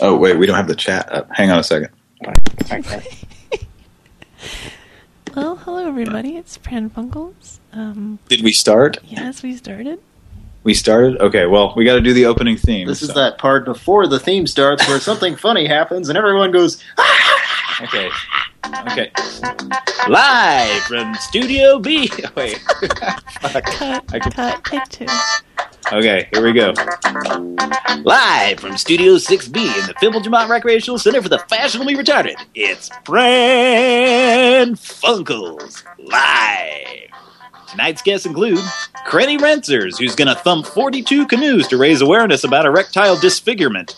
Oh, wait, we don't have the chat up. Hang on a second. Well, hello everybody. It's Pran Funkels. Um, Did we start? yes, we started. We started? Okay, well, we got to do the opening theme. This is that part before the theme starts where something funny happens and everyone goes, Okay. Okay. Live from Studio B. Wait. Cut, I can- cut, take two. Okay, here we go. Live from Studio 6B in the Fimble Jamont Recreational Center for the Fashionably Retarded, it's Pran Funkels Live. Tonight's guests include Crenny Rensers, who's going to thump 42 canoes to raise awareness about erectile disfigurement.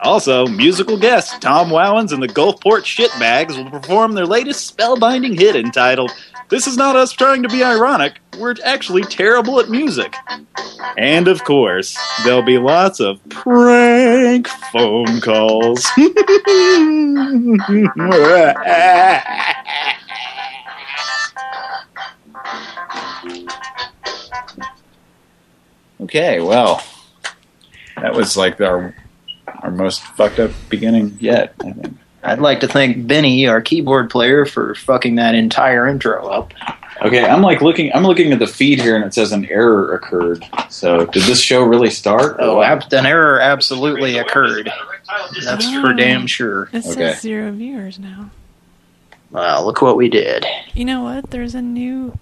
Also, musical guests Tom Wowens and the Gulfport Shitbags will perform their latest spellbinding hit entitled This Is Not Us Trying to Be Ironic, We're Actually Terrible at Music. And of course, there'll be lots of prank phone calls. Okay, well, that was like our our most fucked up beginning yet. I think. I'd like to thank Benny, our keyboard player, for fucking that entire intro up. Okay, I'm like looking. I'm looking at the feed here, and it says an error occurred. So, did this show really start? Oh, ab- an error absolutely occurred. That's for damn sure. It says Okay. zero viewers now. Wow, look what we did. You know what? There's a new.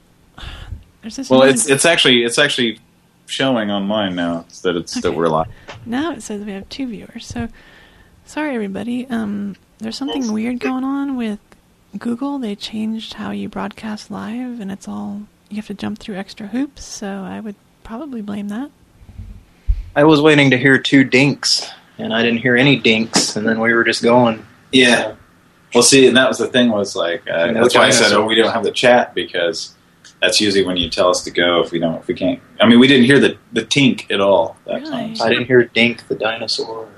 There's this. Well, new, it's it's actually it's actually showing on mine now that it's that we're live. now it says we have two viewers. So, sorry everybody. Um, there's something weird going on with Google. They changed how you broadcast live, and it's all you have to jump through extra hoops. So I would probably blame that. I was waiting to hear two dinks, and I didn't hear any dinks, and then we were just going. Yeah. Well, see, and that was the thing was like uh, No that's why I said, oh, we don't have the chat because that's usually when you tell us to go if we don't if we can't. I mean, we didn't hear the the tink at all that Really? time. I didn't hear Dink the dinosaur.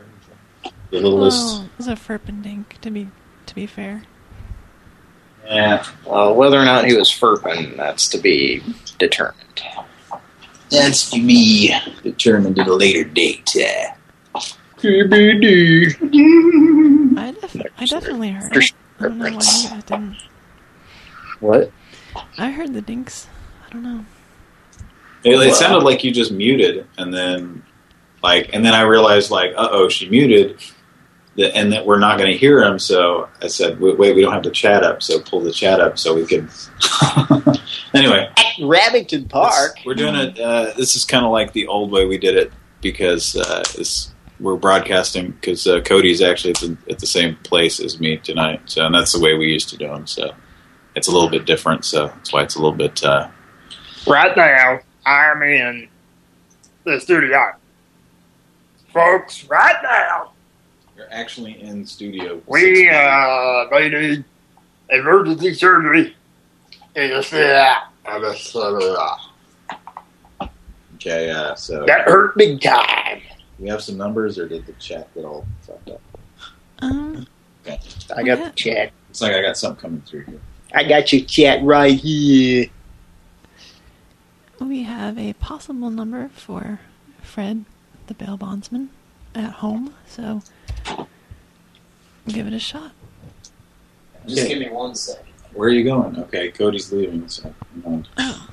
The littlest. Well, it was a Ferpendink to be to be fair. Yeah. Well, whether or not he was furping, that's to be determined. That's to be determined at a later date. KBD. I, def- I definitely heard it. I don't know why you guys didn't. What? I heard the dinks. I don't know. It, it sounded like you just muted, and then like, and then I realized like, uh oh, she muted, that, and that we're not going to hear him. So I said, wait, wait, we don't have the chat up, so pull the chat up so we can. anyway, At Rabington Park. We're doing it. Uh, this is kind of like the old way we did it because uh, it's, we're broadcasting because uh, Cody's actually at the, at the same place as me tonight. So and that's the way we used to do them. So it's a little bit different. So that's why it's a little bit. Uh, Right now, I'm in the studio. Folks, right now, you're actually in studio. we uh, made a emergency surgery in the city. Okay. Uh, so That hurt big time. we have some numbers, or did the chat get all fucked up? Um, I got the chat. It's like I got something coming through here. I got your chat right here. we have a possible number for Fred, the bail bondsman, at home. So we'll give it a shot. Just give me one second. Where are you going? Okay, Cody's leaving. So hang on, Oh,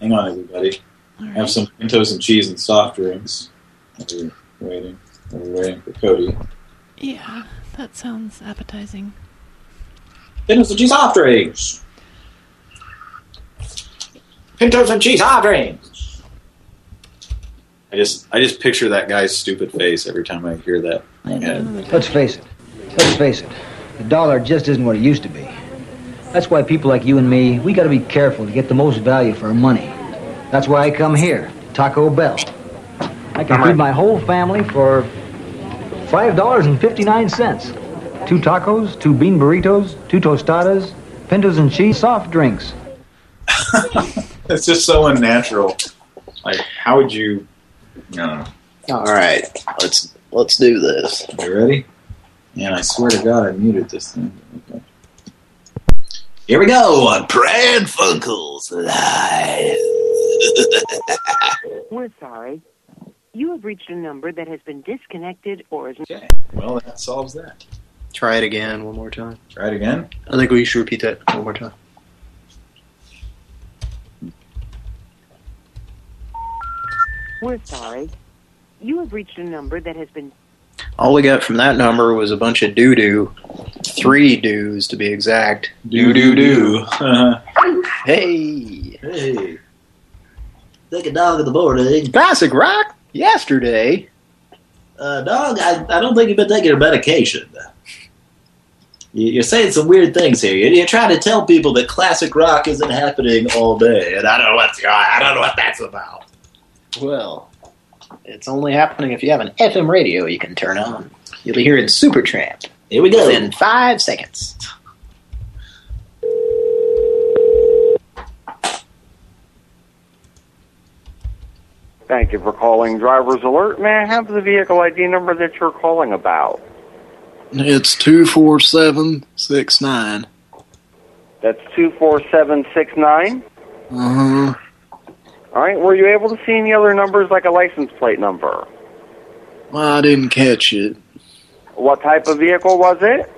hang on everybody. all Have some Mentos and cheese and soft drinks. While We're waiting. while We're waiting for Cody. Yeah, that sounds appetizing. Mentos and cheese soft drinks. Pintos and cheese hot drinks. I just, I just picture that guy's stupid face every time I hear that. I in my head. know that- Let's face it. Let's face it. The dollar just isn't what it used to be. That's why people like you and me, we got to be careful to get the most value for our money. That's why I come here, Taco Bell. I can feed my whole family for five dollars and fifty-nine cents. Two tacos, two bean burritos, two tostadas, pintos and cheese, soft drinks. It's just so unnatural. Like, how would you? No. All right, let's let's do this. You ready? And I swear to God, I muted this thing. Okay. Here we go on Pran Funkels Live. We're sorry. You have reached a number that has been disconnected or is Okay. Well, that solves that. Try it again one more time. Try it again. I think we should repeat that one more time. We're sorry. You have reached a number that has been All we got from that number was a bunch of doo-doo. Three doos, to be exact. Do do do. Hey! hey. Take a dog in the morning. Classic rock! Yesterday. Uh, dog, I, I don't think you've been taking your medication. You- You're saying some weird things here. You're, you're trying to tell people that classic rock isn't happening all day, and I don't know what's I don't know what that's about. Well, it's only happening if you have an FM radio you can turn on. You'll be hearing Supertramp Here we go. within five seconds. Thank you for calling Driver's Alert. May I have the vehicle ID number that you're calling about? It's 24769. That's 24769. Uh-huh. All right, were you able to see any other numbers like a license plate number? Well, I didn't catch it. What type of vehicle was it?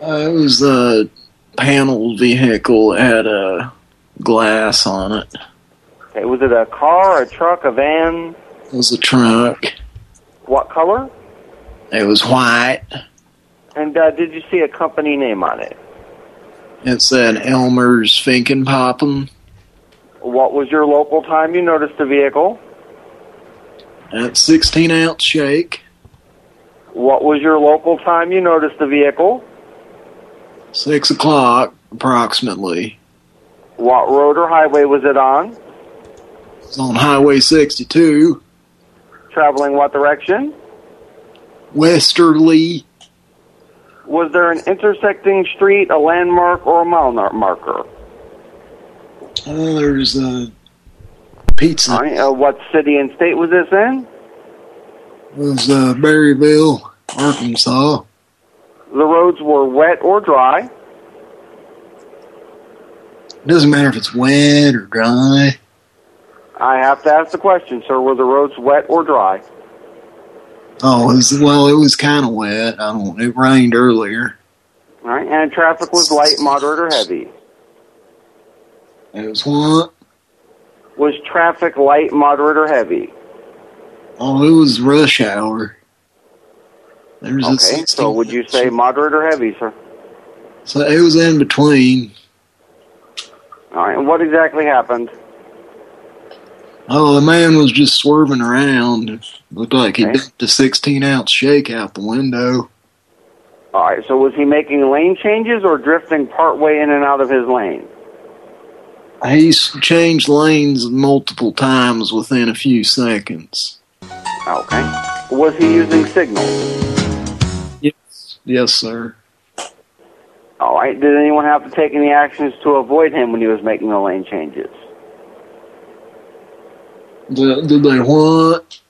Uh, it was a panel vehicle that had a glass on it. Okay, was it a car, a truck, a van? It was a truck. What color? It was white. And uh, did you see a company name on it? It said Elmer's Finkenpoppen. What was your local time you noticed the vehicle? At 16 ounce shake. What was your local time you noticed the vehicle? Six o'clock, approximately. What road or highway was it on? It's on Highway 62. Traveling what direction? Westerly. Was there an intersecting street, a landmark, or a mile marker? There's a pizza. All right, uh, what city and state was this in? It was uh, Berryville, Arkansas. The roads were wet or dry. It doesn't matter if it's wet or dry. I have to ask the question, sir. Were the roads wet or dry? Oh, it was, well, it was kind of wet. I don't. It rained earlier. All right, and traffic was light, moderate, or heavy. It was what? Was traffic light, moderate, or heavy? Oh, it was rush hour. There's Okay, so would you say moderate or heavy, sir? So it was in between. All right, and what exactly happened? Oh, the man was just swerving around. It looked like he Okay. dumped a 16 ounce shake out the window. All right, so was he making lane changes or drifting partway in and out of his lane? He's changed lanes multiple times within a few seconds. Okay. Was he using signals? Yes. Yes, sir. All right. Did anyone have to take any actions to avoid him when he was making the lane changes? Did, did they what?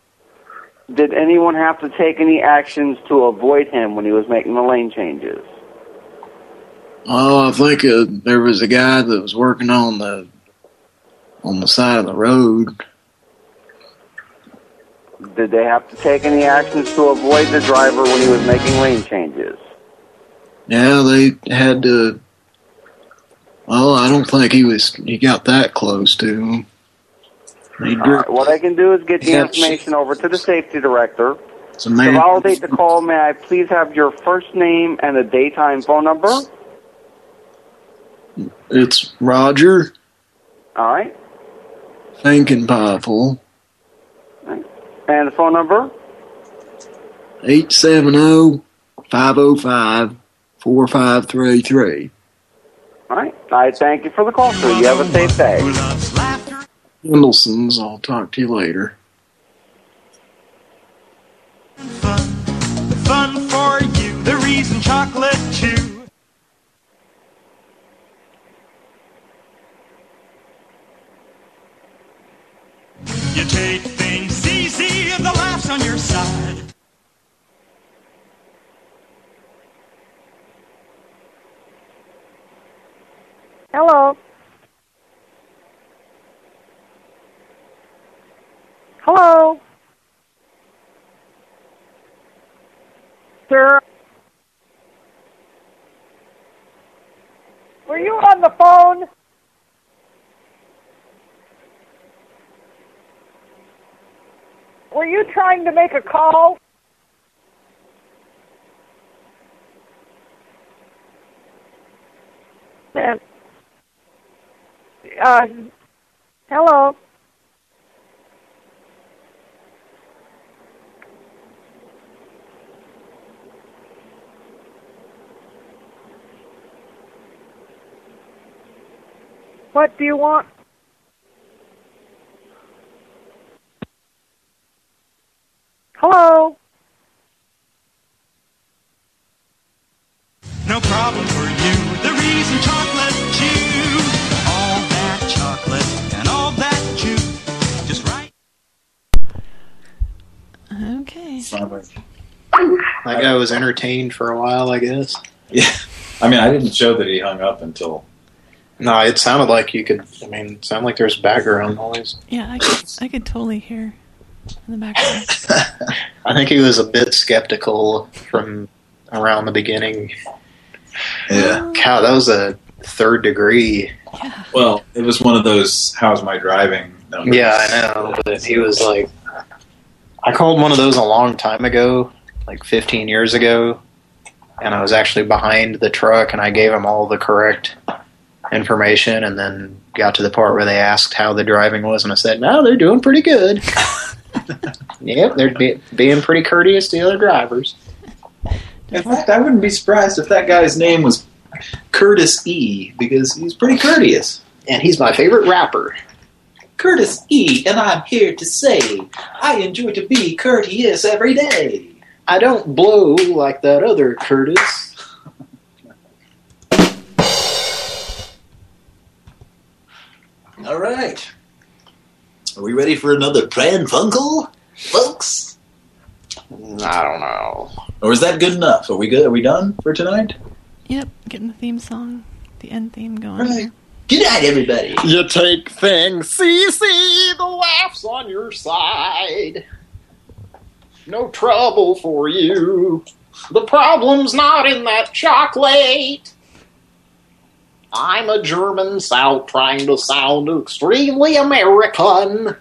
Did anyone have to take any actions to avoid him when he was making the lane changes? Oh, I think uh, there was a guy that was working on the on the side of the road. Did they have to take any actions to avoid the driver when he was making lane changes? Yeah, they had to. Well, I don't think he was. He got that close to him. He All right. What I can do is get the Yeah. information over to the safety director. To validate the call, may I please have your first name and a daytime phone number? It's Roger All right. Finkenpoffel, And the phone number? 870-505-4533. All right. I thank you for the call, sir. You have a safe day. Mendelssohn's. I'll talk to you later. Fun for you, the reason chocolate chew. You take things easy and the laughs on your side. Hello. Hello. Sir. Were you on the phone? Were you trying to make a call? Uh, hello. What do you want? Hello? No problem for you. The reason chocolate chew. All that chocolate and all that chew. Just right. Okay. That guy was entertained for a while, I guess. Yeah. I mean, I didn't show that he hung up until. No, it sounded like you could. I mean, it sounded like there's background noise. Yeah, I could, I could totally hear in the background. I think he was a bit skeptical from around the beginning. Yeah. God, that was a third degree. Well, it was one of those "How's my driving?" numbers. Yeah, I know, but he was like, I called one of those a long time ago, like 15 years ago, and I was actually behind the truck, and I gave him all the correct information, and then got to the part where they asked how the driving was, and I said, no, they're doing pretty good. yep, they're be being pretty courteous to the other drivers. In fact, I wouldn't be surprised if that guy's name was Curtis E. because he's pretty courteous. And he's my favorite rapper. Curtis E. And I'm here to say I enjoy to be courteous every day. I don't blow like that other Curtis. All right. Are we ready for another Pran Funkel, folks? I don't know. Or is that good enough? Are we good? Are we done for tonight? Yep, getting the theme song, the end theme going. Right. here. Good night, everybody. You take things, see, see, the laughs on your side. No trouble for you. The problem's not in that chocolate. I'm a German South trying to sound extremely American.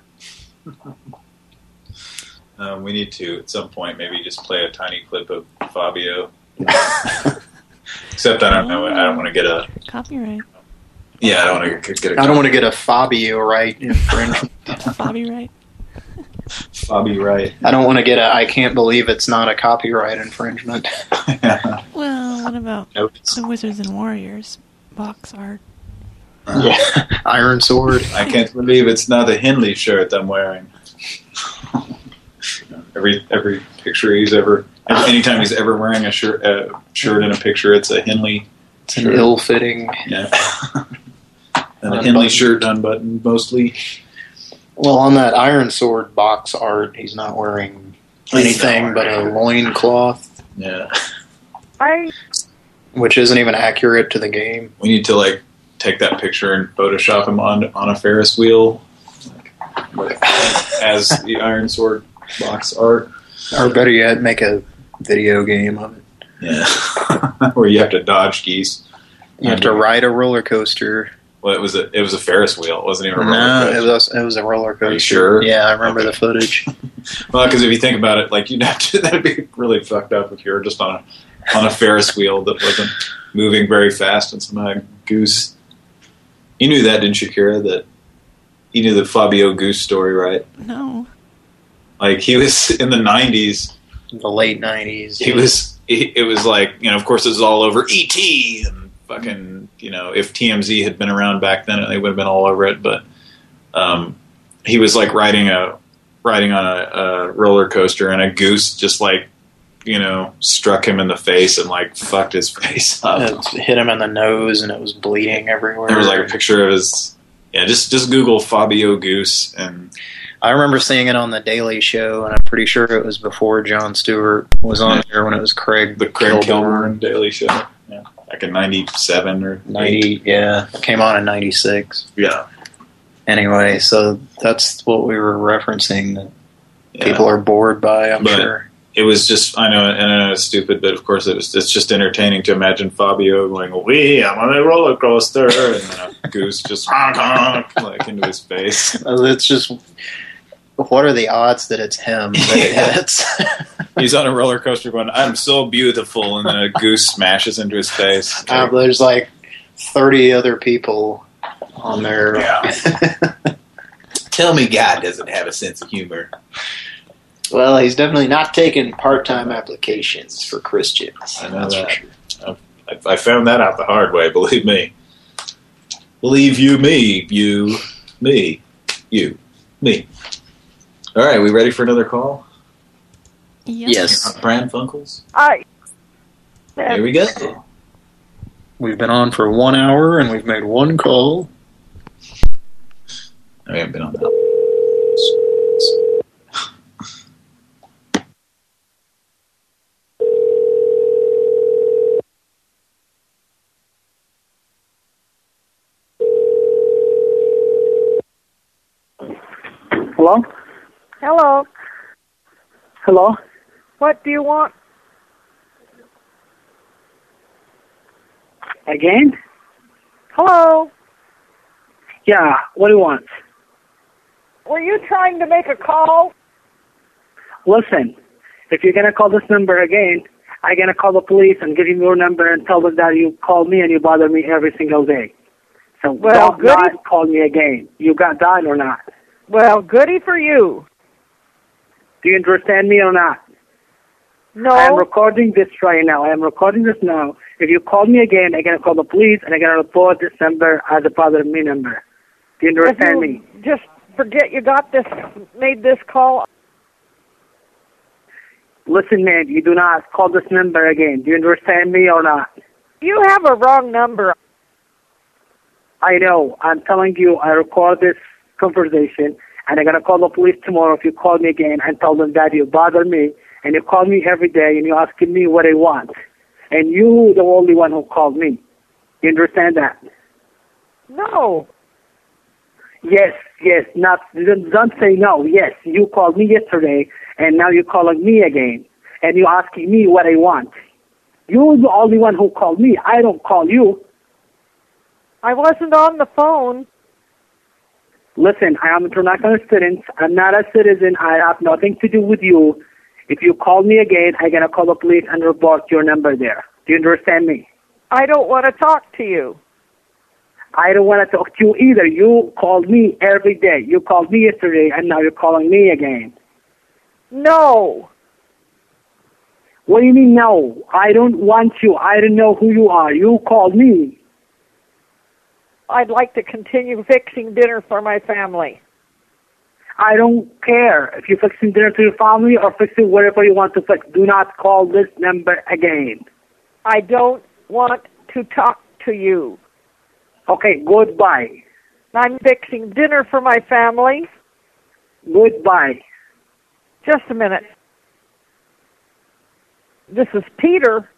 Um, we need to, at some point, maybe just play a tiny clip of Fabio. Except I don't know. I don't want to get a. Copyright. Yeah, I don't want to get a. I don't want to get a Fabio right infringement. Bobby right. Fabio right. I don't want to get a I can't believe it's not a copyright infringement. Well, what about Nope. the Wizards and Warriors box art? yeah. Iron Sword. I can't believe it's not a Henley shirt I'm wearing. every every picture he's ever, anytime he's ever wearing a shirt, uh, shirt in a picture, it's a Henley. It's an ill-fitting. Yeah. and a Henley shirt unbuttoned mostly. Well, on that Iron Sword box art, he's not wearing anything but a loincloth, Yeah. I which isn't even accurate to the game. We need to like take that picture and Photoshop him on on a Ferris wheel, like, as the Iron Sword box art. Or better yet, make a video game of it. Yeah, where you have to dodge geese. You have to ride a roller coaster. Well, it was a it was a Ferris wheel. It wasn't even a roller No, coaster. it was it was a roller coaster. you sure? Yeah, I remember the footage. Well, because if you think about it, like you'd have to, that'd be really fucked up if you were just on a on a Ferris wheel that wasn't moving very fast and somehow a goose. You knew that, didn't you, Kira? That you knew the Fabio Goose story, right? No. Like he was in the '90s. The late '90s. He was. It it was like you know, of course, it was all over ET and fucking. You know, if TMZ had been around back then, they would have been all over it. But um, he was like riding a riding on a, a roller coaster, and a goose just like you know struck him in the face and like fucked his face up. It hit him in the nose, and it was bleeding everywhere. There was like a picture of his. Yeah, just just Google Fabio Goose and I remember seeing it on the Daily Show, and I'm pretty sure it was before Jon Stewart was on there when it was Craig the Craig Kilborn. Kilborn Daily Show. Yeah, back in '97 or Ninety, yeah, it came on in '96. Yeah. Anyway, so that's what we were referencing that Yeah. people are bored by. I'm But- sure. It was just I know and I know it's stupid, but of course it was. It's just entertaining to imagine Fabio going, "We, I'm on a roller coaster," and then a goose just honk honk like into his face. Uh, It's just, what are the odds that it's him that it hits? He's on a roller coaster going, "I'm so beautiful," and then a goose smashes into his face. Uh, there's like 30 other people on there. Tell me, God doesn't have a sense of humor. Well, he's definitely not taking part-time applications for Christians. I know That's that. sure. I, I found that out the hard way. Believe me. Believe you me, you me, you me. All right, we ready for another call? Yes. Pran Funkels. I. Here we go. We've been on for one hour and we've made one call. I haven't been on that. Hello? Hello. Hello? What do you want? Again? Hello? Yeah, what do you want? Were you trying to make a call? Listen, if you're gonna call this number again, I'm gonna call the police and give you your number and tell them that you called me and you bother me every single day. So Well, don't call me again. You got that or not? Well, goody for you. Do you understand me or not? No. I am recording this right now. I am recording this now. If you call me again, I'm gonna call the police and I'm gonna report this number as a bother me number. Do you understand you me? Just forget you got this, made this call. Listen, man, you do not call this number again. Do you understand me or not? You have a wrong number. I know. I'm telling you, I record this conversation, and I'm gonna call the police tomorrow if you call me again and tell them that you bother me and you call me every day and you're asking me what I want, and you the only one who called me. You understand that? No. Yes, yes. Not don't don't say no. Yes, you called me yesterday, and now you're calling me again, and you're asking me what I want. You're the only one who called me. I don't call you. I wasn't on the phone. Listen, I am international student. I'm not a citizen. I have nothing to do with you. If you call me again, I'm gonna call the police and report your number there. Do you understand me? I don't want to talk to you. I don't want to talk to you either. You called me every day. You called me yesterday, and now you're calling me again. No. What do you mean no? I don't want you. I don't know who you are. You called me. I'd like to continue fixing dinner for my family. I don't care if you're fixing dinner to your family or fixing whatever you want to fix. Do not call this number again. I don't want to talk to you. Okay, goodbye. I'm fixing dinner for my family. Goodbye. Just a minute. This is Peter.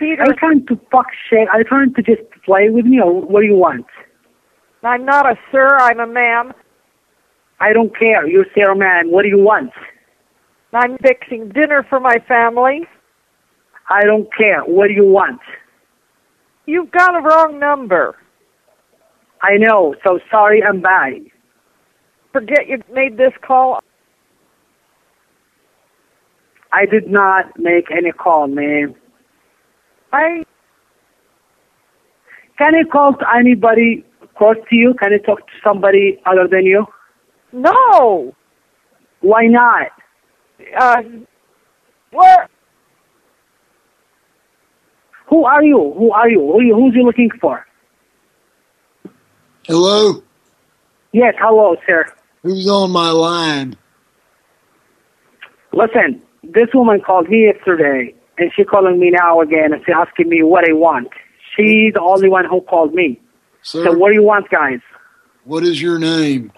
Peter, Are you trying to fuck shit? Are you trying to just play with me or what do you want? I'm not a sir, I'm a ma'am. I don't care. You're Sarah Man. What do you want? I'm fixing dinner for my family. I don't care. What do you want? You've got a wrong number. I know. So sorry I'm bye. Forget you made this call. I did not make any call, man. I Can I call to anybody close to you? Can I talk to somebody other than you? no. Why not? Uh, where? Who are you? Who are you? Who you who's you looking for? Hello? Yes, hello, sir. Who's on my line? Listen, this woman called me yesterday, and she calling me now again, and she asking me what I want. She's the only one who called me. Sir, So what do you want, guys? what is your name?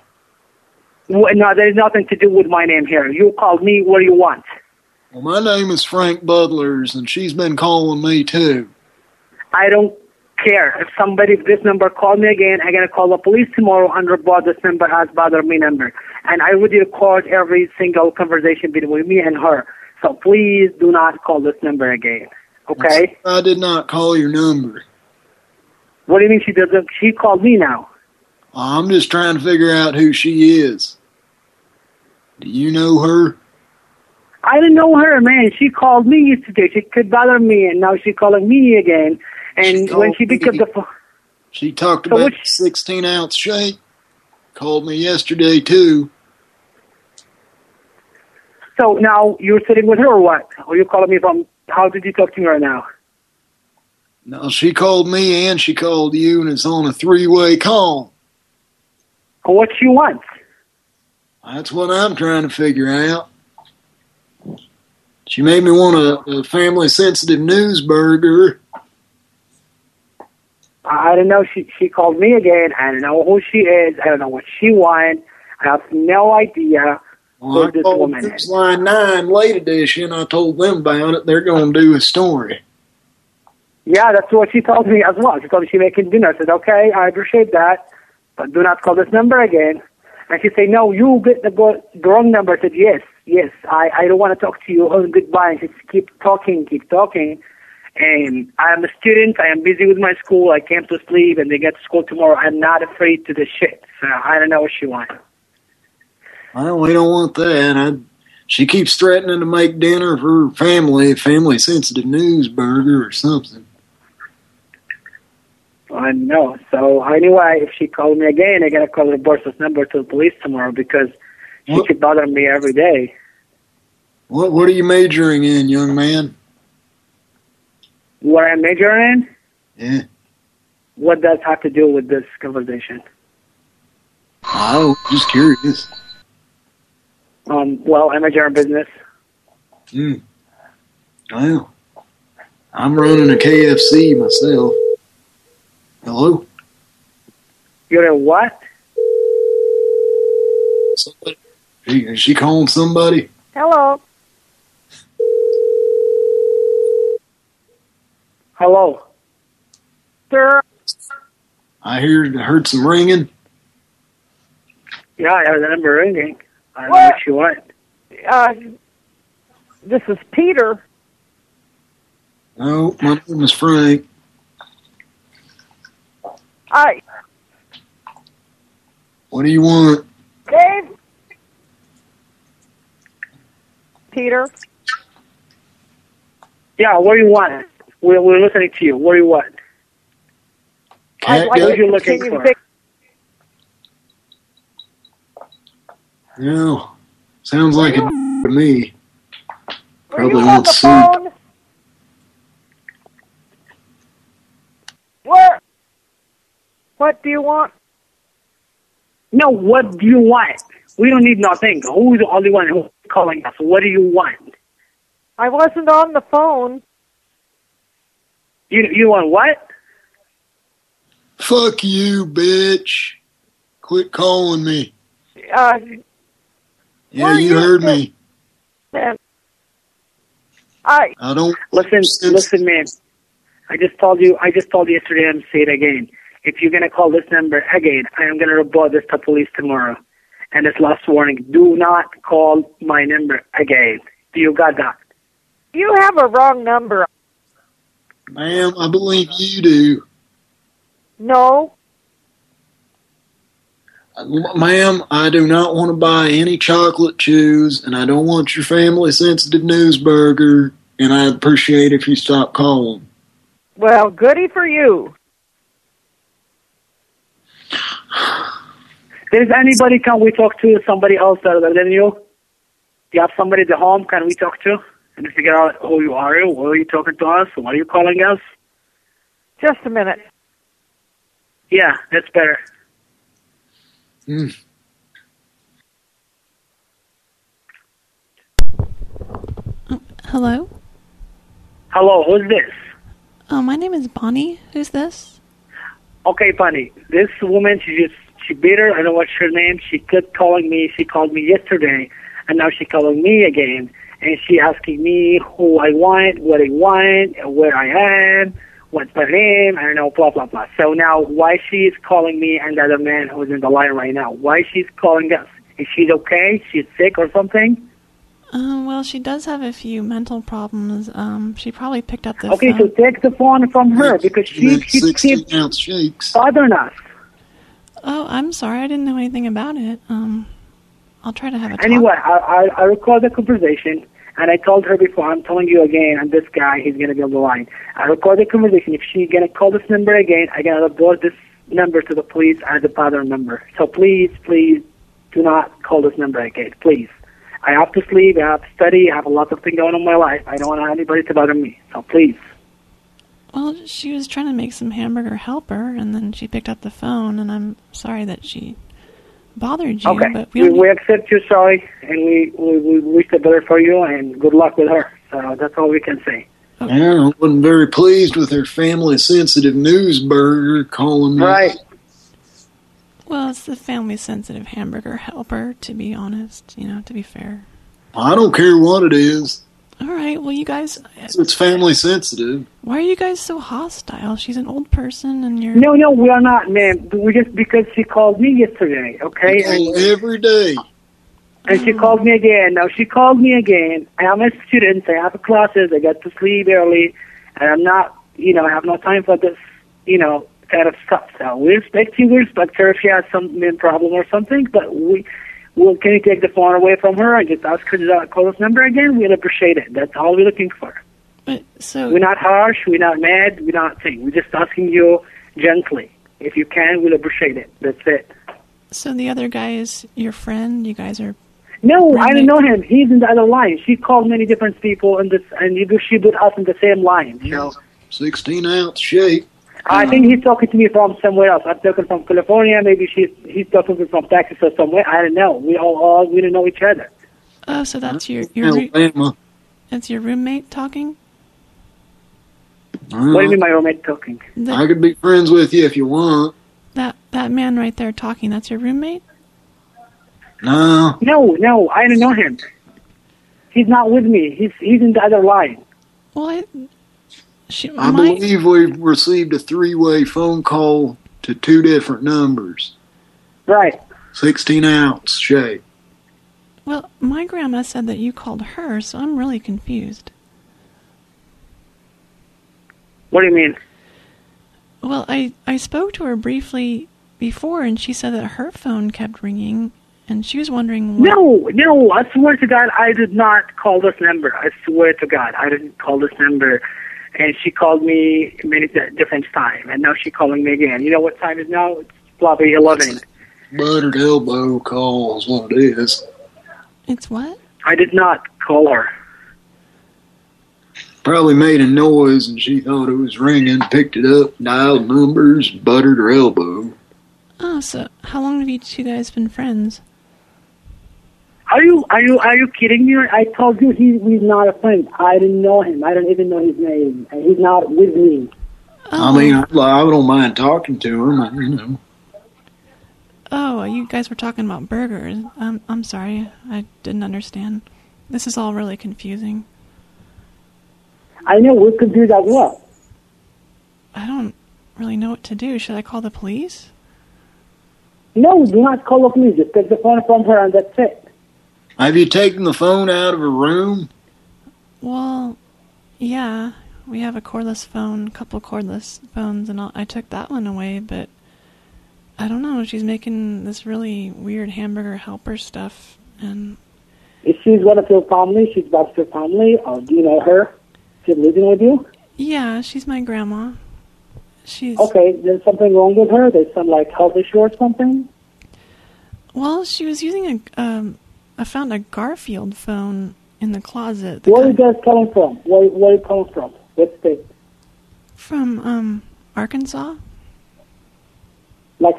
Wh- No, there's nothing to do with my name here. You called me. What do you want? Well, my name is Frank Butlers, and she's been calling me too. I don't care. If somebody, if this number called me again, I'm gonna call the police tomorrow and report this number as bother me number. And I would record every single conversation between me and her. So please do not call this number again. Okay? I did not call your number. What do you mean she doesn't? She called me now. I'm just trying to figure out who she is. Do you know her? I didn't know her, man. She called me yesterday. She could bother me, and now she's calling me again. And when she picked up the phone, She talked So about which- 16 ounce shake. Called me yesterday too. So now you're sitting with her or what? Or you calling me from? How did you talk to me right now? No, she called me and she called you, and it's on a three-way call. What she want? That's what I'm trying to figure out. She made me want a, a family-sensitive news burger. I I don't know. She she called me again. I don't know who she is. I don't know what she wants. I have no idea Well, I this called woman is. Newsline 9 late edition. I told them about it. They're going to do a story. Yeah, that's what she told me as well. She told me she making dinner. I said, okay, I appreciate that, but do not call this number again. And she said, no, you get the, the wrong number. I said, yes, yes, I, I don't want to talk to you. Oh, goodbye. And she said, keep talking, keep talking. And I'm a student. I am busy with my school. I came to sleep and they get to school tomorrow. I'm not afraid to the shit. So I don't know what she wants. Well, we don't want that. I, she keeps threatening to make dinner for her family, a family-sensitive news burger or something. I know. So anyway, if she called me again, I gotta call the boss's number to the police tomorrow because she keep bothering me every day. What What are you majoring in, young man? What I'm majoring in? Yeah. What does have to do with this conversation? Oh, just curious. Um, well, I major in business. Hmm. Well, I'm running a KFC myself. Hello? You're a what? Somebody? Is she calling somebody? Hello. Hello. Sir, I hear heard some ringing. Yeah, I have the number ringing. I don't know what you want. uh, this is Peter. No, my name is Frank. I, What do you want? Dave. Peter. Yeah, what do you want? We're, we're listening to you. What do you want? I'd like what to are you looking continue for? Fix- No. Sounds like it to me. Were Probably you on wants the soup. phone? Where? What do you want? No, what do you want? We don't need nothing. Who's the only one who's calling us? What do you want? I wasn't on the phone. You you want what? Fuck you, bitch. Quit calling me. Uh, Yeah, Where you you heard me. man. I I don't. Listen, listen, man. I just told you. I just told you yesterday. and say it again. If you're gonna call this number again, I am gonna report this to police tomorrow. And this last warning: do not call my number again. Do you got that? you have a wrong number. Ma'am, I believe you do. No. Ma'am, I do not want to buy any chocolate chews, and I don't want your family-sensitive news burger, and I'd appreciate if you stop calling. Well, goody for you. Is anybody can we talk to? Somebody else other than you? Do you have somebody at the home can we talk to? And figure out who you are. Who are you talking to us? Why are you calling us? Just a minute. Yeah, that's better. Hmm. Hello? Hello, who's this? Oh, my name is Bonnie. Who's this? Okay, Bonnie. This woman, she just she beat her. I don't know what's her name. She kept calling me. She called me yesterday, and now she calling me again. And she asking me who I want, what I want, where I am, what's my name, I don't know, blah, blah, blah. So now why she's calling me and the other man who's in the line right now, why she's calling us? Is she okay? She's sick or something? Um, well, she does have a few mental problems. Um, she probably picked up the Okay, phone. so take the phone from her because she, she keeps ounce shakes. bothering us. Oh, I'm sorry. I didn't know anything about it. Um, I'll try to have a talk. Anyway, I, I, I recorded the conversation, and I told her before, I'm telling you again, and this guy, he's going to be on the line. I recorded the conversation. If she's going to call this number again, I'm going to report this number to the police as a bother number. So please, please, do not call this number again, please. I have to sleep, I have to study, I have a lot of things going on in my life. I don't want anybody to bother me, so please. Well, she was trying to make some hamburger helper, and then she picked up the phone, and I'm sorry that she bothered you. Okay, But we we, we accept your sorry, and we, we, we wish the better for you, and good luck with her. So that's all we can say. Yeah, I wasn't very pleased with her family-sensitive newsburger calling me. Right. Well, it's the family-sensitive hamburger helper, to be honest. You know, to be fair. I don't care what it is. All right. Well, you guys, It's family-sensitive. why are you guys so hostile? She's an old person, and you're. No, no, we are not, ma'am. We just because she called me yesterday, okay? Call every day. And she called me again. Now she called me again. I am a student. I have classes. I get to sleep early, and I'm not, you know, I have no time for this, you know, kind of stuff. So we respect you. We respect her if she has some main problem or something. But we, well, can you take the phone away from her and just ask her to uh, call this number again? We'd appreciate it. That's all we're looking for. But so We're not harsh. We're not mad. We're not thing. We're just asking you gently. If you can, we'll appreciate it. That's it. So the other guy is your friend. You guys are. No, I don't know him. He's in the other line. She called many different people in this, and you- do she put us in the same line. So 16-ounce shake. I mm-hmm. think he's talking to me from somewhere else. I'm talking from California. Maybe she's he's talking to me from Texas or somewhere. I don't know. We all, all we don't know each other. Oh, so that's your your. roo- Alabama. That's your roommate talking. What do you mean, my roommate talking? I could be friends with you if you want. That that man right there talking. That's your roommate. No. No, no, I don't know him. He's not with me. He's he's in the other line. Well, I, she, I my, believe we've received a three-way phone call to two different numbers. Right. 16-ounce shake. well, my grandma said that you called her, so I'm really confused. What do you mean? Well, I I spoke to her briefly before, and she said that her phone kept ringing, and she was wondering. What, No, no, I swear to God, I did not call this number. I swear to God, I didn't call this number. And she called me many di- different times, and now she's calling me again. You know what time is now? It's probably 11. Buttered elbow calls what it is. It's what? I did not call her. Probably made a noise and she thought it was ringing, picked it up, dialed numbers, buttered her elbow. Oh, so how long have you two guys been friends? Are you are you are you kidding me? I told you he, he's not a friend. I didn't know him. I don't even know his name. He's not with me. I mean, I, I don't mind talking to him, I- you know. Oh, you guys were talking about burgers. Um, I'm sorry, I didn't understand. This is all really confusing. I know we could do that. What? I don't really know what to do. Should I call the police? No, do not call the police. Just take the phone from her, and that's it. Have you taken the phone out of her room? Well, yeah, we have a cordless phone, a couple cordless phones, and I'll, I took that one away, but I don't know. She's making this really weird hamburger helper stuff, and If she's one of your family, she's part of your family, or do you know her? She's living with you? yeah, she's my grandma. She's Okay, there's something wrong with her? There's some, like, health issue or something? well, she was using a um, I found a Garfield phone in the closet. The Where you guys coming from? Where, where you coming from? What state? from um Arkansas, Like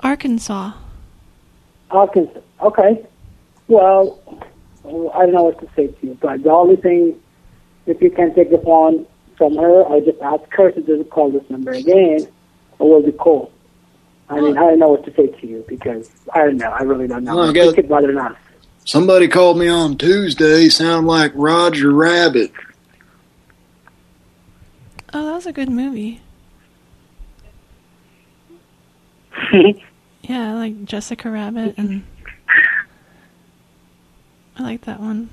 Arkansas. Arkansas. Okay. Well, I don't know what to say to you, but the only thing, if you can take the phone from her, or just ask her to just call this number again, it will be cool. I mean, I don't know what to say to you because I don't know. I really don't know. Well, I I guess- think it's bothering us. Somebody called me on Tuesday, sound like Roger Rabbit. Oh, that was a good movie. yeah, I like Jessica Rabbit and I like that one.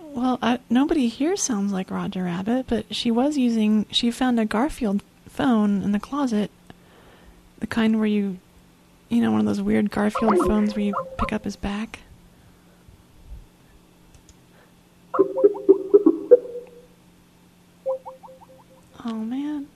Well, I, nobody here sounds like Roger Rabbit, but she was using. She found a Garfield phone in the closet, the kind where you, you know, one of those weird Garfield phones where you pick up his back. Oh man.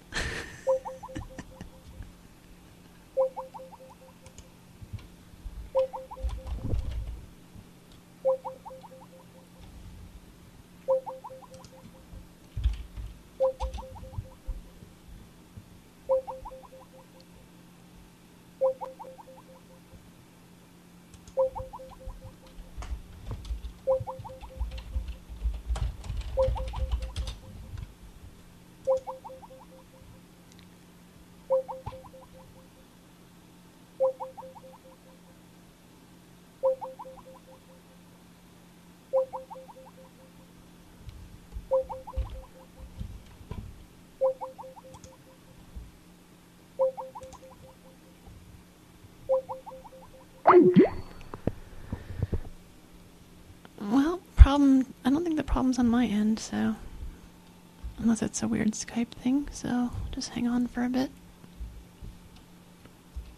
Well, problem. I don't think the problem's on my end, so unless it's a weird Skype thing. So just hang on for a bit.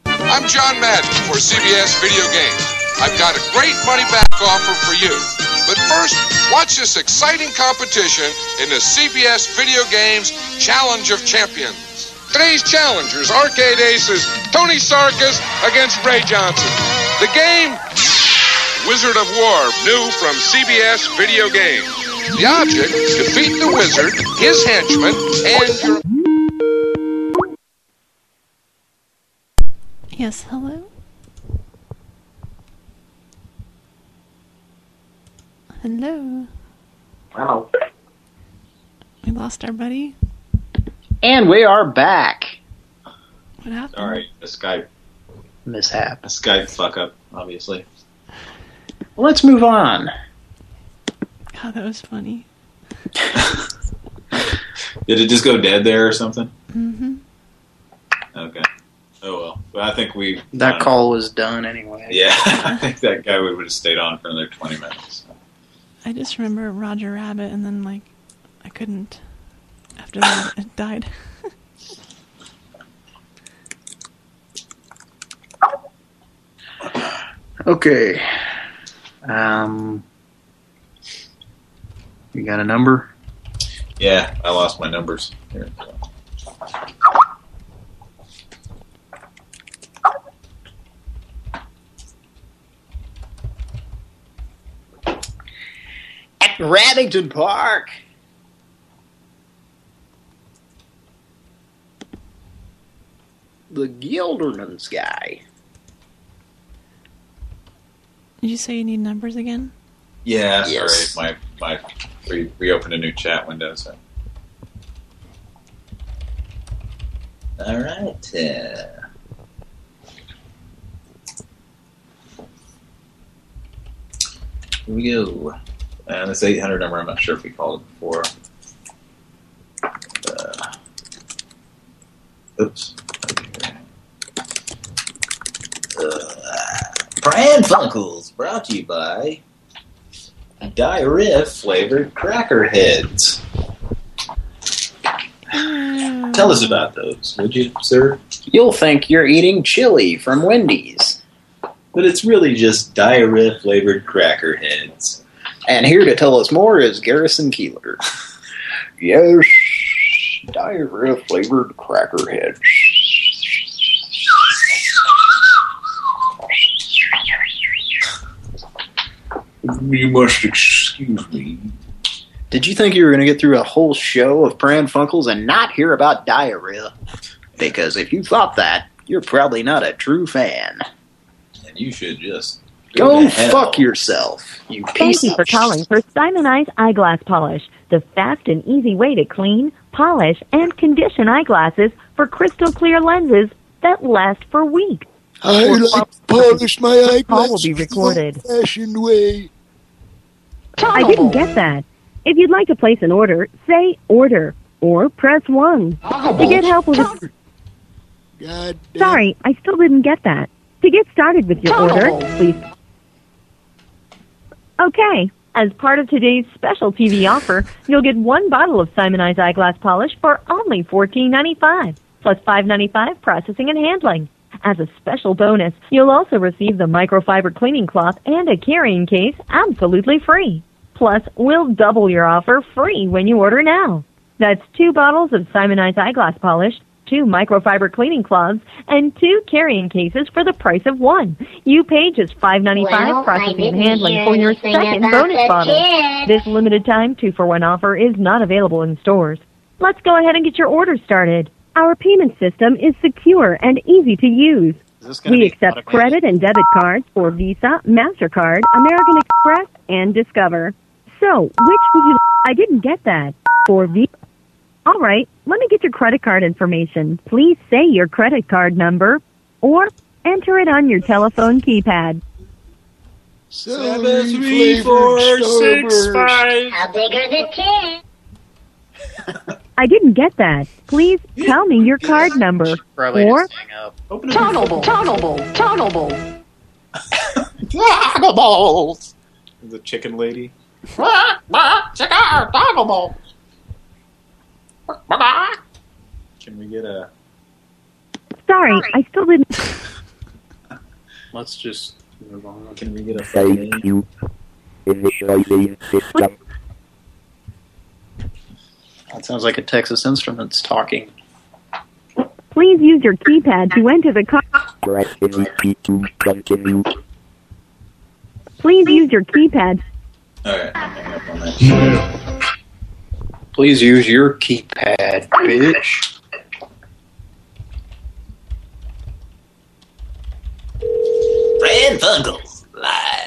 I'm John Madden for CBS Video Games. I've got a great money back offer for you. But first, watch this exciting competition in the CBS Video Games Challenge of Champions. Today's challengers, Arcade Aces, Tony Sarkis against Ray Johnson. The game, Wizard of War, new from CBS Video Games. The object, defeat the wizard, his henchmen, and your Yes, hello. Hello. Hello. We lost our buddy. And we are back. What happened? Sorry, a Skype mishap. A Skype fuck up, obviously. Let's move on. God, that was funny. Did it just go dead there or something? Mm-hmm. Okay. Oh well. But I think we. That call was done anyway. Yeah, I think that guy would have stayed on for another 20 minutes. I just remember Roger Rabbit, and then like I couldn't. After that, it died. Okay. Um, you got a number? Yeah, I lost my numbers. Here. At Raddington Park. The Gilderman's guy. Did you say you need numbers again? Yeah, Yes. sorry. My my we reopened a new chat window. So. All right. Uh, here we go. And this 800 number, I'm not sure if we called it before. Uh, oops. Uh, Pran Funkels, brought to you by Diarrhea flavored cracker heads. Mm. Tell us about those, would you, sir? You'll think you're eating chili from Wendy's. But it's really just diarrhea flavored cracker heads. And here to tell us more is Garrison Keillor. yes, diarrhea flavored cracker heads. You must excuse me. Did you think you were going to get through a whole show of Pran Funkels and not hear about diarrhea? Because if you thought that, you're probably not a true fan. And you should just Go, to hell. fuck yourself, you Thank piece you for calling for Simon Eyes Eyeglass Polish, the fast and easy way to clean, polish, and condition eyeglasses for crystal clear lenses that last for weeks. I like to polish my This call will eyeglasses be recorded. the old-fashioned way. I didn't get that. If you'd like to place an order, say order. or press 1. To get help with a... God Sorry, I still didn't get that. To get started with your order, please... Okay. As part of today's special TV offer, you'll get one bottle of Simonized eyeglass polish for only $14.95, plus $5.95 processing and handling. As a special bonus, you'll also receive the microfiber cleaning cloth and a carrying case absolutely free. Plus, we'll double your offer free when you order now. That's two bottles of Simonized eyeglass polish, two microfiber cleaning cloths, and two carrying cases for the price of one. You pay just $5.95 Well, processing and handling for your second bonus bottle. kid. This limited time two for one offer is not available in stores. Let's go ahead and get your order started. Our payment system is secure and easy to use. We accept credit and debit cards for Visa, MasterCard, American Express, and Discover. So, which would you I didn't get that. For Visa. All right, let me get your credit card information. Please say your credit card number or enter it on your telephone keypad. Seven, three, four, six, five. How big are the tits? I didn't get that. Please tell me your card number. Probably Or just hang up. Toggleable, toggleable, toggleable. The chicken lady. Check out toggleable. Can we get a... sorry, I still didn't. Let's just move on. Can we get a... Thank you. Initializing system. That sounds like a Texas Instruments talking. Please use your keypad to enter the card. Press repeat to continue. Please use your keypad. Please use your keypad, bitch. Pran Funkels live.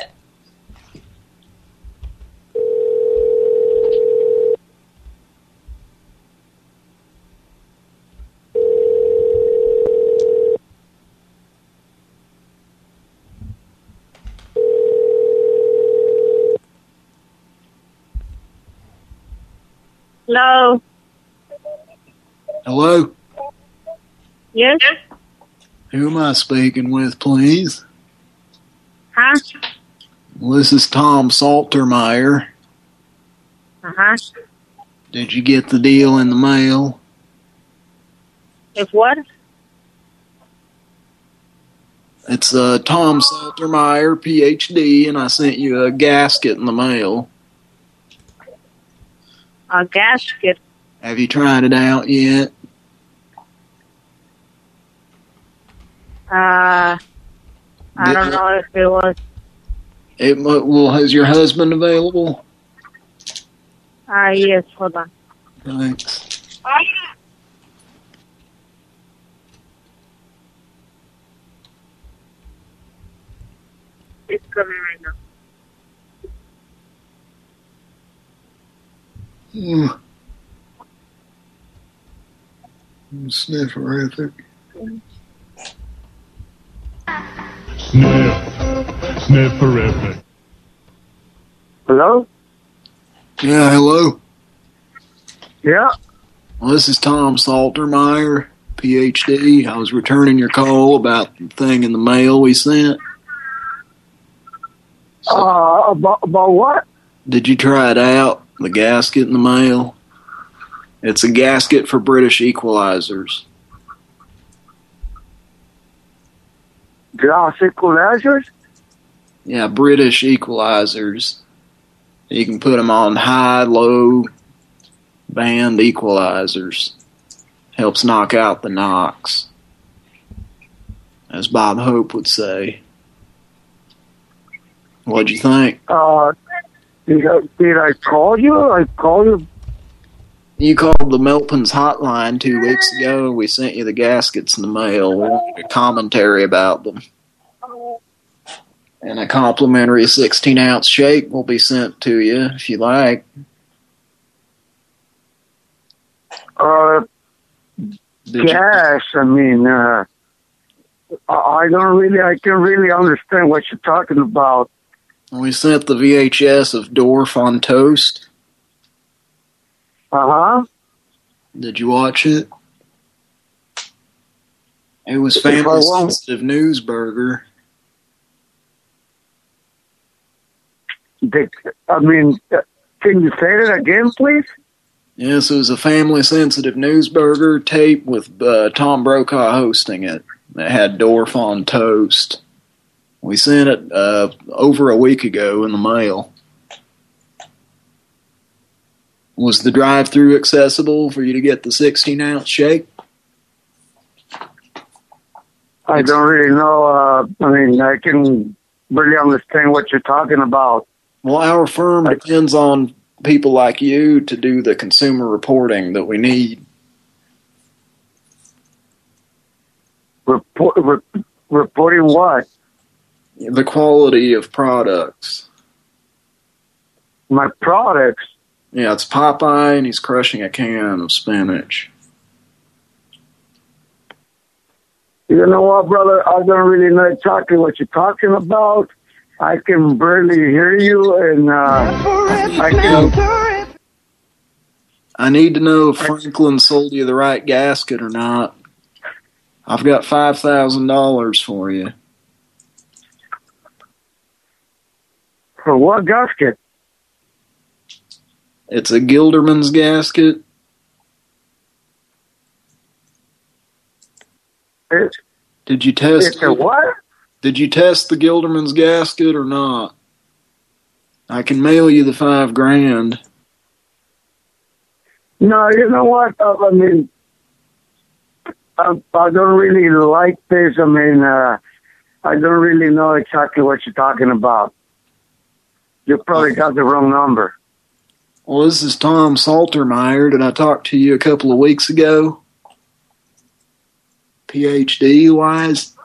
Hello. Hello? Yes. Who am I speaking with, please? Huh? Well, this is Tom Saltermeyer. Uh huh. Did you get the deal in the mail? If what? It's uh, Tom Saltermeyer, PhD, and I sent you a gasket in the mail. A gasket. Have you tried it out yet? Uh, I don't know if it was. It well, is your husband available? Ah, yes. Hold on. Thanks. It's coming right now. Mm. Snifferific. Sniff. Snifferific. Hello? Yeah, hello. Yeah. Well, this is Tom Saltermeyer, PhD. I was returning your call about the thing in the mail we sent. Uh, about, about what? Did you try it out? The gasket in the mail? It's a gasket for British equalizers. Glass equalizers? Yeah, British equalizers. You can put them on high, low band equalizers. Helps knock out the knocks. As Bob Hope would say. What'd you think? Uh, did I, did I call you? I called you. You called the Melpins hotline two weeks ago. We sent you the gaskets in the mail. A commentary about them. And a complimentary 16-ounce shake will be sent to you if you like. Uh, Did yes, I mean, uh, I I don't really, I can really understand what you're talking about. We sent the VHS of Dorf on Toast. Uh-huh. Did you watch it? It was family sensitive news burger. I mean, uh, can you say that again, please? Yes, it was a family sensitive news burger tape with uh, Tom Brokaw hosting it. It had Dorf on toast. We sent it uh, over a week ago in the mail. Was the drive-through accessible for you to get the 16-ounce shake? I don't really know. Uh, I mean, I can really understand what you're talking about. Well, our firm depends on people like you to do the consumer reporting that we need. Report, re- reporting what? The quality of products. My products? Yeah, it's Popeye and he's crushing a can of spinach. You know what, brother? I don't really know exactly what you're talking about. I can barely hear you, and uh, I can. I need to know if Franklin sold you the right gasket or not. I've got $5,000 for you. For what gasket? It's a Gilderman's gasket. It, Did you test it's a what? Did you test the Gilderman's gasket or not? I can mail you the five grand. No, you know what? Uh, I mean, I, I don't really like this. I mean, uh, I don't really know exactly what you're talking about. You probably got the wrong number. Well, this is Tom Saltermeyer. Did I talk to you a couple of weeks ago? PhD wise?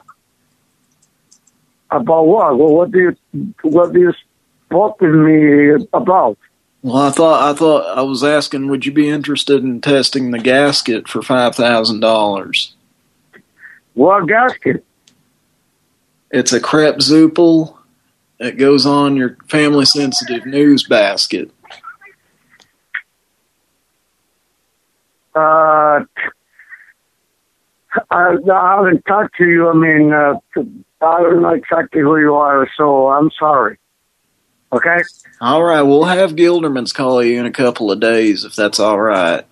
About what? Well, what do you what do you spoke with me about? Well, I thought I thought I was asking, would you be interested in testing the gasket for five thousand dollars? What gasket? It's a crepe Zupel. It goes on your family sensitive news basket. Uh, I, I haven't talked to you. I mean, uh, I don't know exactly who you are, so I'm sorry. Okay? All right, we'll have Gilderman's call you in a couple of days if that's all right.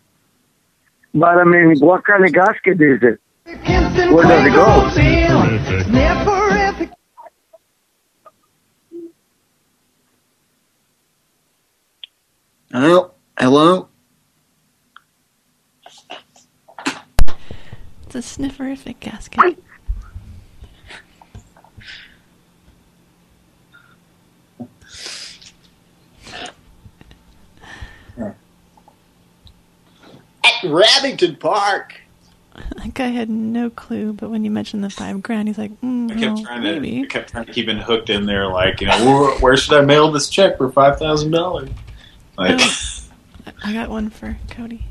But I mean, what kind of gasket is it? Where does it go? Oh, hello? It's a snifferific gasket. At Rabbington Park. That guy had no clue, but when you mentioned the five grand, he's like, mm, I kept well, trying to, maybe. I kept trying to keep it hooked in there, like you know, where, where should I mail this check for five thousand dollars? Like, Oh, I got one for Cody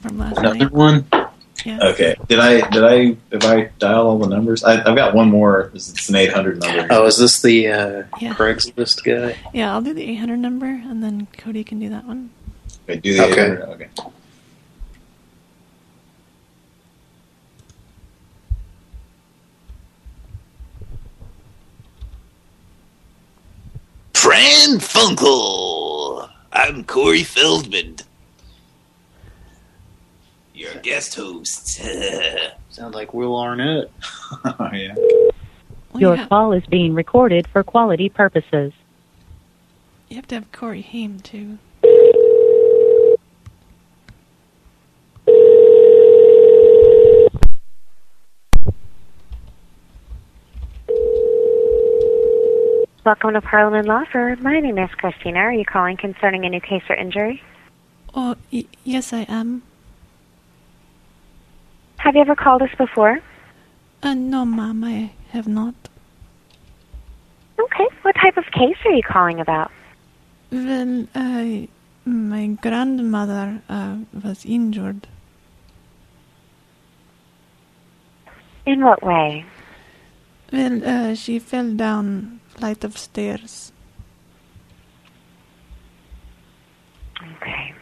from last another night. one. Yeah. Okay, did I did I if I dial all the numbers? I, I've got one more. It's it's an eight hundred number. Oh, is this the uh, Yeah. Craigslist guy? Yeah, I'll do the 800 number, and then Cody can do that one. Okay, do the Okay. 800. Okay. Pran Funkel. I'm Corey Feldman. Your guest host. Sounds like Will Arnett. oh, yeah. Your call is being recorded for quality purposes. You have to have Corey Haim, too. Welcome to Parliament Law Firm. My name is Christina. Are you calling concerning a new case or injury? Oh, y- yes, I am. Have you ever called us before? Uh, no, ma'am, I have not. Okay. What type of case are you calling about? Well, uh, my grandmother uh, was injured. In what way? Well, uh, she fell down flight of stairs. Okay.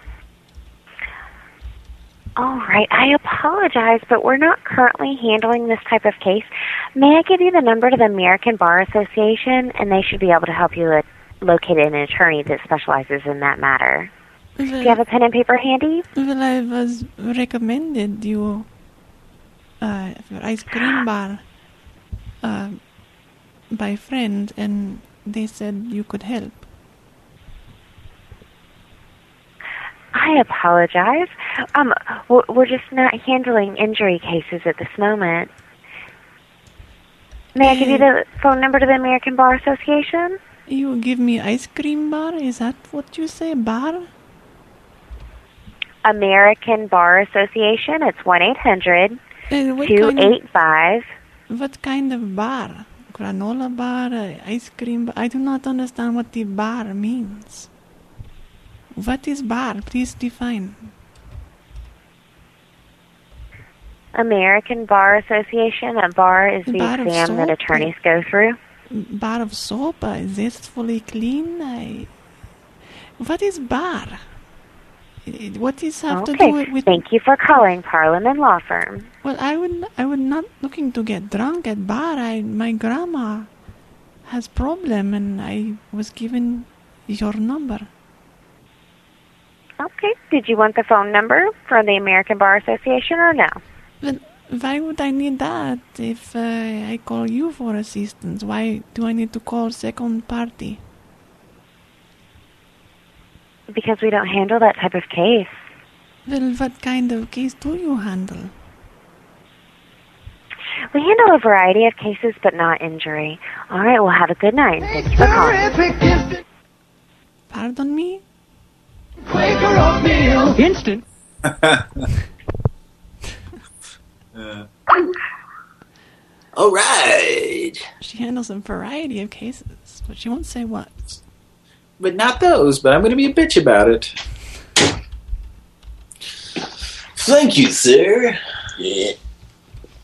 All right, I apologize, but we're not currently handling this type of case. May I give you the number to the American Bar Association, and they should be able to help you lo- locate an attorney that specializes in that matter. Do you have a pen and paper handy? Well, I was recommended you uh, for ice cream bar uh, by friend, and they said you could help. I apologize. Um, we're just not handling injury cases at this moment. May I give you the phone number to the American Bar Association? You give me ice cream bar? Is that what you say, bar? American Bar Association. It's one eight hundred Uh, what two kind of- eight five. What kind of bar? Granola bar, uh, ice cream bar? I do not understand what the bar means. What is bar? Please define. American Bar Association. A bar is the Bar exam that attorneys go through. Bar of soap? Uh, is this fully clean? I... What is bar? What does have to do with, with Thank you for calling Parliament Law Firm. Well, I would I would not looking to get drunk at bar. I my grandma has problem, and I was given your number. Okay. Did you want the phone number from the American Bar Association or no? Then why would I need that if uh, I call you for assistance? Why do I need to call second party? Because we don't handle that type of case. Well, what kind of case do you handle? We handle a variety of cases, but not injury. All right. Well, have a good night. Thank you for calling. Pardon me? Instant. All right. She handles a variety of cases, but she won't say what. But not those, but I'm going to be a bitch about it. Thank you, sir. Yeah.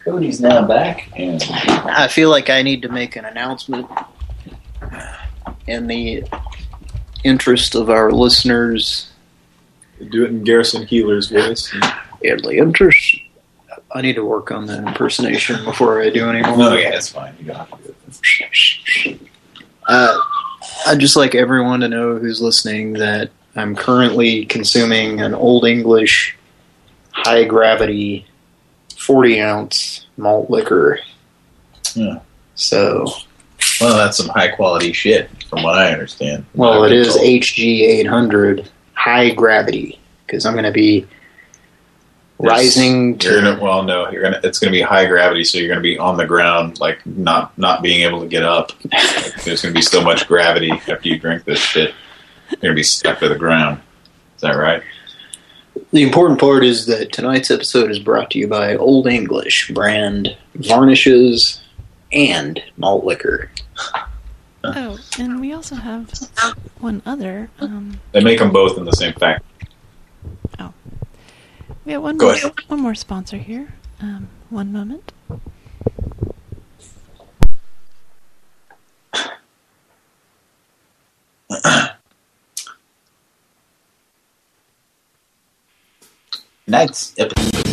Cody's now back. And I feel like I need to make an announcement in the interest of our listeners. Do it in Garrison Keillor's voice. In the interest, I need to work on that impersonation before I do any more. No, yeah, it's fine. You don't have to do it. Uh, I'd just like everyone to know who's listening that I'm currently consuming an Old English high gravity 40 ounce malt liquor. Yeah. So, Well, that's some high quality shit, from what I understand. well, it is told. HG 800 high gravity because I'm going to be rising You're to. gonna, well, no, you're gonna. It's gonna be high gravity, so you're gonna be on the ground, like not not being able to get up. Like, there's gonna be so much gravity after you drink this shit. You're gonna be stuck to the ground. Is that right? The important part is that tonight's episode is brought to you by Old English brand varnishes and malt liquor. Oh, and we also have one other. Um, They make them both in the same factory. We have one Go more, ahead. one more sponsor here. Um, one moment. Next episode.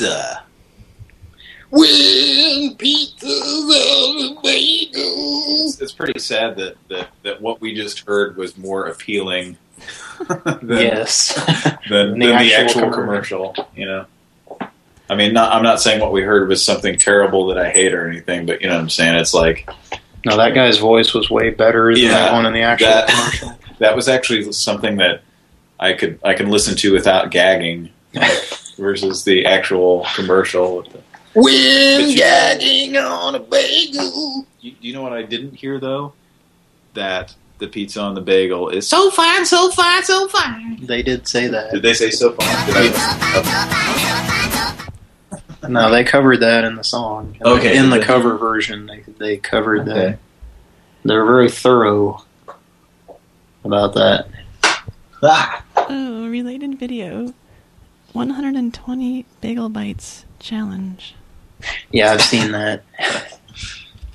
Pizza. When pizza's on a bagel. It's pretty sad that, that that what we just heard was more appealing than, Yes. than, than The the actual actual, commercial. commercial. You know, I mean, not, I'm not saying what we heard was something terrible that I hate or anything, but you know what I'm saying. It's like No, that guy's voice was way better than Yeah, that one in the actual that- commercial. that was actually something that I could I can listen to without gagging versus the actual commercial. With the, When gagging on a bagel. you, you know what I didn't hear though? That the pizza on the bagel is so fine, so fine, so fine. They did say that. Did they say so fine? Did I- No, they covered that in the song. In Okay, The, in the they? cover version, they they covered Okay. that. They're very thorough about that. Ah. Oh, related video. 120 bagel bites challenge. Yeah, I've seen that.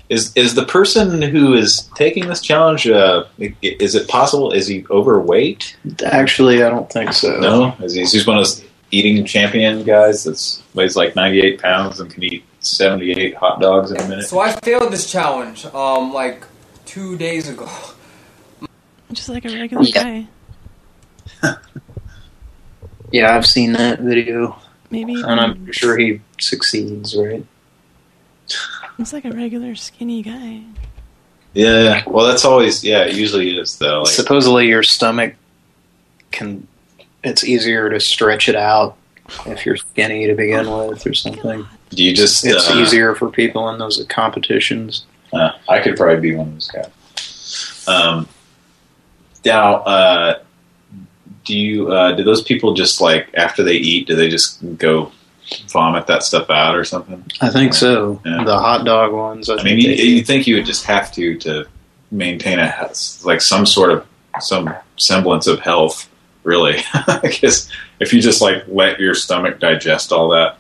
Is is the person who is taking this challenge? Uh, is it possible? Is he overweight? Actually, I don't think so. No, is he, is he just one of those eating champion guys that weighs like ninety eight pounds and can eat seventy eight hot dogs in a minute? So I failed this challenge, um, like two days ago. Just like a regular guy. Yeah, I've seen that video, Maybe and I'm sure he succeeds. Right? it's like a regular skinny guy. Yeah, well, that's always yeah. It usually is though. Like, Supposedly, your stomach can. It's easier to stretch it out if you're skinny to begin with, or something. do you just? It's uh, easier for people in those competitions. Uh, I could probably be one of those guys. Um, now, uh, do you? Uh, do those people just like after they eat? Do they just go vomit that stuff out or something? I think so. Yeah. The hot dog ones. I, I mean, you, you think you would just have to to maintain a like some sort of some semblance of health, really. Because if you just like let your stomach digest all that,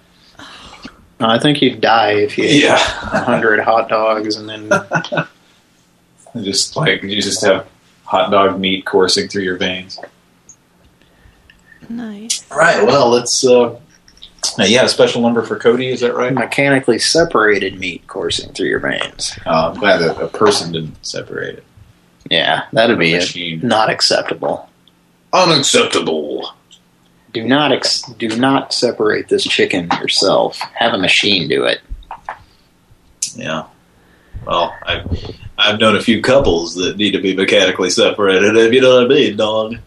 I think you'd die if you ate Yeah. a hundred hot dogs and then just like you just have hot dog meat coursing through your veins. Nice. Right. Well, let's. Uh, now, yeah, a special number for Cody. Is that right? mechanically separated meat coursing through your veins. Uh, I'm glad that a person didn't separate it. Yeah, that'd be A not acceptable. Unacceptable. Do not ex- do not separate this chicken yourself. Have a machine do it. Yeah. Well, I've I've known a few couples that need to be mechanically separated. If you know what I mean, dog.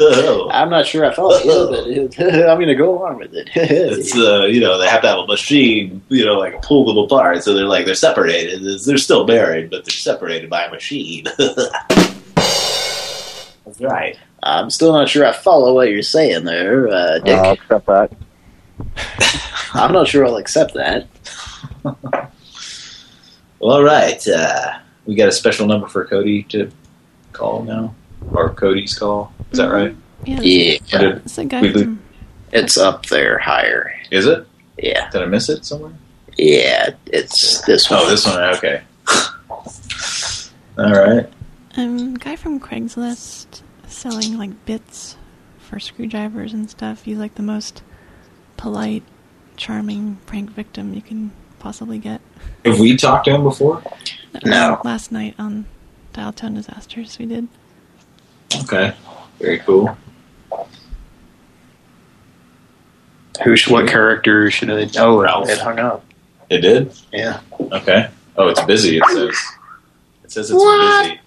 Oh. I'm not sure I follow you, but I'm going to go along with it. It's uh, you know, they have to have a machine, you know, like pull them apart. So they're like they're separated. They're still married, but they're separated by a machine. That's right. I'm still not sure I follow what you're saying there, uh, Dick. I'll accept that. I'm not sure I'll accept that. Well, all right. Uh, we got a special number for Cody to call now, or Cody's call. Is that right? Yeah. Yeah, did It's a guy from it's up there higher. Is it? Yeah, Did I miss it somewhere? yeah, it's this one. Oh, this one. Okay. all right. um guy from Craigslist selling like bits for screwdrivers and stuff. He's like the most polite, charming prank victim you can possibly get. Have we talked to him before? No. Last night on Dial Tone Disasters we did. Okay. Very cool. Who? Should, what character should I? Oh, Ralph. it hung up. It did. Yeah. Okay. Oh, it's busy. It says. It says it's What? busy.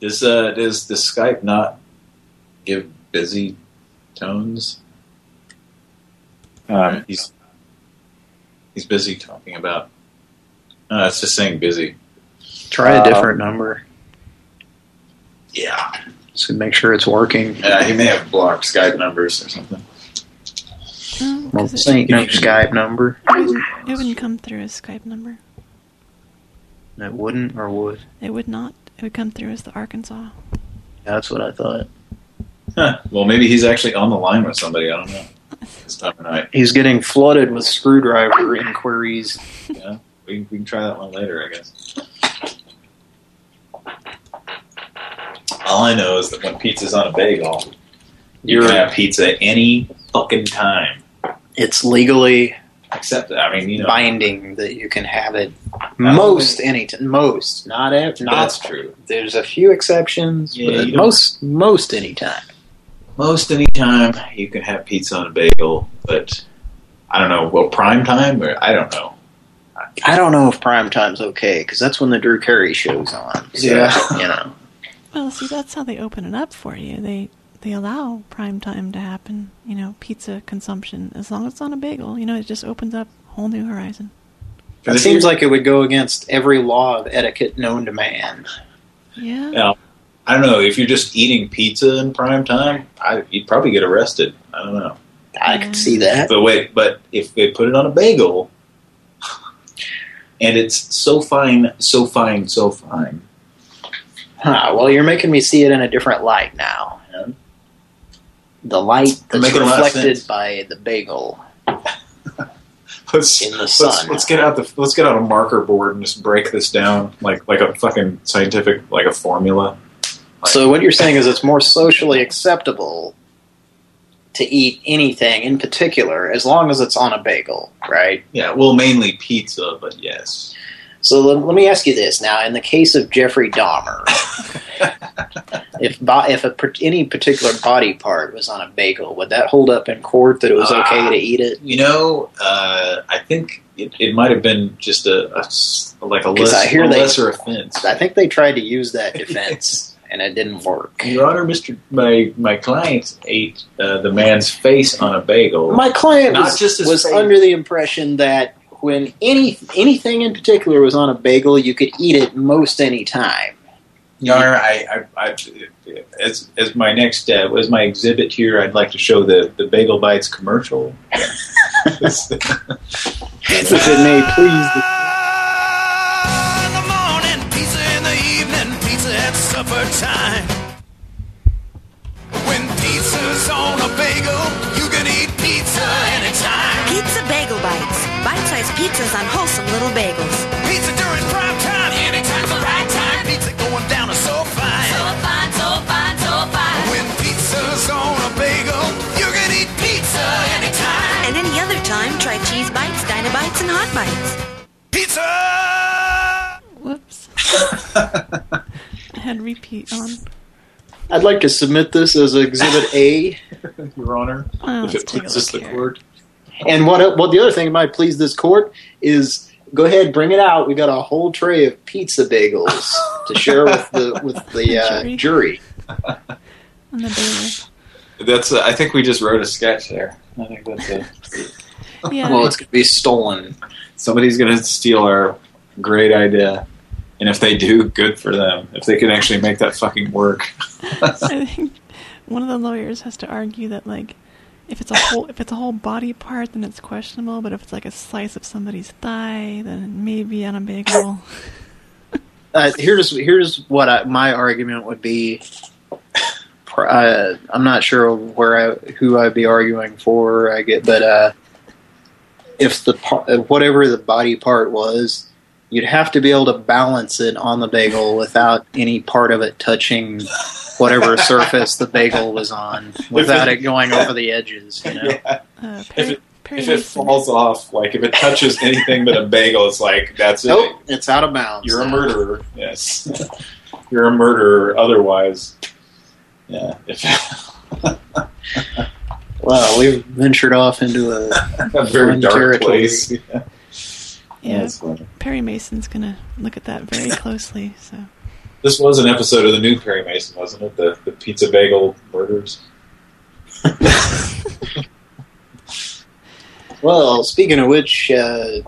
Does uh does the Skype not give busy tones? Um, he's he's busy talking about. Uh, it's just saying busy. Try a Uh, different number. Yeah. So make sure it's working. Yeah, he may have blocked Skype numbers or something. No, Well, 'cause this it, ain't no Skype number. it, wouldn't, it wouldn't come through as Skype number. It wouldn't or would. It would not. It would come through as the Arkansas. That's what I thought. Huh. Well, maybe he's actually on the line with somebody. I don't know. This time of night. He's getting flooded with screwdriver inquiries. Yeah, we, we can try that one later, I guess. All I know is that when pizza's on a bagel, you You're- can have pizza any fucking time. It's legally Except, I mean, you know, binding that you can have it most any t- most not ev- not that's true. There's a few exceptions, Yeah, but most most any time. Most any time you can have pizza on a bagel, but I don't know. Well, prime time, or I don't know. I don't know if prime time's okay because that's when the Drew Carey show's on. So, Yeah. you know. Well, see, that's how they open it up for you. They they allow prime time to happen. You know, pizza consumption as long as it's on a bagel. You know, it just opens up a whole new horizon. It seems like it would go against every law of etiquette known to man. Yeah. Now, I don't know if you're just eating pizza in prime time. I, you'd probably get arrested. I don't know. I could see that. But wait, but if they put it on a bagel, and it's so fine, so fine, so fine. Huh, well, you're making me see it in a different light now. The light that's making a lot of reflected by the bagel Let's, in the let's, let's get out the let's get out a marker board and just break this down like like a fucking scientific like a formula. So what you're saying is it's more socially acceptable to eat anything in particular as long as it's on a bagel, right? Yeah, well, mainly pizza, but yes. So let, let me ask you this now: in the case of Jeffrey Dahmer, if if a, any particular body part was on a bagel, would that hold up in court that it was okay Ah. to eat it? You know, uh, I think it, it might have been just a, a like a, less, I hear a they- lesser offense. I think they tried to use that defense, and it didn't work. Your Honor, Mister, my my client ate uh, the man's face on a bagel. My client Not was, just was face. under the impression that when any anything in particular was on a bagel, you could eat it most any time. Your Honor, I, I, I, as as my next step, as my exhibit here, I'd like to show the the Bagel Bites commercial. If it may please the Pizza in the evening, pizza at supper time. When pizza's on a bagel, Bite-sized pizzas on wholesome little bagels. Pizza during prime time, anytime's the right time. Pizza going down is so fine. So fine, so fine, so fine. When pizza's on a bagel, you can eat pizza anytime. And any other time, try Cheese Bites, Dynabites, and Hot Bites. Pizza! Whoops. I had repeat on. I'd like to submit this as Exhibit A, Your Honor, Well, if it pleases look the here. court. And what what the other thing that might please this court is go ahead, bring it out. We got a whole tray of pizza bagels to share with the with the uh, Jury. jury. The. That's. Uh, I think we just wrote a sketch there. I think that's it. Yeah. Well, it's gonna be stolen. Somebody's going to steal our great idea, and if they do, good for them. If they can actually make that fucking work. I think one of the lawyers has to argue that like if it's a whole if it's a whole body part then it's questionable, but if it's like a slice of somebody's thigh then maybe on a bagel. Uh, here's here's what I, my argument would be. Uh, I'm not sure where I, who I'd be arguing for. I get, but uh, if the par- uh, whatever the body part was, you'd have to be able to balance it on the bagel without any part of it touching whatever surface the bagel was on, without it going over the edges. You know? Uh, If it, if it falls off, like if it touches anything but a bagel, it's like that's it. Nope, it's out of bounds. You're a murderer. Yes, you're a murderer. Otherwise, yeah. If Well, we've ventured off into a, a very fun dark territory. place. Yeah. Yeah, Perry Mason's gonna look at that very closely. So This was an episode of the new Perry Mason, wasn't it? The the pizza bagel murders. Well, speaking of which, uh,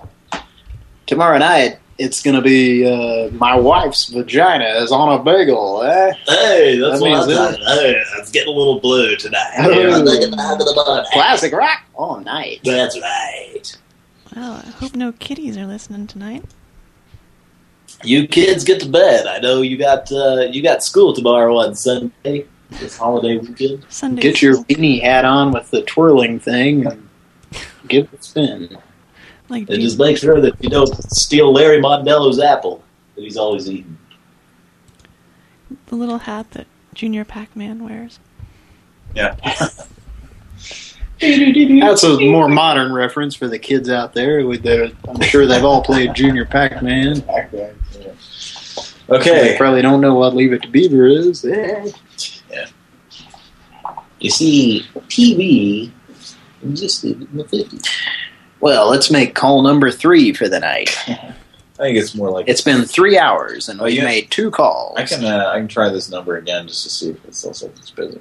tomorrow night it's going to be uh, my wife's vagina is on a bagel. Eh? Hey, that's That what I'm means talking. Hey, it's getting a little blue tonight. Oh. Yeah, look at the the bun. Classic rock all night. That's right. well, I hope no kitties are listening tonight. You kids get to bed. I know you got uh, you got school tomorrow on Sunday. This holiday weekend. Sunday. Get your beanie hat on with the twirling thing and give it a spin. like And just make sure that you don't steal Larry Mondello's apple that he's always eating. the little hat that Junior Pac-Man wears. Yeah. That's a more modern reference for the kids out there. I'm sure they've all played Junior Pac-Man. They Okay. probably don't know what Leave It to Beaver is. Eh. You see, TV existed in the 50s. Well, let's make call number three for the night. I think it's more like It's been three hours and Oh, we yeah. made two calls. I can uh, I can try this number again just to see if it still says it's busy.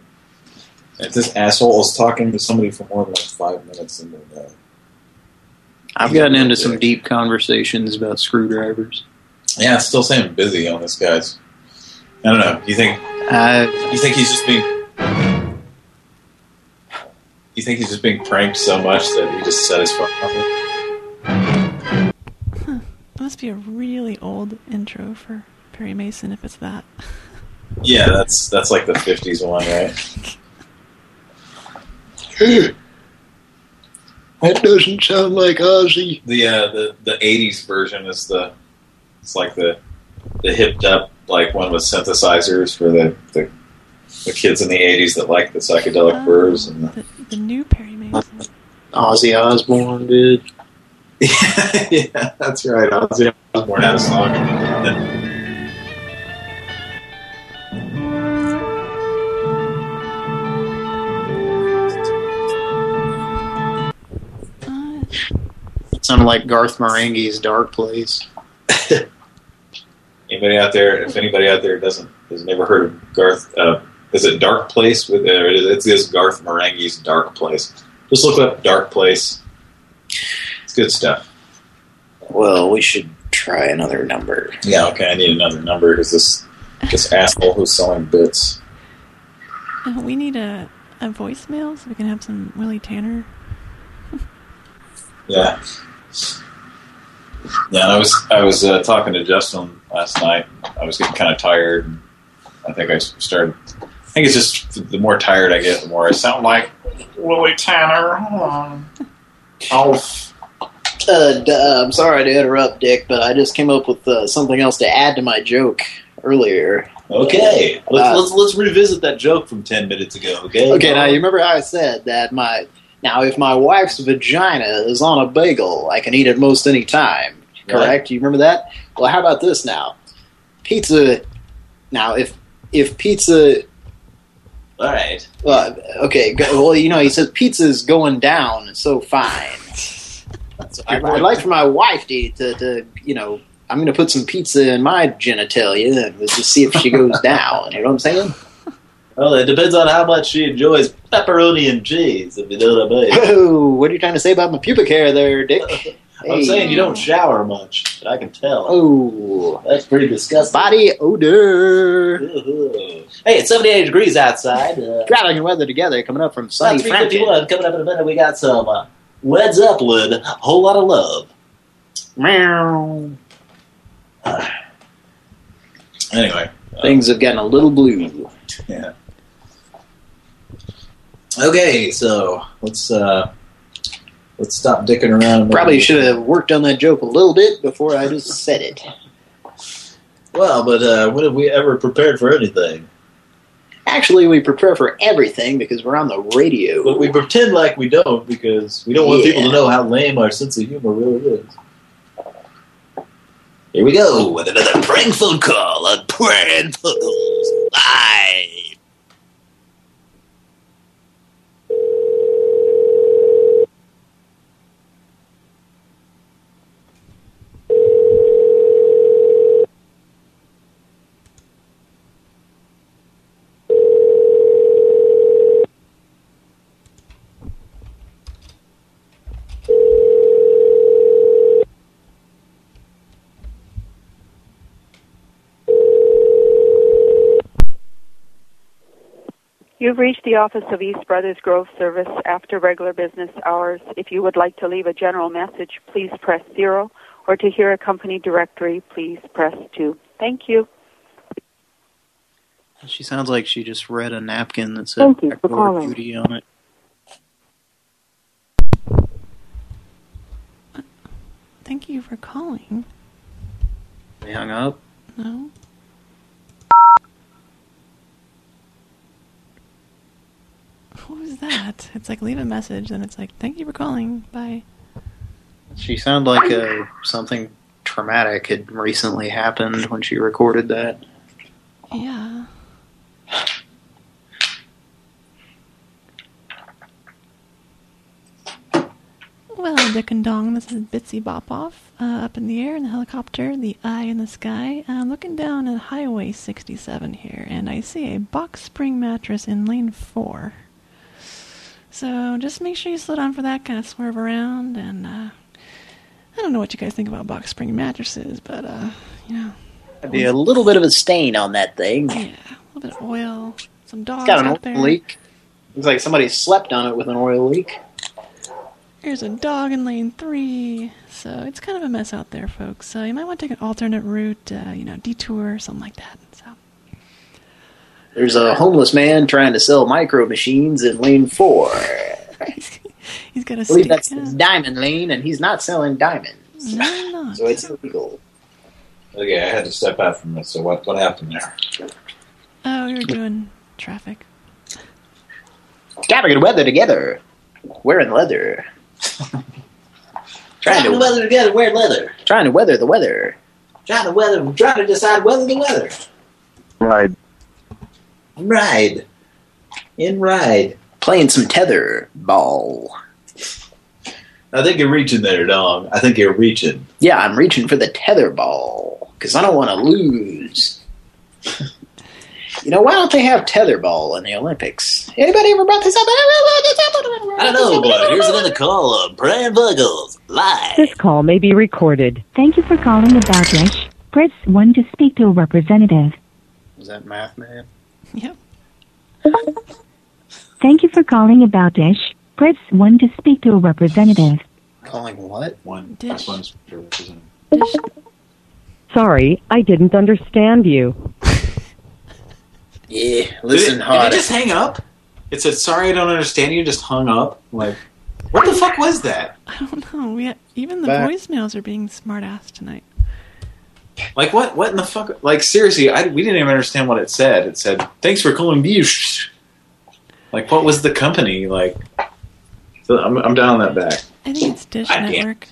If this asshole is talking to somebody for more than like five minutes, then they're uh, I've gotten into some deep conversations about screwdrivers. Yeah, it's still saying busy on this guy's. I don't know. You think? Uh, you think he's just being? You think he's just being pranked so much that he just set his phone off? That must be a really old intro for Perry Mason if it's that. Yeah, that's that's like the '50s one, right? That doesn't sound like Ozzy. The uh, the the '80s version is the it's like the the hipped up like one with synthesizers for the the, the kids in the '80s that like the psychedelic Oh. furs and the, The new Perry Mason. Ozzy Osbourne did. yeah, that's right. Ozzy Osbourne had a song. Sounded like Garth Marenghi's Dark Place. Anybody out there? If anybody out there doesn't has never heard of Garth, uh, is it Dark Place? With uh, it's this Garth Marenghi's Dark Place. Just look up Dark Place. It's good stuff. Well, we should try another number. Yeah, okay. I need another number because this this asshole who's selling bits. Uh, we need a, a voicemail so we can have some Willie Tanner. Yeah. Yeah, I was I was uh, talking to Justin last night. I was getting kind of tired. I think I started. I think it's just the more tired I get, the more I sound like Willie Tanner. Oh. Uh, uh, I'm sorry to interrupt, Dick, but I just came up with uh, something else to add to my joke earlier. Okay, let's, Uh, let's let's revisit that joke from ten minutes ago. Okay. Okay, now you remember how I said that my now if my wife's vagina is on a bagel, I can eat it most any time. Correct? You remember that? Well, how about this now? Pizza. Now, if if pizza. All right. Well, okay. Go, well, you know, he says pizza's going down so fine. So I'd, I'd like for my wife to, to, to, you know, I'm going to put some pizza in my genitalia and just see if she goes down. You know what I'm saying? Well, it depends on how much she enjoys pepperoni and cheese, if you know what I mean. Oh, what are you trying to say about my pubic hair there, Dick? I'm saying you don't shower much, but I can tell. Oh, that's pretty disgusting. Body odor. Hey, it's 78 degrees outside. Uh, Traveling weather together coming up from sunny. 351 coming up in a minute. We got some uh, Led Zeppelin, a whole lot of love. Meow. Anyway, Things have gotten a little blue. Yeah. Okay, so let's uh let's stop dicking around. Probably should have worked on that joke a little bit before I just said it. Well, but uh, when have we ever prepared for anything? Actually, we prepare for everything because we're on the radio. But we pretend like we don't because we don't want Yeah. people to know how lame our sense of humor really is. Here we go with another prank phone call on Pran Funkels Live. You've reached the office of East Brothers Grove Service after regular business hours. If you would like to leave a general message, please press zero, or to hear a company directory, please press two. Thank you. She sounds like she just read a napkin that said Thank you for calling. Beauty on it. Thank you for calling. They hung up. No. What was that? It's like leave a message, and it's like thank you for calling. Bye. She sounded like uh, something traumatic had recently happened when she recorded that. Yeah. Well, Dick and Dong, this is Bitsy Bop Off. Uh, up in the air in the helicopter, the eye in the sky. I'm looking down at Highway 67 here, and I see a box spring mattress in lane 4. So just make sure you slow down for that, kind of swerve around, and uh, I don't know what you guys think about box spring mattresses, but uh, you know, There'd be a little bit of a stain on that thing. yeah, a little bit of oil, some dogs It's got an oil there. leak. Looks like somebody slept on it with an oil leak. Here's a dog in lane three, so it's kind of a mess out there, folks. So you might want to take an alternate route, uh, you know, detour, something like that. So There's a homeless man trying to sell micro machines in lane four. he's got a. believe stick. that's yeah. the diamond lane, and he's not selling diamonds. No, no. So it's illegal. Okay, I had to step out from this. So what what happened there? Oh, we were doing traffic. Gotta get weather together. Wearing leather. trying Trying to to weather together, wear leather. trying to weather the weather. Trying to weather, trying to decide whether the weather. Right. Ride. In ride. Playing some tether ball. I think you're reaching there, dog. I think you're reaching. Yeah, I'm reaching for the tether ball because I don't want to lose. you know, why don't they have tether ball in the Olympics? Anybody ever brought this up? I don't know, but here's another call of Brian Buggles, live. This call may be recorded. Thank you for calling the Dish. Press 1 to speak to a representative. Is that math man? Yep. Thank you for calling About Dish. Press 1 to speak to a representative. Calling what? One. Dish. One representative. Dish. Sorry, I didn't understand you. Yeah, Did listen it, hard. Did it just hang up? It said, "Sorry, I don't understand you." Just hung up. Like, what the fuck was that? I don't know. We even the Back. voicemails are being smart ass tonight. Like, what? What in the fuck? Like, seriously, I, we didn't even understand what it said. It said, "Thanks for calling Bush." Like, what was the company? Like, so I'm, I'm down on that back. I think it's Dish God damn. Network.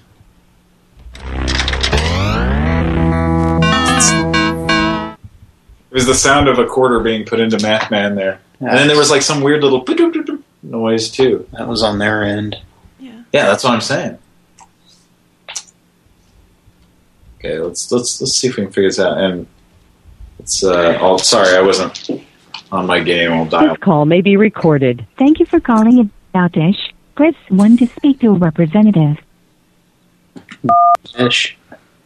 It was the sound of a quarter being put into Math Man there, and then there was like some weird little noise too. That was on their end. Yeah. Yeah, that's what I'm saying. Okay, let's let's let's see if we can figure this out. And it's uh, oh, sorry, I wasn't on my game. I'll dial. This call may be recorded. Thank you for calling About Dish. Press 1 to speak to a representative. Dish.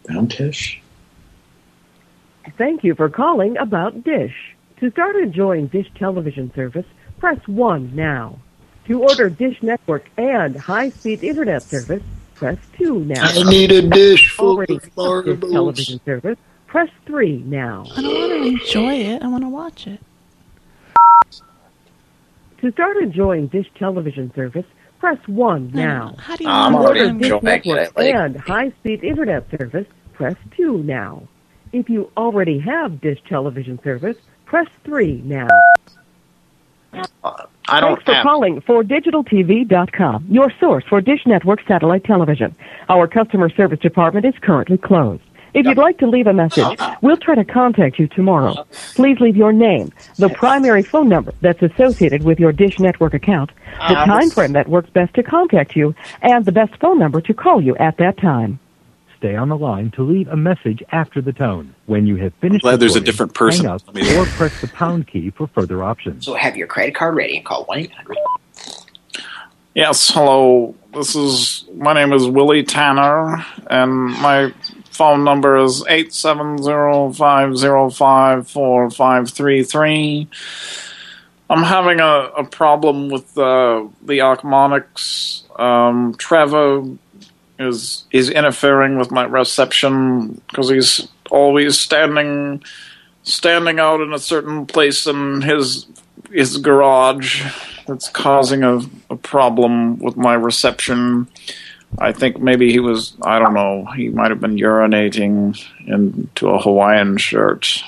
Bountish. Thank you for calling About Dish. To start enjoying Dish television service, press 1 now. To order Dish Network and high-speed internet service, press 2 now. I need a dish full Already of Dish marbles. television service, press 3 now. I don't want to enjoy it. I want to watch it. To start enjoying Dish television service, press 1 now. How do you I'm To already order Dish enjoying Network it. Like, and high-speed internet service, press 2 now. If you already have Dish television service, press 3 now. I don't Thanks for have. calling for digitaltv.com, your source for Dish Network satellite television. Our customer service department is currently closed. If you'd like to leave a message, we'll try to contact you tomorrow. Please leave your name, the primary phone number that's associated with your Dish Network account, the Ah, time frame that works best to contact you, and the best phone number to call you at that time. Stay on the line to leave a message after the tone. When you have finished glad there's a different person. hang up or press the pound key for further options. So have your credit card ready and call 1 eight hundred. Yes, hello. This is my name is Willie Tanner, and my phone number is eight seven zero five zero five four five three three. I'm having a, a problem with uh, the Ochmoneks. Um, Trevor is is interfering with my reception because he's always standing standing out in a certain place in his his garage. That's causing a, a problem with my reception. I think maybe he was, I don't know, he might have been urinating into a Hawaiian shirt.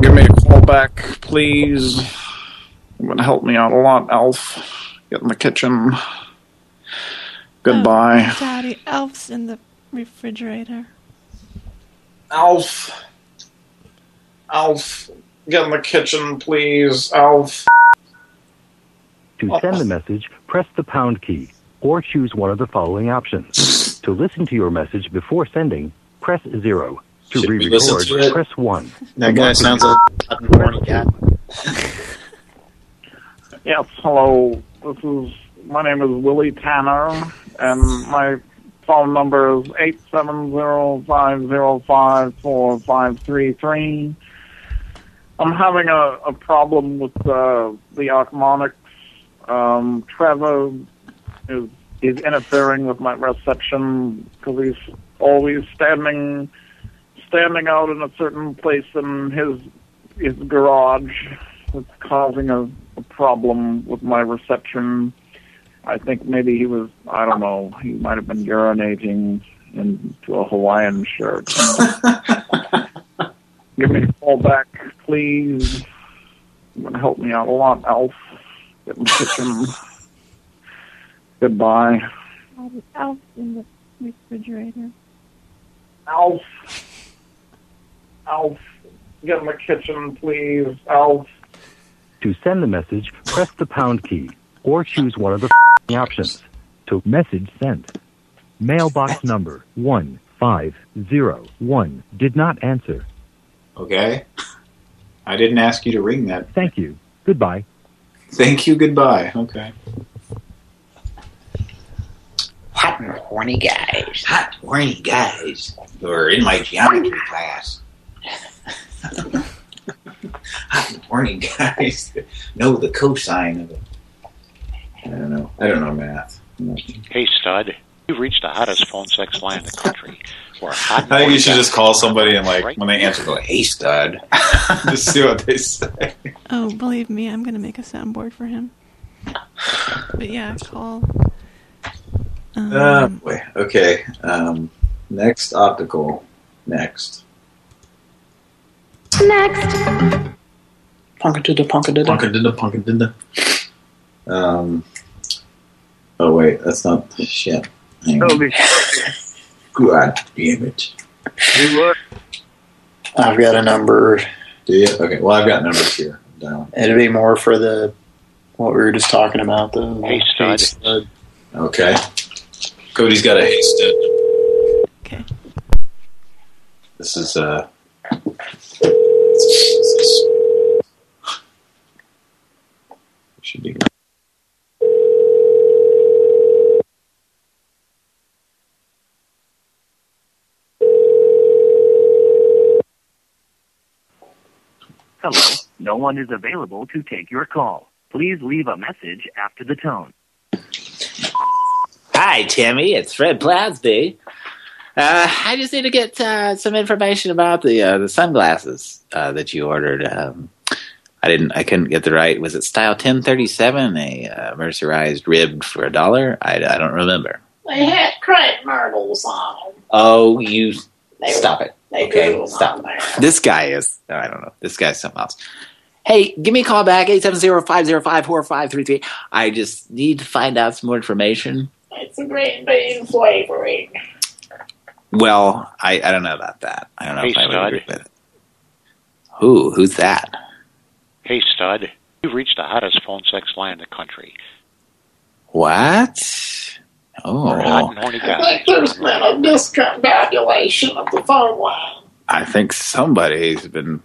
Give me a call back, please. It would help me out a lot, Alf. Get in the kitchen. Goodbye. Oh, Daddy, Alf's in the refrigerator. Alf. Alf. Get in the kitchen, please, Alf. To send the message, press the pound key or choose one of the following options. to listen to your message before sending, press 0. To Should we listen re-record, to press 1. That guy sounds like a horny guy. Yes, hello. This is my name is Willie Tanner, and my phone number is eight seven zero five zero five four five three three. I'm having a, a problem with uh, the Ochmoneks. Um, Trevor is is interfering with my reception because he's always standing standing out in a certain place in his his garage. It's causing a, a problem with my reception. I think maybe he was I don't know, he might have been urinating into a Hawaiian shirt. Give me a call back, please. You're gonna help me out a lot, Alf. Get in the kitchen. Goodbye. Um, Alf in the refrigerator. Alf. Alf. Get in the kitchen, please. Alf. To send the message, press the pound key or choose one of the options. To message sent. Mailbox number 1501 did not answer. Okay. I didn't ask you to ring that. Thank you. Goodbye. Thank you, goodbye. Okay. Hot and horny guys. Hot, horny guys. Who are in my geometry class. Hot and horny guys know the cosine of it. I don't know. I don't know math. Hey, stud. You've reached the hottest phone sex line in the country. Where hot I think you should just call somebody and like when they answer, go, "Hey, stud," just see what they say. Oh, believe me, I'm gonna make a soundboard for him. But yeah, call. Um, Uh, boy. Okay. Um, next optical. Next. Next. Punkadida, punkadida. Punkadida, punkadida. Um. Oh wait, that's not shit. Hang on. God damn it. I've got a number. Do you? Okay. Well, I've got numbers here. Down. It'd be more for the what we were just talking about, though. Hey, stud. Okay. Cody's got a hey stud. Okay. This is uh. Should be. Hello, no one is available to take your call. Please leave a message after the tone. Hi, Timmy. It's Fred Plasby. Uh, I just need to get uh, some information about the uh, the sunglasses uh, that you ordered. Um, I didn't. I couldn't get the right. Was it style ten thirty seven? A uh, mercerized ribbed for a dollar? I, I don't remember. They had crepe myrtles on them. Oh, you They stop it. They Okay, oh, stop. This guy is. Oh, I don't know. This guy's something else. Hey, give me a call back eight seven zero five zero five four five three three. I just need to find out some more information. It's a green bean flavoring. Well, I, I don't know about that. I don't know Hey, if I would stud. agree with it. Who? Who's that? Hey, stud. You've reached the hottest phone sex line in the country. What? Where hot Oh, and horny I think there's been a discombobulation of the phone line. I think somebody's been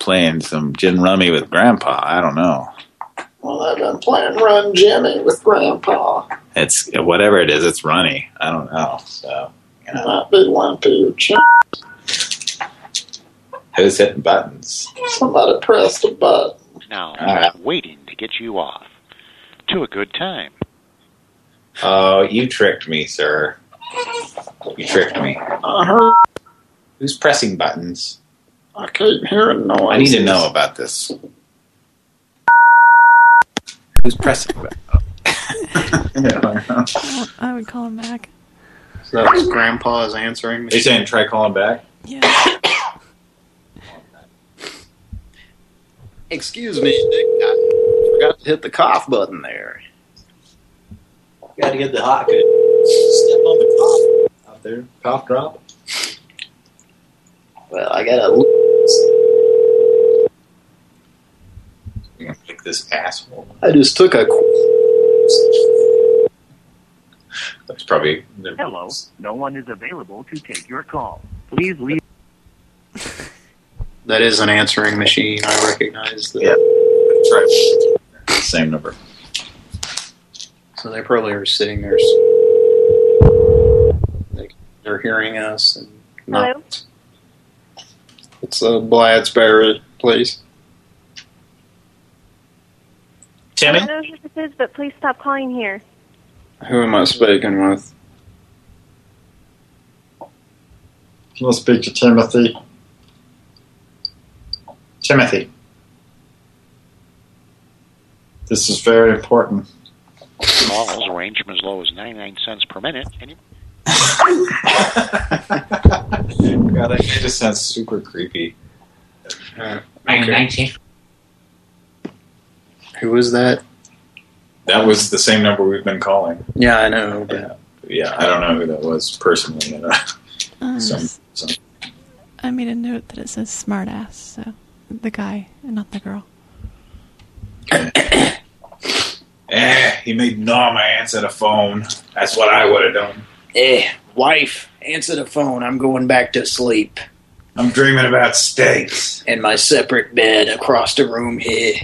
playing some gin rummy with Grandpa. I don't know. Well, I've been playing Run Jimmy with Grandpa. It's whatever it is. It's runny. I don't know. So you know, Might be one for your chin. who's hitting buttons? Somebody pressed a button. Now, All right. he's waiting to get you off. To a good time. Oh, you tricked me, sir. You tricked me. I heard. Who's pressing buttons? I keep hearing noises. I need to know about this. Who's pressing buttons? I I would call him back. So that was Grandpa's answering Are you saying try calling back? Yeah. Excuse me, I forgot to hit the cough button there. Got to get the hot good. Step on the cough out there. Cough drop. Well, I gotta. You're gonna pick this asshole. I just took a. That's probably. Hello, no one is available to take your call. Please leave. That is an answering machine. I recognize that. Yeah. Try. same number. So they probably are sitting there. They, they're hearing us. And not, Hello? It's a Blad's Barrett, please. Timmy? I know who this is, but please stop calling here. Who am I speaking with? Can I speak to Timothy? Timothy. This is very important. Calls range from as low as 99 cents per minute. And you- God, that just sounds super creepy. Okay. Who was that? That was the same number we've been calling. Yeah, I know. But Yeah, I don't know who that was personally. You know. Um, some, some, I made a note that it says smartass, so the guy and not the girl. eh, he made Norma answer the phone. That's what I would have done. Eh, wife, answer the phone. I'm going back to sleep. I'm dreaming about steaks. In my separate bed across the room here.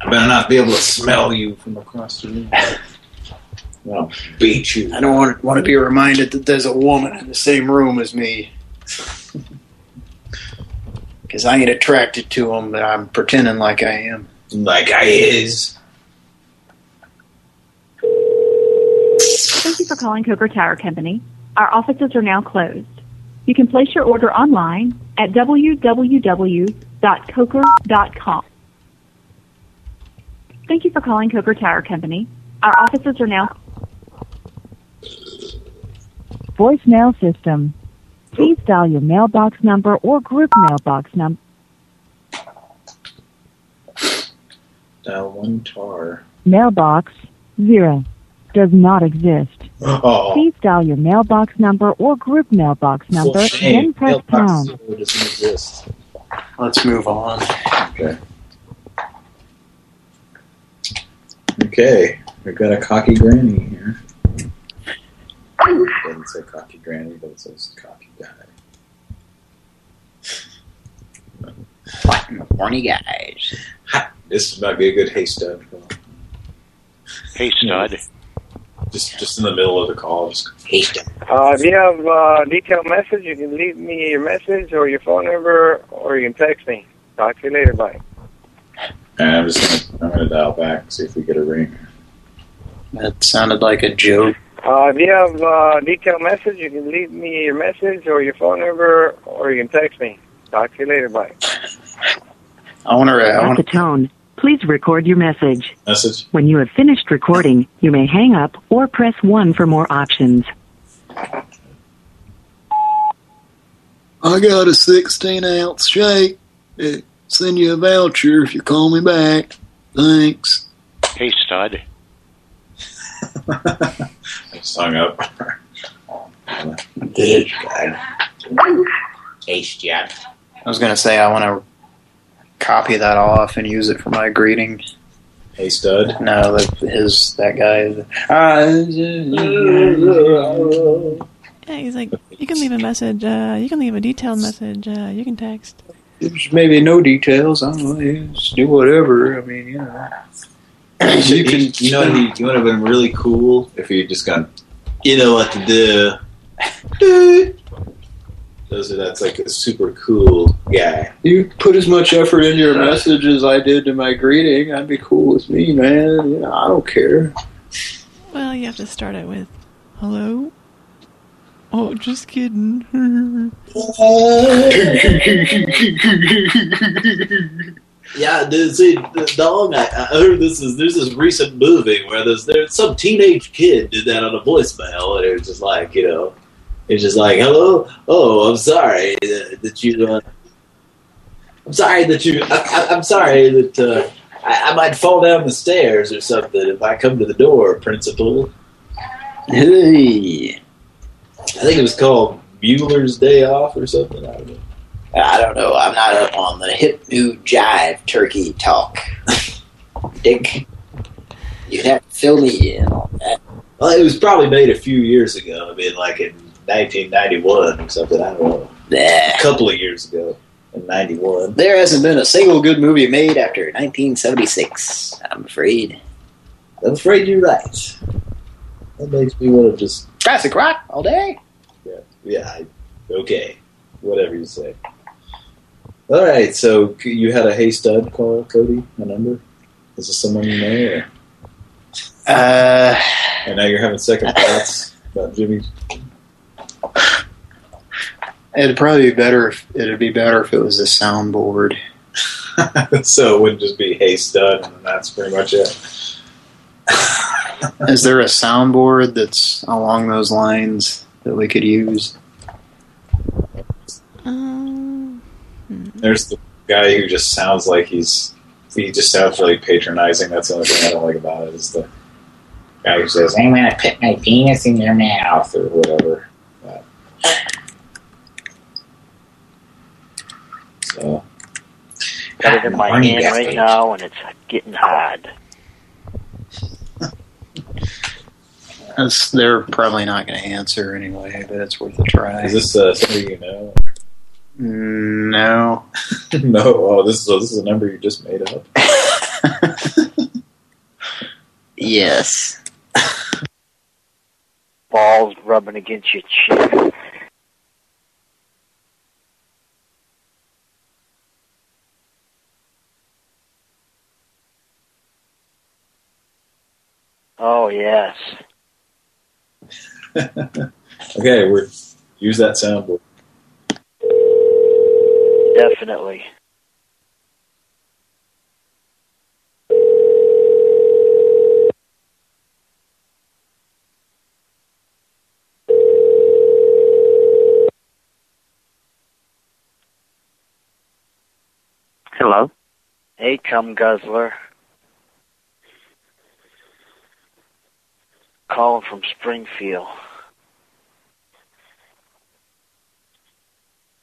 I better not be able to smell you from across the room. I'll beat you. I don't want, want to be reminded that there's a woman in the same room as me. Because I ain't attracted to him, but I'm pretending like I am. Like I is. Thank you for calling Coker Tire Company. Our offices are now closed. You can place your order online at www.coker.com. Thank you for calling Coker Tire Company. Our offices are now Voicemail system. Please dial your mailbox number or group mailbox number. Dial one tar. Mailbox zero does not exist. Oh. Please dial your mailbox number or group mailbox number, Well, shame. then press Mailbox pound. doesn't exist. Let's move on. Okay. Okay, we've got a cocky granny here. It doesn't say cocky granny, but it says cocky guy. Horny guys. This might be a good hey stud. Hey, stud. Just just in the middle of the call, just hey stud. Uh, if you have a detailed message, you can leave me your message or your phone number, or you can text me. Talk to you later. Bye. And I'm just gonna I'm gonna dial back see if we get a ring. That sounded like a joke. Uh, if you have a detailed message, you can leave me your message or your phone number, or you can text me. Talk to you later. Bye. I want to. I At want the tone, please record your message. Message. When you have finished recording, you may hang up or press 1 for more options. I got a 16 ounce shake. Eh, Send you a voucher if you call me back. Thanks. Hey, stud. I just hung up. Good Hey, Jack. I was gonna say I want to copy that off and use it for my greeting. Hey, stud. No, that his that guy. Uh, Yeah, he's like, you can leave a message, uh, you can leave a detailed message, uh, you can text. There's maybe no details. I don't know. Just do whatever. I mean, you know. you can, you know, you, you would have been really cool if you just gone. You know what to do. Those are that's like a super cool guy. You put as much effort into your message as I did to my greeting. I'd be cool with me, man. You know, I don't care. Well, you have to start it with, hello? Oh, just kidding. Yeah, the, see, the dog. I, I heard this is there's this recent movie where there's there's some teenage kid did that on a voicemail, and it was just like you know, it's just like hello, oh, I'm sorry that, that you. Uh, I'm sorry that you. I, I'm sorry that uh, I, I might fall down the stairs or something if I come to the door, Principal. Hey. I think it was called Bueller's Day Off or something. I don't know. I don't know. I'm not up on the hip new jive turkey talk. Dick. You'd have to fill me in on that. Well, it was probably made a few years ago. I mean, like in 1991 or something. I don't know. Nah. A couple of years ago. in 91. There hasn't been a single good movie made after 1976, I'm afraid. I'm afraid you're right. That makes me want to just... Classic rock all day. Yeah, yeah I, okay. Whatever you say. All right, so you had a Hey Stud call, Cody, a number? Is this someone you know? Or? Uh, And now you're having second thoughts about Jimmy. It'd probably be better. If, it'd be better if it was a soundboard. so it wouldn't just be Hey Stud, and that's pretty much it. Is there a soundboard that's along those lines that we could use? Um, There's the guy who just sounds like he's he just sounds really patronizing. That's the only thing I don't like about it is the guy who says, "I'm gonna put my penis in your mouth" or whatever. But- so Got it in my hand right Gaston. now, and it's getting hard. That's, they're probably not going to answer anyway, but it's worth a try. is this uh, somebody you know? No. no. Oh, this is this is a number you just made up. Yes. Balls rubbing against your chin. Oh yes. Okay, we're use that soundboard. Definitely. Hello. Hey, cum guzzler. Calling from Springfield.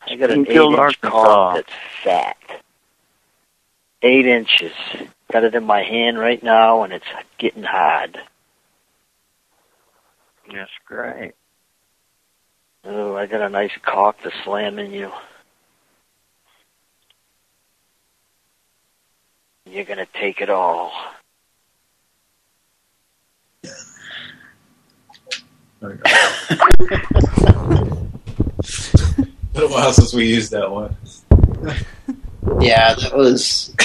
I got an eight-inch Arkansas. cock that's fat. Eight inches. Got it in my hand right now, and it's getting hard. That's great. Oh, I got a nice cock to slam in you. You're gonna take it all. Been a while since we used that one. Yeah, that was.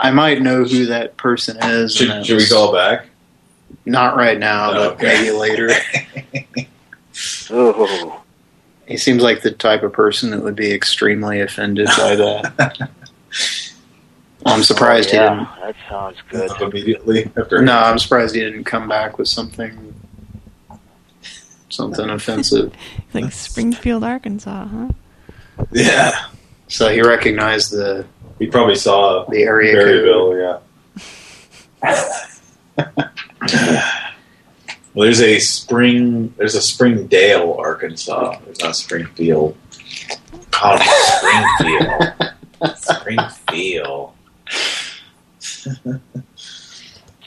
I might know who that person is. Should, should we call back? Not right now, but Okay. maybe later. Ooh. He seems like the type of person that would be extremely offended by that. I'm oh, surprised Oh, yeah, he That sounds good. Immediately after. didn't. No, I'm surprised he didn't come back with something, something offensive. like Springfield, Arkansas, huh? Yeah. So he recognized the. He probably saw the area Berryville, yeah. well, there's a spring. There's a Springdale, Arkansas. There's not Springfield. Call it Springfield. Springfield.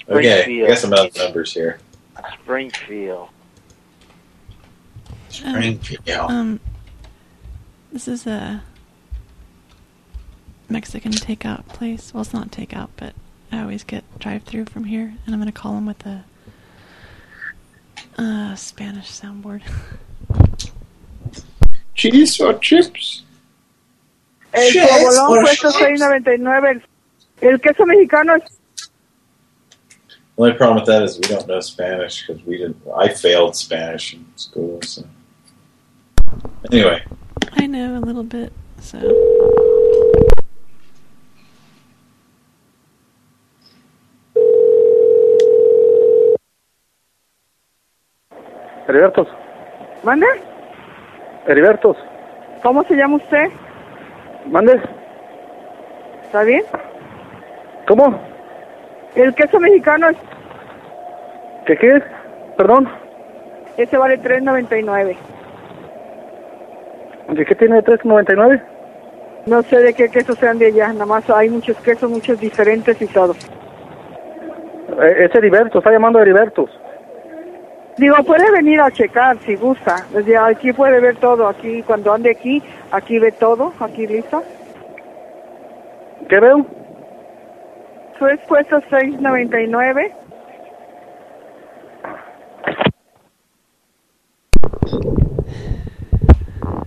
Okay, I guess I'm out of numbers here. Springfield. Springfield. Um, this is a Mexican takeout place. Well, it's not takeout, but I always get drive-through from here, and I'm gonna call them with a uh, Spanish soundboard. Cheese or chips? El provolón cuesta 6.99. El queso mexicano es The only problem with that is we don't know Spanish because we didn't. I failed Spanish in school. So anyway, I know a little bit, so. Heribertos. ¿Mande? Heribertos. ¿Cómo se llama usted? ¿Mande? ¿Está bien? ¿Cómo? El queso mexicano es- ¿Qué qué? Perdón. ese vale 3.99. ¿De qué tiene 3.99? No sé de qué quesos sean de allá, nada más hay muchos quesos, muchos diferentes y todo. Eh, es Heribertos, está llamando Heribertos. Digo, puede venir a checar si gusta. Desde aquí puede ver todo. Aquí, cuando ande aquí, aquí ve todo. Aquí listo. ¿Qué veo? Su es puesto 699.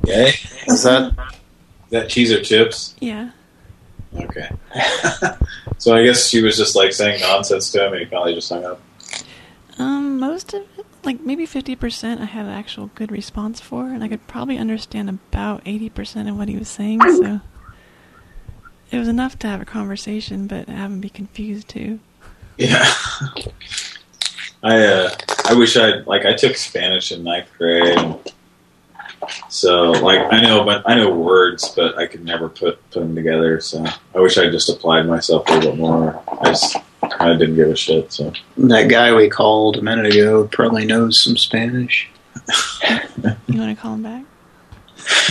Okay. Is that Is that cheese or chips? Yeah. Okay. so I guess she was just like saying nonsense to him and he finally just hung up. Um, most of it, like maybe 50% I had an actual good response for, and I could probably understand about 80% of what he was saying, so it was enough to have a conversation, but have him be confused too. Yeah. I uh I wish I like I took Spanish in ninth grade. So like I know but I know words but I could never put put them together so I wish I just applied myself a little bit more. I just kind of didn't give a shit so that guy we called a minute ago probably knows some Spanish? You want to call him back?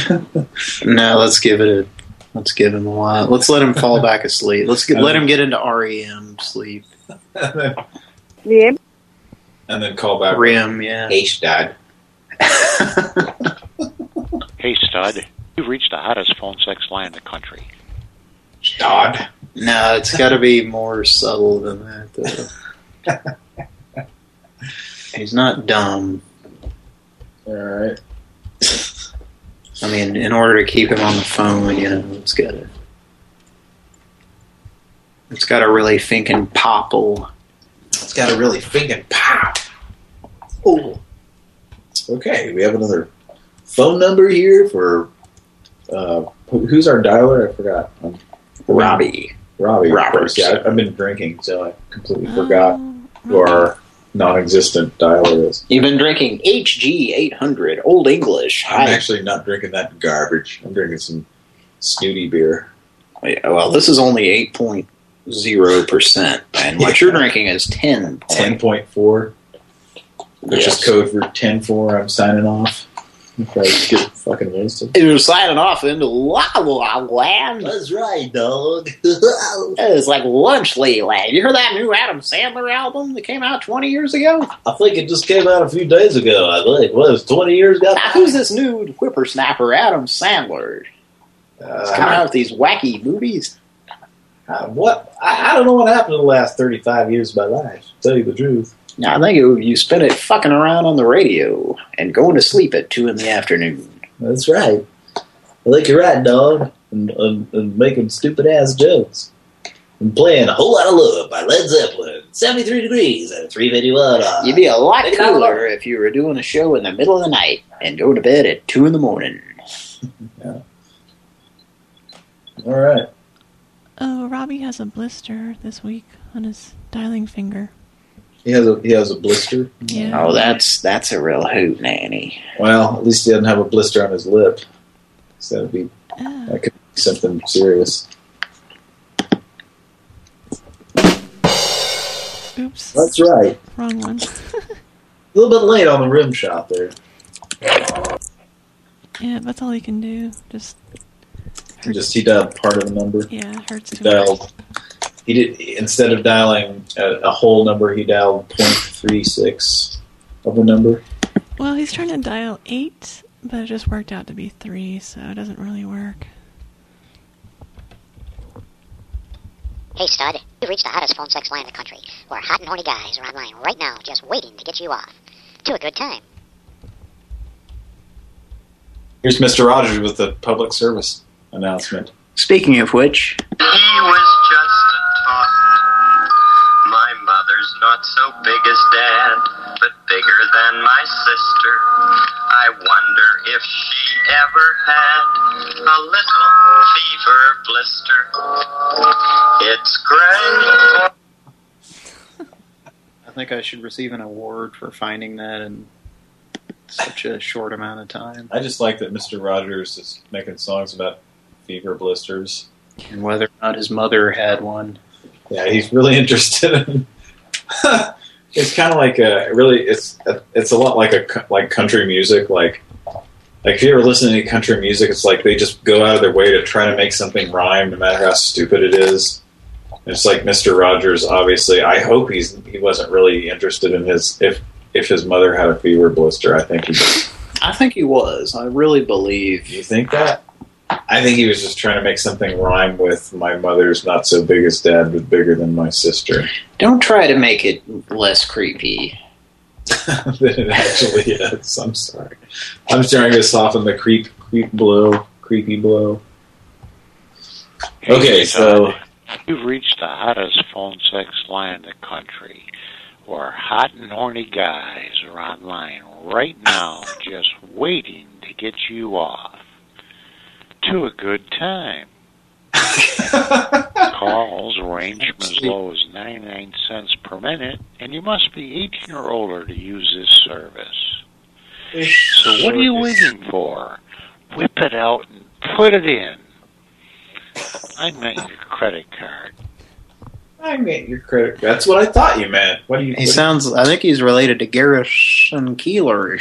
No, let's give it a let's give him a while. Let's let him fall back asleep. Let's get, let him get into REM sleep. Bien. and then call back REM, yeah. Hey dad. Hey, stud. You've reached the hottest phone sex line in the country. Stud. No, it's got to be more subtle than that. Though. He's not dumb. All right. I mean, in order to keep him on the phone, you know, it's got to. It's got to really thinking popple. It's got a really thinking pop. Oh. Okay, we have another phone number here for uh who's our dialer? I forgot. Um, Robbie. Robbie. of Roberts. Yeah, I- I've been drinking, so I completely forgot who our non-existent dialer is. You've been drinking HG 800 Old English. I'm actually not drinking that garbage. I'm drinking some snooty beer. Oh, yeah, Well, this is only 8.0%, and what you're drinking is 10. 10.4, which Yes. is code for 10-4. I'm signing off. If I get fucking wasted. You're signing off into La La Land. That's right, dog. It's like lunch land. You heard that new Adam Sandler album that came out 20 years ago? I think it just came out a few days ago. I think. What, it was 20 years ago? Now, who's this new whippersnapper, Adam Sandler? He's coming out with these wacky movies. Uh, what? I, I don't know what happened in the last 35 years of my life, to tell you the truth. Now, I think it, you spent it fucking around on the radio and going to sleep at 2 in the afternoon. That's right. I think you're right, dog. And, and, and making stupid ass jokes. And playing A Whole Lot of Love by Led Zeppelin. 73 degrees at 351. Uh, You'd be a lot Take it out of cooler if you were doing a show in the middle of the night and go to bed at 2 in the morning. yeah. All right. Oh, Robbie has a blister this week on his dialing finger. He has a he has a blister. Yeah. Oh, that's that's a real hoot nanny. Well, at least he doesn't have a blister on his lip. So that'd be ah. that could be something serious. Oops. That's right. Wrong one. A little bit late on the rim shot there. yeah, that's all he can do. Just He just he dialed part of the number. yeah, it hurts He too much. Dialed. He did instead of dialing a, a whole number, he dialed .36 of a number. Well, he's trying to dial eight, but it just worked out to be three, so it doesn't really work. Hey, stud, you've reached the hottest phone sex line in the country, where hot and horny guys are online right now just waiting to get you off. To a good time. Here's Mr. Rogers with the public service announcement. Speaking of which, He was just not so big as dad, but bigger than my sister. I wonder if she ever had a little fever blister. It's great. I think I should receive an award for finding that in such a short amount of time. I just like that Mr. Rogers is making songs about fever blisters. And whether or not his mother had one. Yeah, he's really interested in. it's kind of like a really. It's it's a lot like a like country music. Like like if you ever listen to any country music, it's like they just go out of their way to try to make something rhyme, no matter how stupid it is. It's like Mr. Rogers. Obviously, I hope he's he wasn't really interested in his if if his mother had a fever blister. I think he. I think he was. I really believe. You think that? I think he was just trying to make something rhyme with my mother's not so big as dad, but bigger than my sister. Don't try to make it less creepy. than it actually is. I'm sorry. I'm trying to soften the creep, creep blow, creepy blow. Okay, so You've reached the hottest phone sex line in the country, where hot and horny guys are online right now just waiting to get you off. To a good time. Calls range from as low as 99 cents per minute, and you must be 18 or older to use this service. So what are you waiting for? Whip it out and put it in. I meant your credit card. I meant your credit. card. That's what I thought you meant. What do you? He what- sounds. I think he's related to Garrison Keillor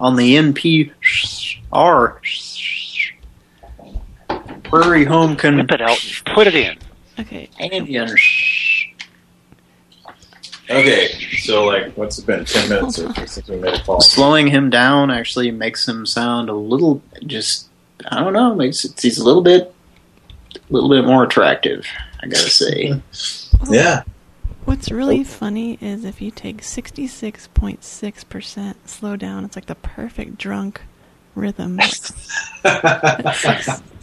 on the NPR. Prairie Home Con. Whip it out and put it in. Okay. Indians. Okay, so like, what's it been? Ten minutes or so since we made a call. Slowing him down actually makes him sound a little just. I don't know. Makes it, he's a little bit, a little bit more attractive. I gotta say. Yeah. What's really oh. funny is if you take 66.6% slow down, it's like the perfect drunk rhythm.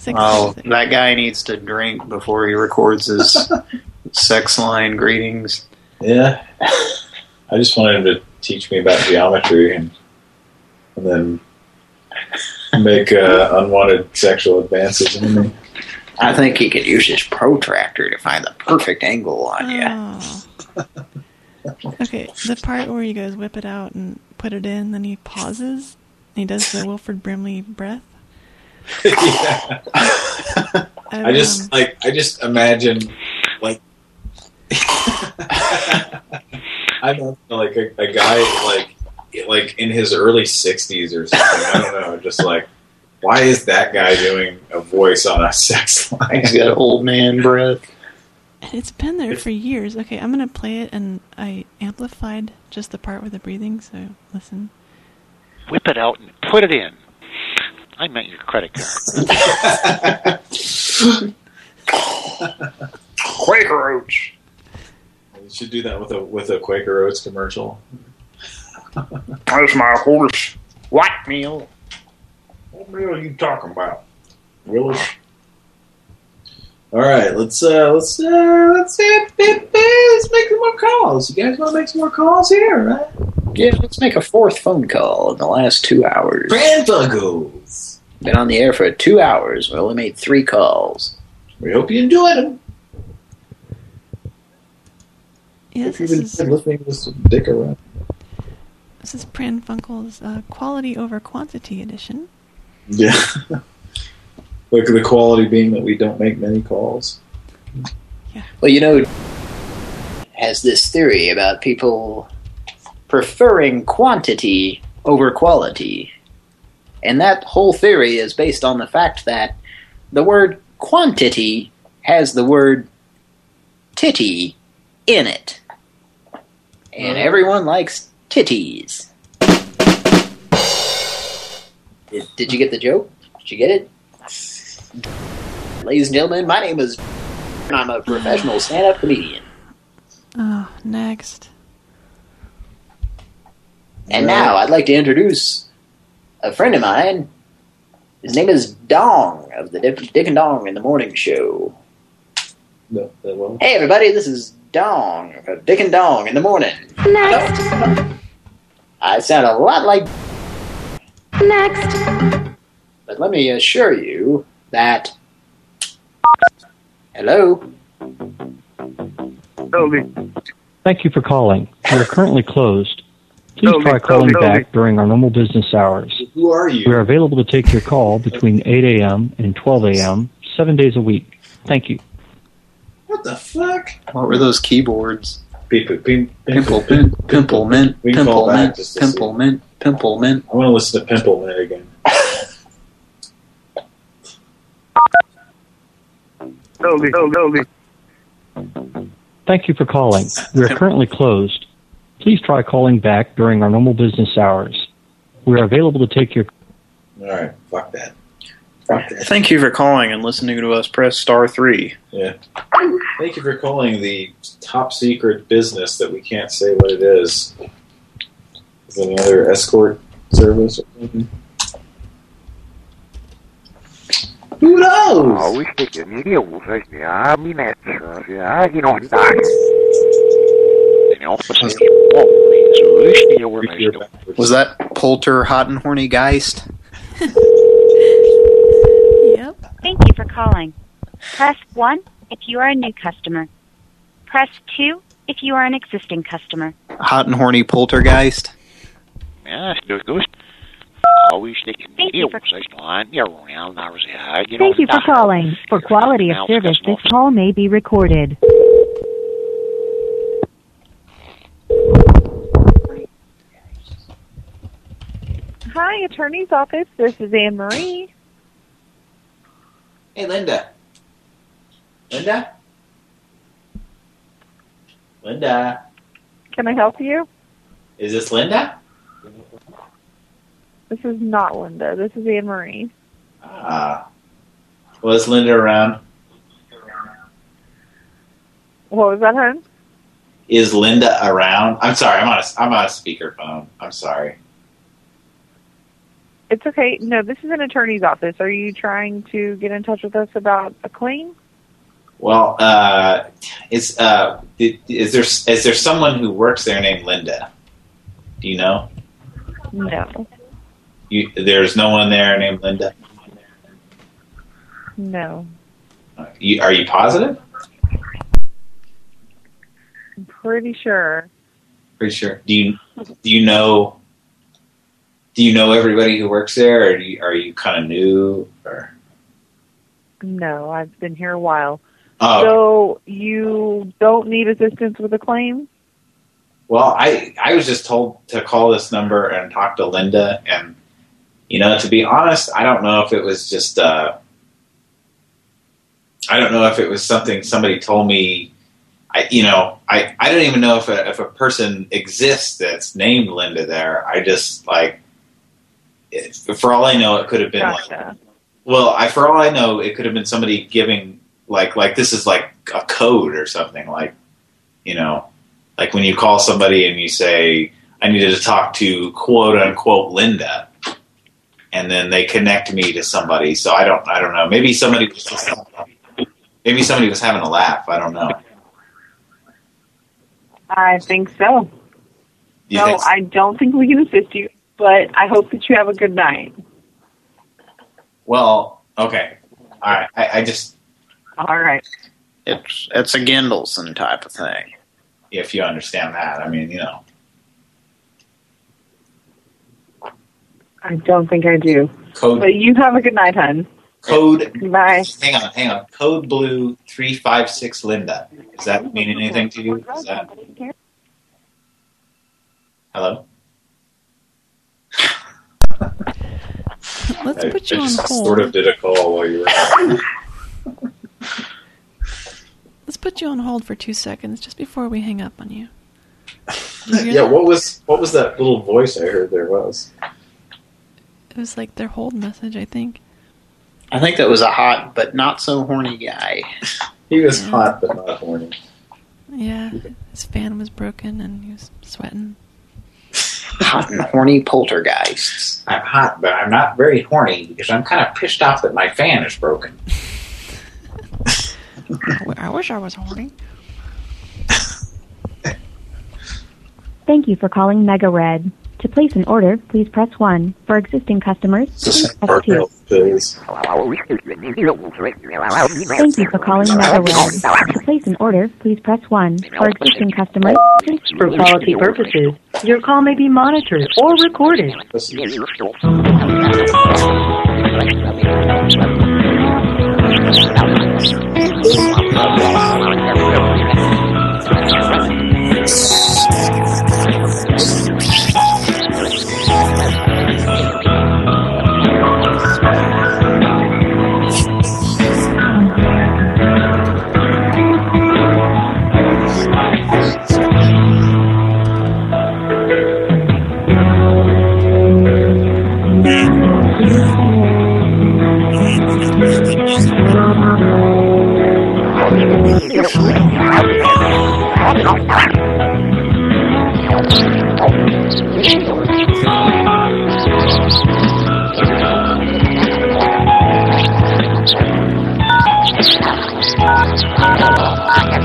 Oh, that guy needs to drink before he records his sex line greetings. Yeah. I just wanted him to teach me about geometry and and then make uh, unwanted sexual advances in me. I think he could use his protractor to find the perfect angle on you. Oh. Okay, the part where he goes whip it out and put it in, then he pauses and he does the Wilford Brimley breath. yeah. I just like I just imagine like I don't know, like a, a guy like like in his early sixties or something. I don't know, just like why is that guy doing a voice on a sex line? He's got old man breath. It's been there for years. Okay, I'm gonna play it and I amplified just the part with the breathing, so listen. Whip it out and put it in. I meant your credit card. Quaker Oats. You should do that with a with a Quaker Oats commercial. That's my horse. White meal. What meal are you talking about, Willis? All right, let's uh let's uh let's uh, let's make some more calls. You guys want to make some more calls here, right? Yeah, let's make a fourth phone call in the last two hours. Pran Funkels. Been on the air for two hours. We only made three calls. We hope you enjoyed them. Yes, If you've this been is, listening to some dick around. this is Pran Funkel's uh, quality over quantity edition. Yeah. Look at the quality being that we don't make many calls. Yeah. Well, you know, has this theory about people preferring quantity over quality. And that whole theory is based on the fact that the word quantity has the word titty in it. And everyone likes titties. Did, did you get the joke? Did you get it? Ladies and gentlemen, my name is and I'm a professional stand-up comedian. Oh, next. And now I'd like to introduce a friend of mine. His name is Dong of the Dick, Dick and Dong in the Morning Show. No, that well. Hey everybody, this is Dong of Dick and Dong in the Morning. Next. I sound a lot like, Next. but let me assure you that. Hello. Thank you for calling. We are currently closed. Please Toby, try calling Toby, Toby. back during our normal business hours. Who are you? We are available to take your call between 8 a.m. and 12 a.m. seven days a week. Thank you. What the fuck? What were those keyboards? Pimple, pim, Pimple, pim, pimple, mint, We call pimple, back mint, pimple, mint, pimple, mint. I want to listen to Pimple Man again. Toby, Toby, Toby. Thank you for calling. We are currently closed. please try calling back during our normal business hours. We are available to take your All right, fuck that. Thank you for calling and listening to us press star three. Yeah. Thank you for calling the top secret business that we can't say what it is. Is it another escort service or something? Who knows? Ja, vi sticker miljoner. Ja, min älskar. Ja, you know, that. Den är oftast så lyssnar jag mest. Was that Polter Hot and Horny Geist? Yep. Thank you for calling. Press 1 if you are a new customer. Press 2 if you are an existing customer. Hot and Horny Poltergeist? Ja, det är gust. Ja, vi sticker miljoner. Ja, jag around. I was yeah, you know, Thank you for calling. For quality of service, this call may be recorded. Hi, attorney's office. This is Anne Marie. Hey, Linda. Linda? Linda? Can I help you? Is this Linda? This is not Linda. This is Anne Marie. Ah. Was Linda around? What was that, hon? Is Linda around? I'm sorry, I'm on a, I'm on a speakerphone. I'm sorry. It's okay. No, this is an attorney's office. Are you trying to get in touch with us about a claim? Well, uh, is uh, is there is there someone who works there named Linda? Do you know? No. You, there's no one there named Linda. No. You, are you positive? I'm pretty sure. Pretty sure. Do you do you know? Do you know everybody who works there, or do you, are you kind of new? Or No, I've been here a while. Oh. So you don't need assistance with a claim? well, I I was just told to call this number and talk to Linda, and you know, to be honest, I don't know if it was just. Uh, I don't know if it was something somebody told me. I, you know, I, I don't even know if a, if a person exists that's named Linda there. I just like, it, for all I know, it could have been like, well, I for all I know, it could have been somebody giving like like this is like a code or something like, you know, like when you call somebody and you say I needed to talk to quote unquote Linda, and then they connect me to somebody. So I don't I don't know. Maybe somebody was just, maybe somebody was having a laugh. I don't know. I think so. You no, think so? I don't think we can assist you, but I hope that you have a good night. Well, okay, all right. I, I just All right. It's it's a Gendelson type of thing. if you understand that, I mean, you know. I don't think I do. Code But you have a good night, hon. code. Bye. Hang on, hang on. Code blue three five six Linda. Does that mean anything to you? Is that hello? Let's I, put you I on just hold. sort of did a call while you were. Let's put you on hold for two seconds, just before we hang up on you. You yeah. that? What was what was that little voice I heard there was? It was like their hold message, I think. I think that was a hot but not so horny guy. He was hot but not horny. Yeah, his fan was broken and he was sweating. Hot and horny poltergeists. I'm hot, but I'm not very horny because I'm kind of pissed off that my fan is broken. I wish I was horny. Thank you for calling Mega Red. To place an order, please press 1. For existing customers, please press 2. Thank you for calling Metalware. To place an order, please press 1. For existing customers, For quality purposes, your call may be monitored or recorded.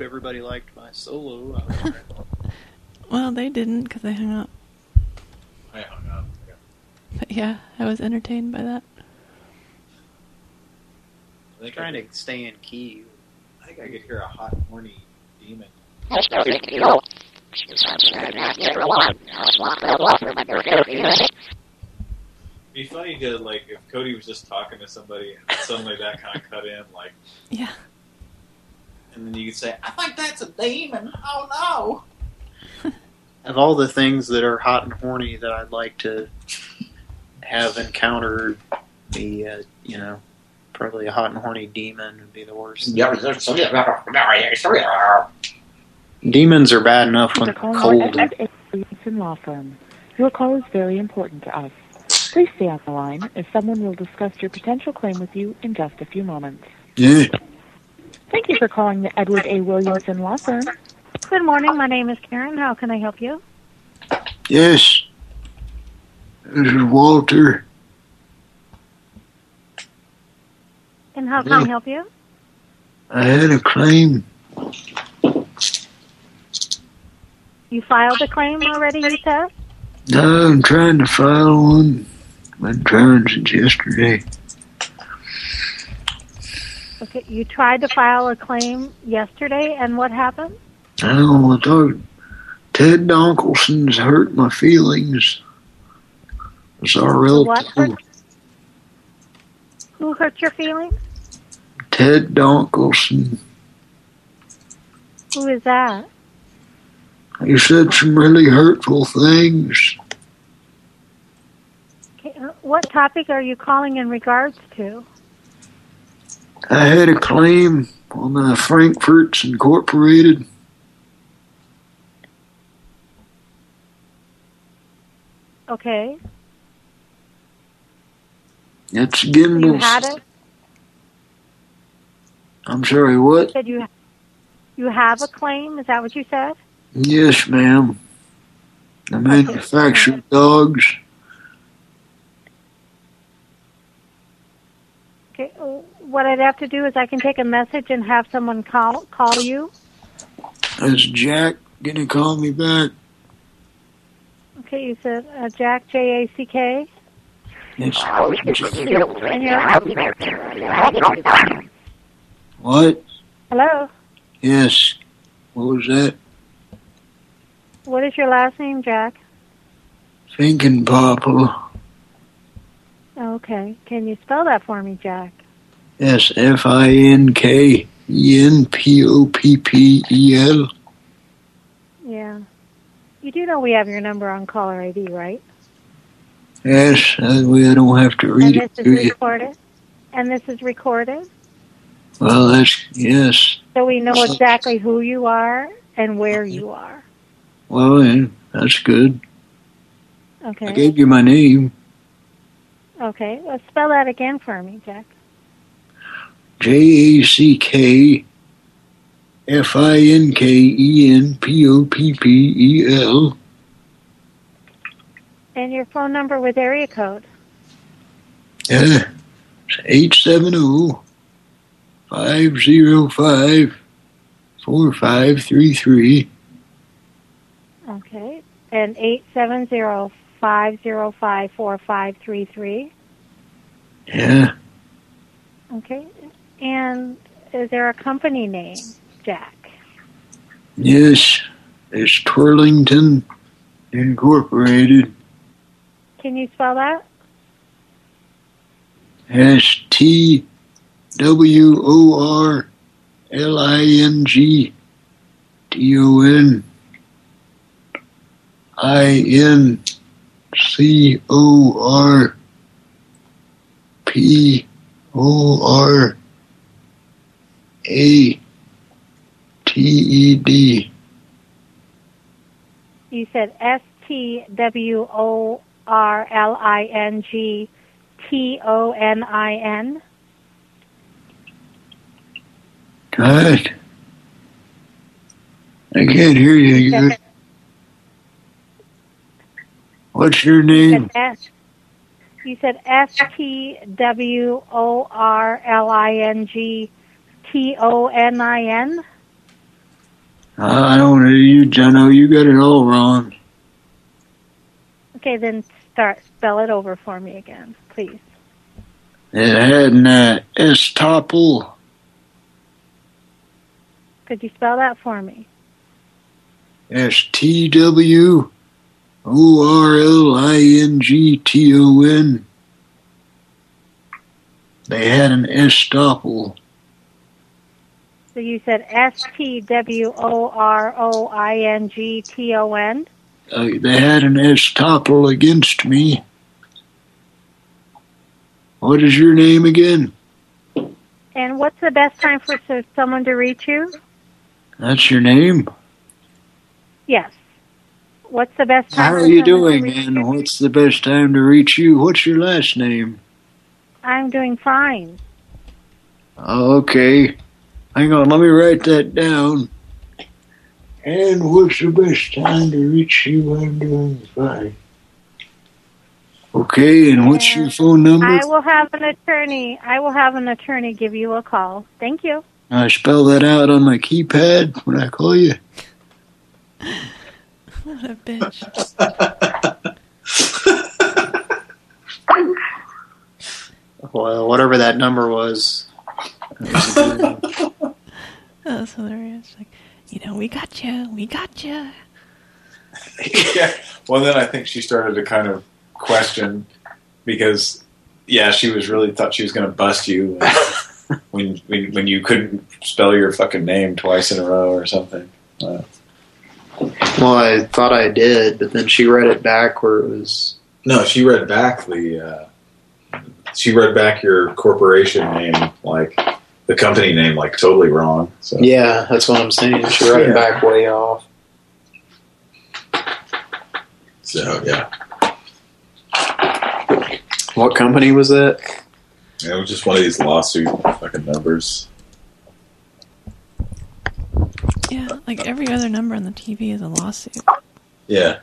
Hope everybody liked my solo. Well, they didn't because they hung up. I hung up. Yeah. But yeah, I was entertained by that. I think trying I to stay in key. I think I could hear a hot, horny demon. It'd be funny to like if Cody was just talking to somebody and suddenly that kind of cut in, like, Yeah. And then you could say, "I think that's a demon." Oh no! Of all the things that are hot and horny that I'd like to have encountered, the uh, you know, probably a hot and horny demon would be the worst. Demons are bad enough when they're cold. at A. Law Firm. Your call is very important to us. Please stay on the line as someone will discuss your potential claim with you in just a few moments. Yeah. Thank you for calling the Edward A. Williamson Law Firm. Good morning. My name is Karen. How can I help you? Yes. This is Walter. And how can I help you? I had a claim. You filed a claim already, you said? No, I'm trying to file one. Been trying since yesterday. Okay, you tried to file a claim yesterday, and what happened? Oh, I thought Ted Donkelson's hurt my feelings. It's our What relative. Who hurt your feelings? Ted Donkelson. Who is that? He said some really hurtful things. Okay, uh, what topic are you calling in regards to? I had a claim on the Frankfurt's Incorporated. Okay, It's you had it. I'm sorry, You what? said you you have a claim. Is that what you said? Yes, ma'am. I manufacture dogs. Okay, uh, what I'd have to do is I can take a message and have someone call call you. Is Jack gonna call me back? Okay, you said uh, Jack J A C K. Yes. What? hello. Yes. What was that? What is your last name, Jack? Thinking, Papa. Okay, can you spell that for me, Jack? S F I N K E N P O P P E L. Yeah. You do know we have your number on caller ID, right? Yes, uh, that way I don't have to read and it this to is recorded. And this is recorded, Well, that's yes. so we know exactly who you are and where you are. Well, yeah, that's good. Okay. I gave you my name, Okay. Well, spell that again for me, Jack. J A C K F I N K E N P O P P E L. And your phone number with area code. Yeah, eight seven zero five zero five four five three three. Okay. And eight seven zero five zero five four five three three. Yeah, Okay. And is there a company name, Jack? yes, it's Twirlington Incorporated. Can you spell that? S T W O R L I N G T O N I N C O R P O R A T E D. You said S T W O R L I N G T O N I N. God. I can't hear you. Good. What's your name? You said S T W O R L I N G T O N I N. I don't know you, Jono. You got it all wrong. Okay, then start spell it over for me again, please. It had an uh, estoppel. Could you spell that for me? S T W O R L I N G T O N. They had an estoppel. So you said S T W O R O I N G T O N. Uh, they had an estoppel against me. What is your name again? And what's the best time for so- someone to reach you? That's your name? Yes. What's the best time? How are you doing, and? What's the best time to reach you? What's your last name? I'm doing fine. Oh, okay. Hang on, let me write that down. And what's the best time to reach you? I'm doing fine. Okay, and what's your phone number? I will have an attorney. I will have an attorney give you a call. Thank you. I spell that out on my keypad when I call you. What a bitch. Well, whatever that number was. That's hilarious. Like, you know, we got you. We got you. yeah. Well, then I think she started to kind of question because, yeah, she was really thought she was going to bust you when, when when you couldn't spell your fucking name twice in a row or something. Uh, Well, I thought I did, but then she read it back where it was. no, she read back the. Uh, she read back your corporation name, like the company name, like totally wrong. So Yeah, that's what I'm saying. She read Yeah. back way off. So yeah, What company was that? it was just one of these lawsuit fucking numbers. Yeah, like every other number on the TV is a lawsuit. Yeah.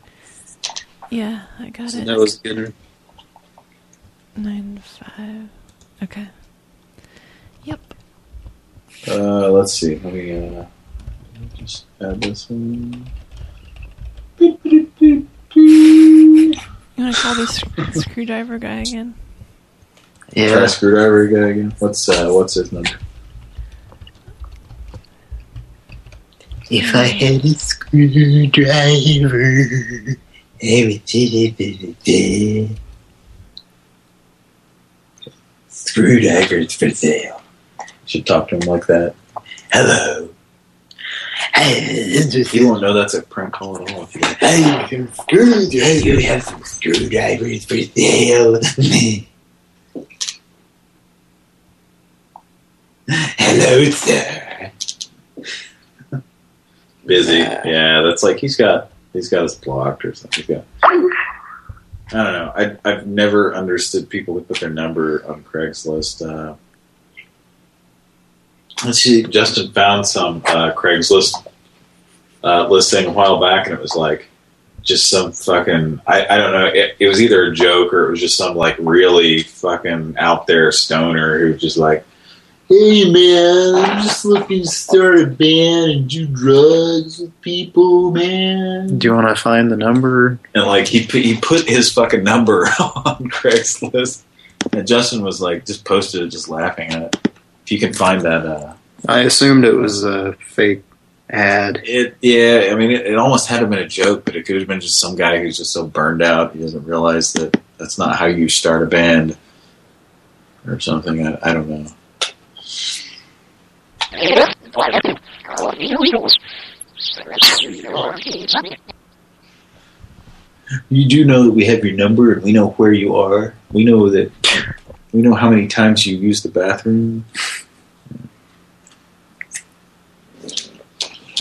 Yeah, I got it. That was good. Nine five. Okay. Yep. Uh, let's see. Let me uh, just add this in. You want to call this screwdriver guy again? Try screwdriver guy again. What's uh, what's his number? If I had a screwdriver, I would it Screwdrivers for sale. Should talk to him like that. Hello. Hey, You won't know that's a prank call at all. If you have some screwdrivers. You have some screwdrivers for sale. Hello, sir. busy. Yeah, that's like he's got he's got us blocked or something. He's got. I don't know. I I've never understood people who put their number on Craigslist. Uh, let's see. Justin found some uh, Craigslist uh, listing a while back, and it was like just some fucking. I I don't know. It, it was either a joke or it was just some like really fucking out there stoner who was just like. Hey man, I'm just looking to start a band and do drugs with people, man. Do you want to find the number? And like he put, he put his fucking number on Craigslist, and Justin was like just posted it, just laughing at it. If you can find that, uh, I assumed it was a fake ad. it yeah, I mean it, it almost had to have been a joke, but it could have been just some guy who's just so burned out he doesn't realize that that's not how you start a band. or something. I, I don't know. You do know that we have your number and we know where you are. We know that we know how many times you use the bathroom.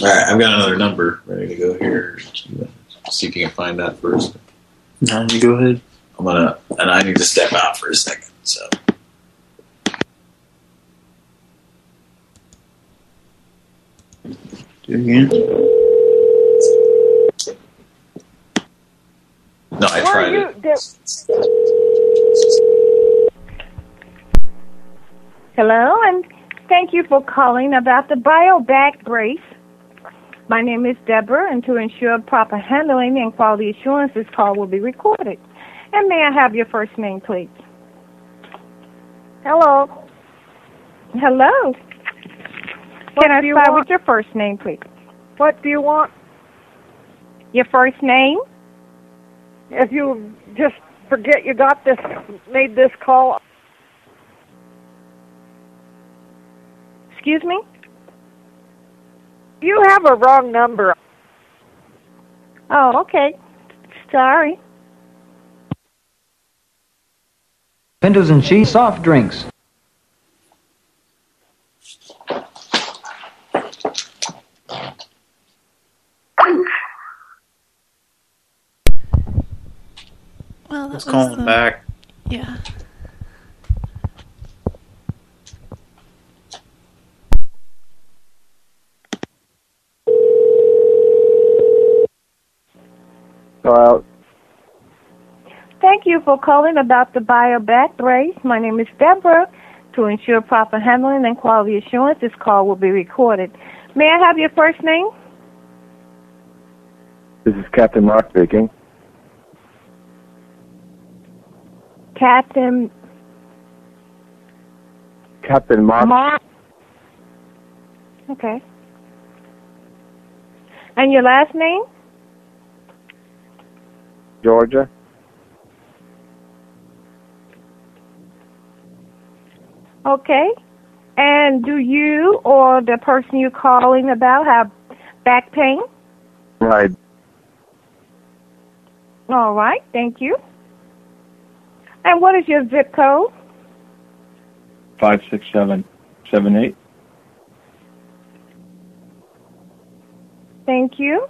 All right, I've got another number ready to go here. See if you can find that first. No, you go ahead. I'm gonna, and I need to step out for a second. So. Do it again. No, I tried it. Hello, and thank you for calling about the BioBack brace. My name is Deborah, and to ensure proper handling and quality assurance, this call will be recorded. And may I have your first name, please? Hello. Hello. What Can I start with your first name, please? What do you want? Your first name? If you just forget you got this, made this call. Excuse me? You have a wrong number. Oh, okay. Sorry. Pintos and cheese soft drinks. Well, that Let's was call him the- back. Yeah. Well, Thank you for calling about the BioBack brace. My name is Deborah. To ensure proper handling and quality assurance, this call will be recorded. May I have your first name? this is Captain Mark speaking. Captain Captain Mark. Mark. Okay. And your last name? Georgia. Okay. And do you or the person you're calling about have back pain? Right. All right. Thank you. And what is your zip code? Five six seven seven eight. Thank you.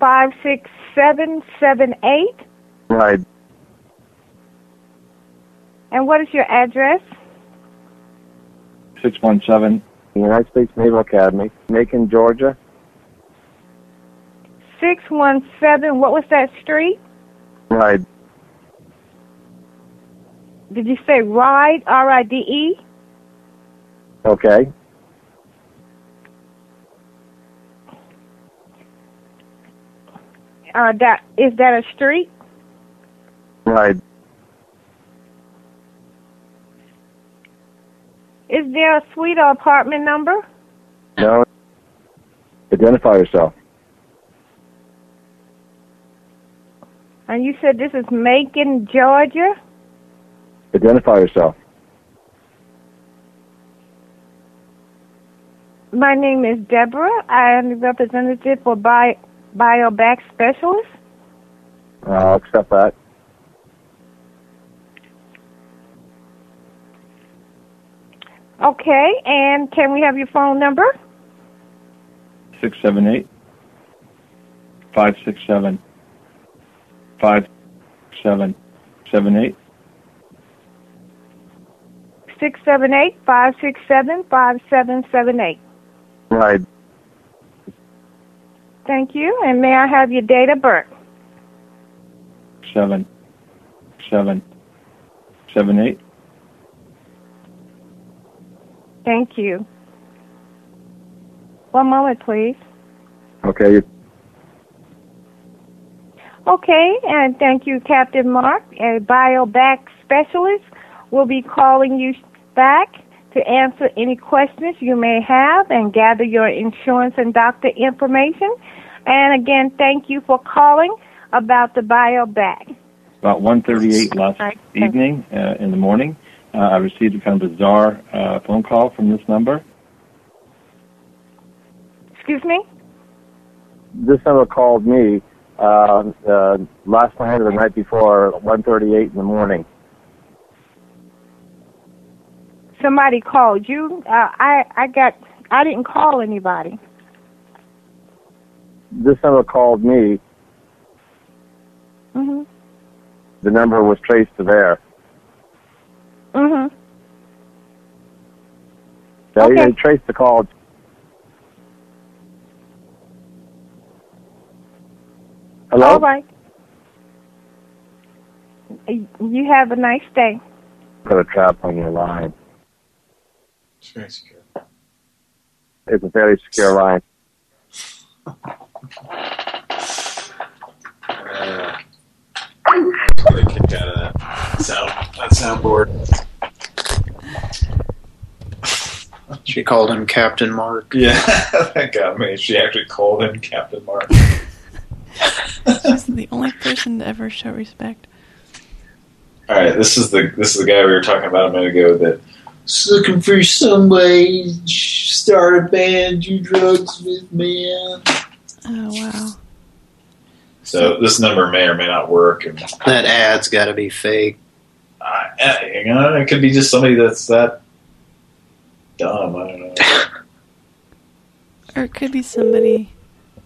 Five six seven seven eight. Right. And what is your address? Six one seven. United States Naval Academy, Macon, Georgia. Six one seven. What was that street? Right. Did you say Ride? R I D E. Okay. Uh, that is that a street? Right. Is there a suite or apartment number? No. Identify yourself. And you said this is Macon, Georgia. Identify yourself. My name is Deborah. I am the representative for Bi- BioBack Specialist. I'll accept that. Okay, and can we have your phone number? Six seven eight. Five six seven. Five seven seven eight. Six seven eight five six seven five seven seven eight. Right. Thank you. And may I have your date of birth? Seven. Seven. Seven eight. Thank you. One moment, please. Okay. Okay, and thank you, Captain Mark. A bioback specialist will be calling you back to answer any questions you may have and gather your insurance and doctor information. And again, thank you for calling about the bioback. about 1.38 last evening uh, in the morning. Uh, I received a kind of bizarre uh, phone call from this number. Excuse me? This number called me uh, uh, last night or the night before, 1.38 in the morning. Somebody called you. Uh, I I got. I didn't call anybody. This number called me. Mhm. The number was traced to there. Mhm. They, Okay. they traced the call. Hello? All right. You have a nice day. Got a trap on your line. It's very secure. It's a very secure line. Uh, they kicked out of that sound that soundboard. She called him Captain Mark. Yeah, that got me. She actually called him Captain Mark. She's the only person to ever show respect. All right, this is the this is the guy we were talking about a minute ago that was looking for somebody to start a band, do drugs with, man. Oh wow. So this number may or may not work, and That ad's got to be fake. uh, you know, it could be just somebody that's that dumb. I don't know. Or it could be somebody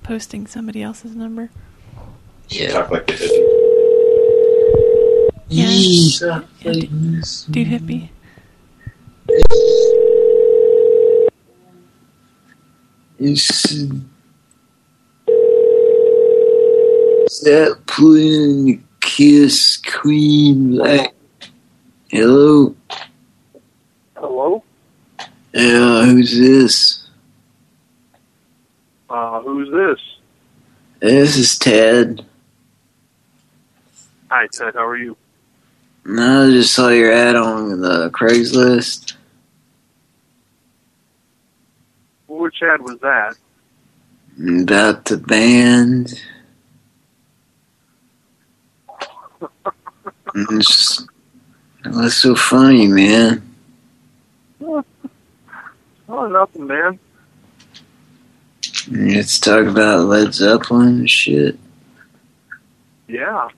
posting somebody else's number. She talk like the hippie. Yeah. yeah dude, dude hippie. Is that putting kiss Queen like hello? Hello? Yeah, who's this? Uh, who's this? This is Ted. Hi, Ted. How are you? No, I just saw your ad on the Craigslist. Which ad was that? About the band. It's, what's so funny, man? oh, nothing, man. Let's talk about Led Zeppelin and shit. Yeah.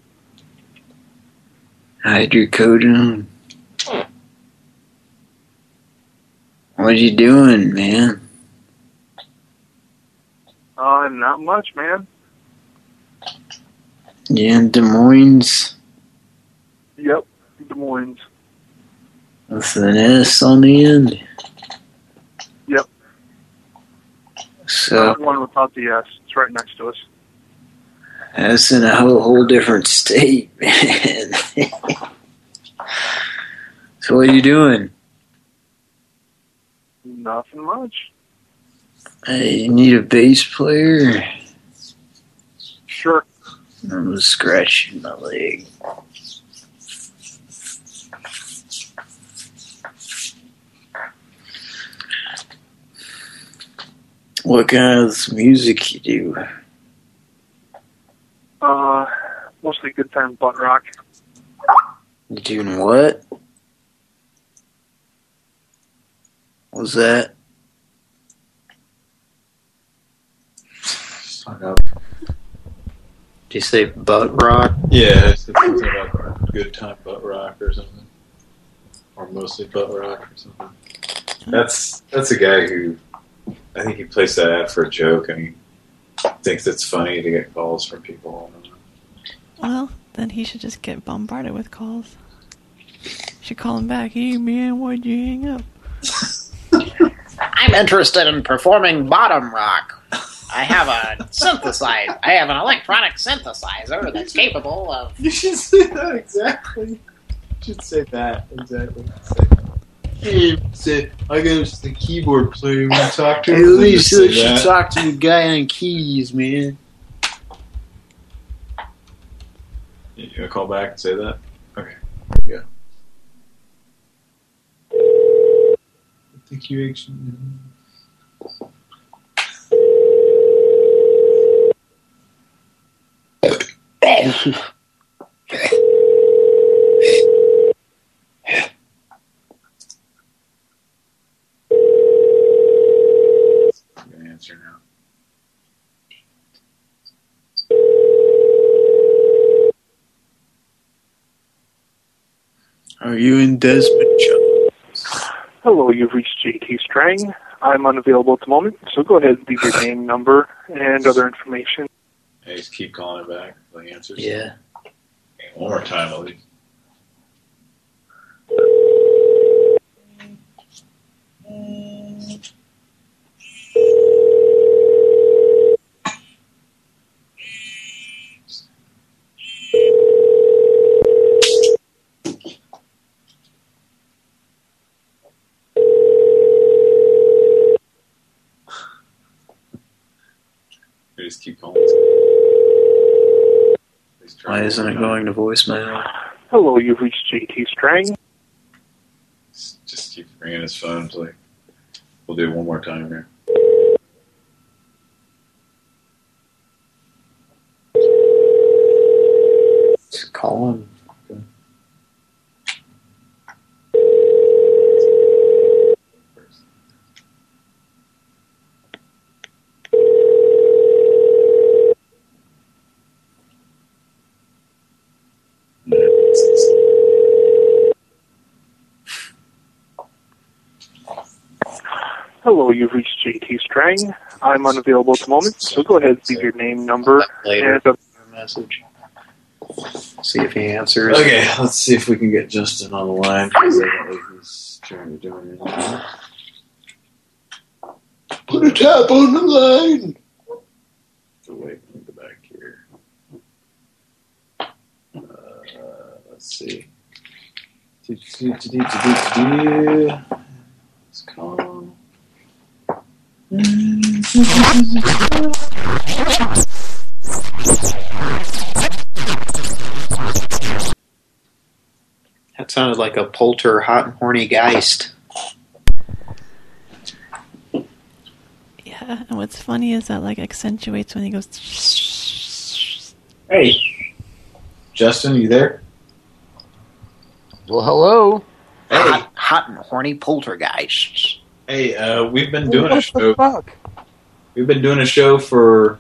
Hydrocodone. What you doing, man? Uh, not much, man. You in Des Moines Yep. Des Moines. with an S on the end? Yep. So Uh, one without the S. It's right next to us. That's in a whole, whole different state, man. so what are you doing? Nothing much. Hey, you need a bass player? Sure. I'm scratching my leg. What kind of music you do? Uh, mostly good time butt rock. You doing what? was that? Fuck up. Did you say butt rock? Yeah, it's something about good time butt rock or something, or mostly butt rock or something. That's that's a guy who I think he placed that ad for a joke, and he thinks it's funny to get calls from people. I don't know. Well, then he should just get bombarded with calls. Should call him back. Hey man, why'd you hang up? I'm interested in performing bottom rock. I have a synthesizer. I have an electronic synthesizer that's capable of. You should say that exactly. You should say that exactly. Hey, say, I got the keyboard player. When you talk to At him, least you should that. talk to the guy on keys, man. You gonna call back and say that? Okay. Yeah. I think you actually. Are you in Desmond Hello, you've reached JT Strang. I'm unavailable at the moment, so go ahead and leave your name, number, and other information. Hey, just keep calling it back. The answers. Yeah. One more time at least. We just keep calling. Why isn't it going to voicemail? Hello, you've reached JT Strang. Just keep ringing his phone until he, we'll do it one more time here. Just call him. Hello, you've reached JT Strang. I'm unavailable at the moment, so go ahead and leave your name, number, Later. and other Message. See if he answers. Okay, let's see if we can get Justin on the line. he's trying to do it. Put a tap on the line. So wait, let me go back here. Uh, let's see. Do, do, do, do, do, do, do. Let's call. That sounded like a polter hot and horny geist. Yeah, and what's funny is that like accentuates when he goes. Hey, Justin, you there? Well, hello. Hey, Hot, hot and horny poltergeist. Hey, uh, we've been doing a What show. the fuck? We've been doing a show for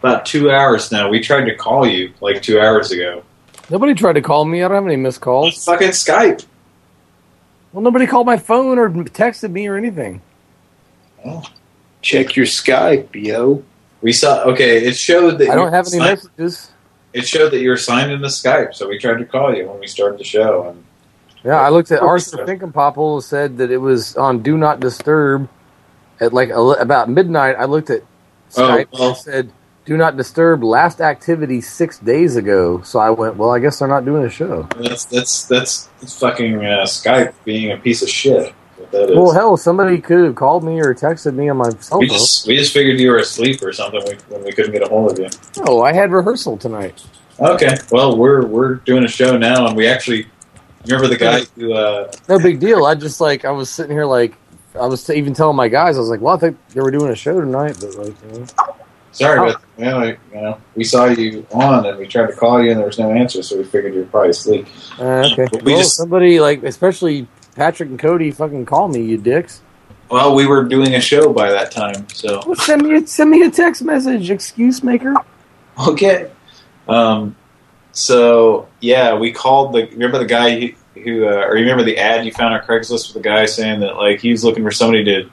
about two hours now. We tried to call you like two hours ago. Nobody tried to call me. I don't have any missed calls. Fucking Skype. Well, nobody called my phone or texted me or anything. Check your Skype, yo. We saw. Okay, it showed that I don't have any messages. It showed that you were signed into Skype, so we tried to call you when we started the show. And Yeah, I looked at Oh, Arthur Finkenpoppel said that it was on Do Not Disturb at like about midnight. I looked at Oh, Skype well. and said Do Not Disturb last activity six days ago. So I went, well, I guess they're not doing a show. that's that's that's, that's fucking uh, Skype being a piece of shit. What that is. Well, hell, somebody could have called me or texted me on my cell we phone. just we just figured you were asleep or something when- when we couldn't get a hold of you. Oh, I had rehearsal tonight. Okay, well we're we're doing a show now, and we actually remember the guy who. Uh, No big deal. I just like I was sitting here like I was even telling my guys I was like, well, I think they were doing a show tonight, but like, you know. sorry, Oh. but you know, like, you know, we saw you on, and we tried to call you, and there was no answer, so we figured you're probably asleep. Uh, okay. But we well, just- somebody like, especially Patrick and Cody, fucking call me, you dicks. Well, we were doing a show by that time, so Well, send me a, send me a text message, excuse maker. okay. Um, so yeah, we called the. Remember the guy who, who uh, or you remember the ad you found on Craigslist with the guy saying that like he was looking for somebody to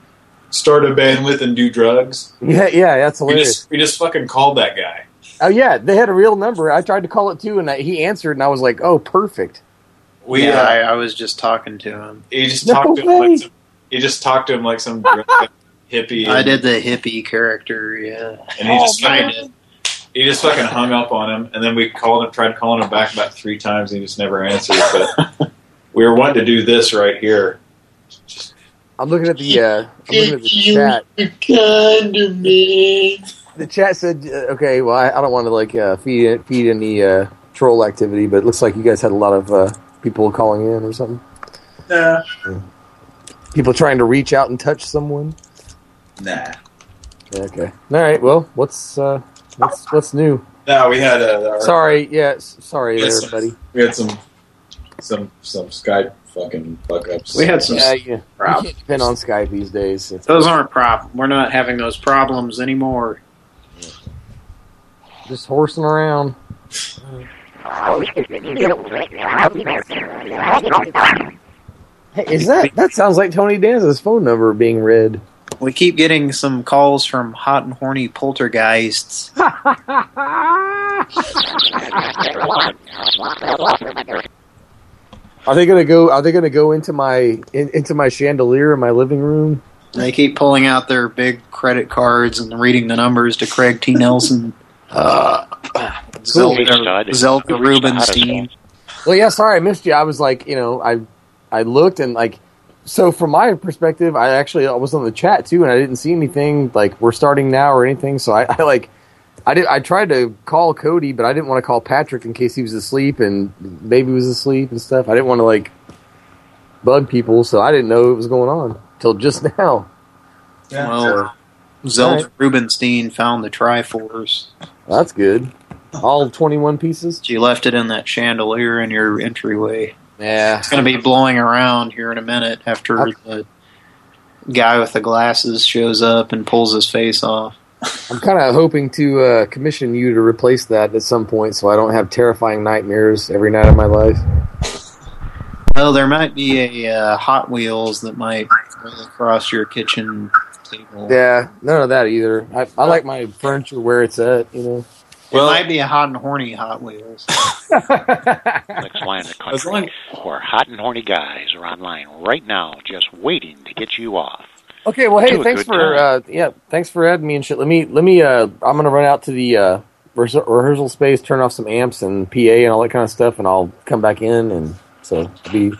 start a band with and do drugs. Yeah, yeah, that's We just we just fucking called that guy. Oh yeah, they had a real number. I tried to call it too, and I, he answered, and I was like, oh, perfect. We yeah, uh, I, I was just talking to him. he just No talked to him like some, he just talked to him like some hippie. I did the hippie character, yeah. and he just kind fucking, man. He just fucking hung up on him, and then we called him, tried calling him back about three times, and he just never answered. But we were wanting to do this right here. I'm looking at the uh, I'm looking at the chat. The chat said, uh, okay, well, I, I don't want to like uh, feed feed any uh, troll activity, but it looks like you guys had a lot of uh, people calling in or something. Nah, People trying to reach out and touch someone. nah. Okay. All right. Well, what's uh, what's what's new? No, we had a. our, Sorry. Yeah. Sorry we had there, some- buddy. We had some some some Skype fucking fuck ups. We had some Yeah, you, you can't depend on Skype these days. It's Those aren't problems. We're not having those problems anymore. just horsing around. Hey, is that that sounds like Tony Danza's phone number being read? We keep getting some calls from hot and horny poltergeists. Are they gonna go? Are they gonna go into my in, into my chandelier in my living room? They keep pulling out their big credit cards and reading the numbers to Craig T. Nelson, uh, Zelda, Zelda Rubinstein. Well, yeah. Sorry, I missed you. I was like, you know, I I looked and like, so from my perspective, I actually I was on the chat too, and I didn't see anything like we're starting now or anything. So I, I like. I did. I tried to call Cody, but I didn't want to call Patrick in case he was asleep and baby was asleep and stuff. I didn't want to like bug people, so I didn't know what was going on till just now. well, Zelda Rubinstein found the Triforce. That's good. All twenty-one pieces. She left it in that chandelier in your entryway. Yeah, It's going to be blowing around here in a minute after the guy with the glasses shows up and pulls his face off. I'm kind of hoping to uh, commission you to replace that at some point, so I don't have terrifying nightmares every night of my life. Well, there might be a uh, Hot Wheels that might roll across your kitchen table. Yeah, none of that either. I, I like my furniture where it's at, you know. It might be a hot and horny Hot Wheels. Let's land the country where hot and horny guys are online right now just waiting to get you off. Okay, well, hey, thanks for uh, yeah, thanks for adding me and shit. Let me let me. Uh, I'm gonna run out to the uh, rehearsal rehearsal space, turn off some amps and PA and all that kind of stuff, and I'll come back in and so be.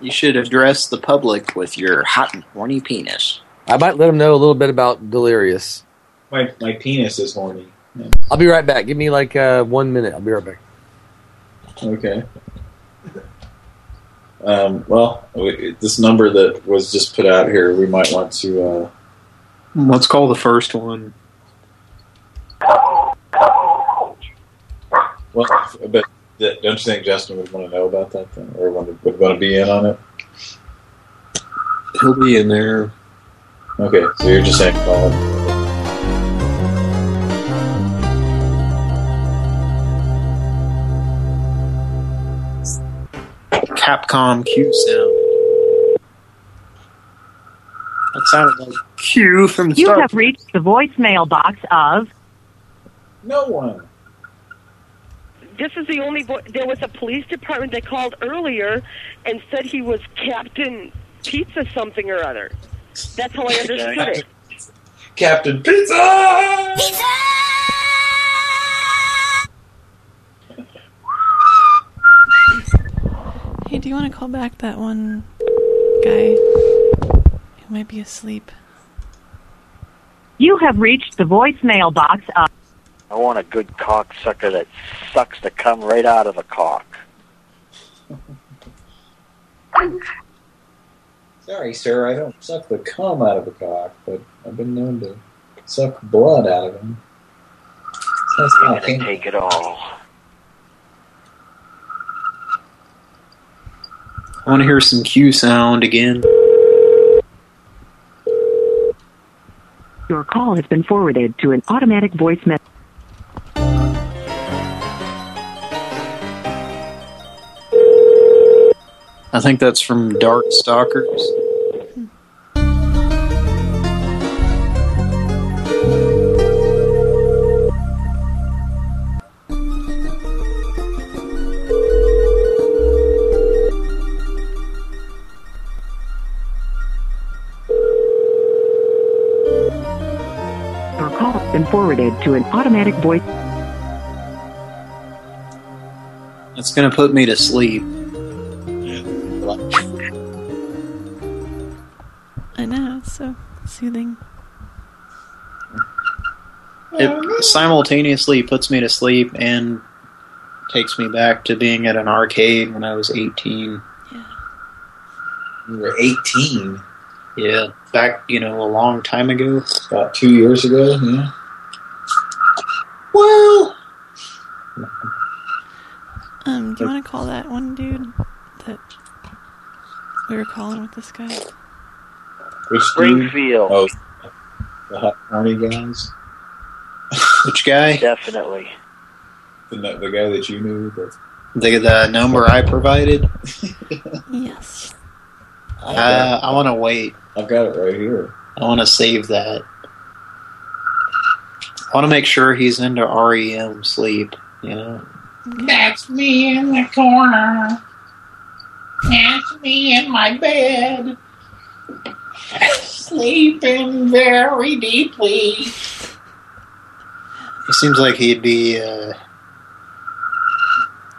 You should address the public with your hot and horny penis. I might let them know a little bit about Delirious. My my penis is horny. Yeah. I'll be right back. Give me like uh, one minute. I'll be right back. Okay. Um, well, we- this number that was just put out here, we might want to. Uh, Let's call the first one. well, but don't you think Justin would want to know about that thing? or would, would want to be in on it? He'll be in there. Okay, so you're just saying call him. Capcom Q sound. That sounded like Q from the You Star have reached the voicemail box of No one. This is the only. Vo- there was a police department that called earlier and said he was Captain Pizza something or other. That's how I understood it. Captain Pizza! Pizza. Hey, do you want to call back that one guy who might be asleep? You have reached the voicemail box of I want a good cock sucker that sucks to come right out of the cock. Sorry, sir, I don't suck the cum out of a cock, but I've been known to suck blood out of him. That's You're not gonna take it all. I want to hear some Q sound again. Your call has been forwarded to an automatic voice message. I think that's from Dark Stalkers. Has to an automatic voice. It's going to put me to sleep. I know, it's so soothing. It simultaneously puts me to sleep and takes me back to being at an arcade when I was 18. Yeah. You were 18? Yeah, back, you know, a long time ago. About two years ago, yeah. Well, Um, do you want to call that one dude that we were calling with this guy? Which Springfield. Oh, the hot horny guys. Which guy? Definitely. The, the guy that you knew. That... The the number I provided. Yes. Uh, I want to wait. I've got it right here. I want to save that. I want to make sure he's into REM sleep. You know. That's me in the corner. That's me in my bed. Sleeping very deeply. He seems like he'd be uh,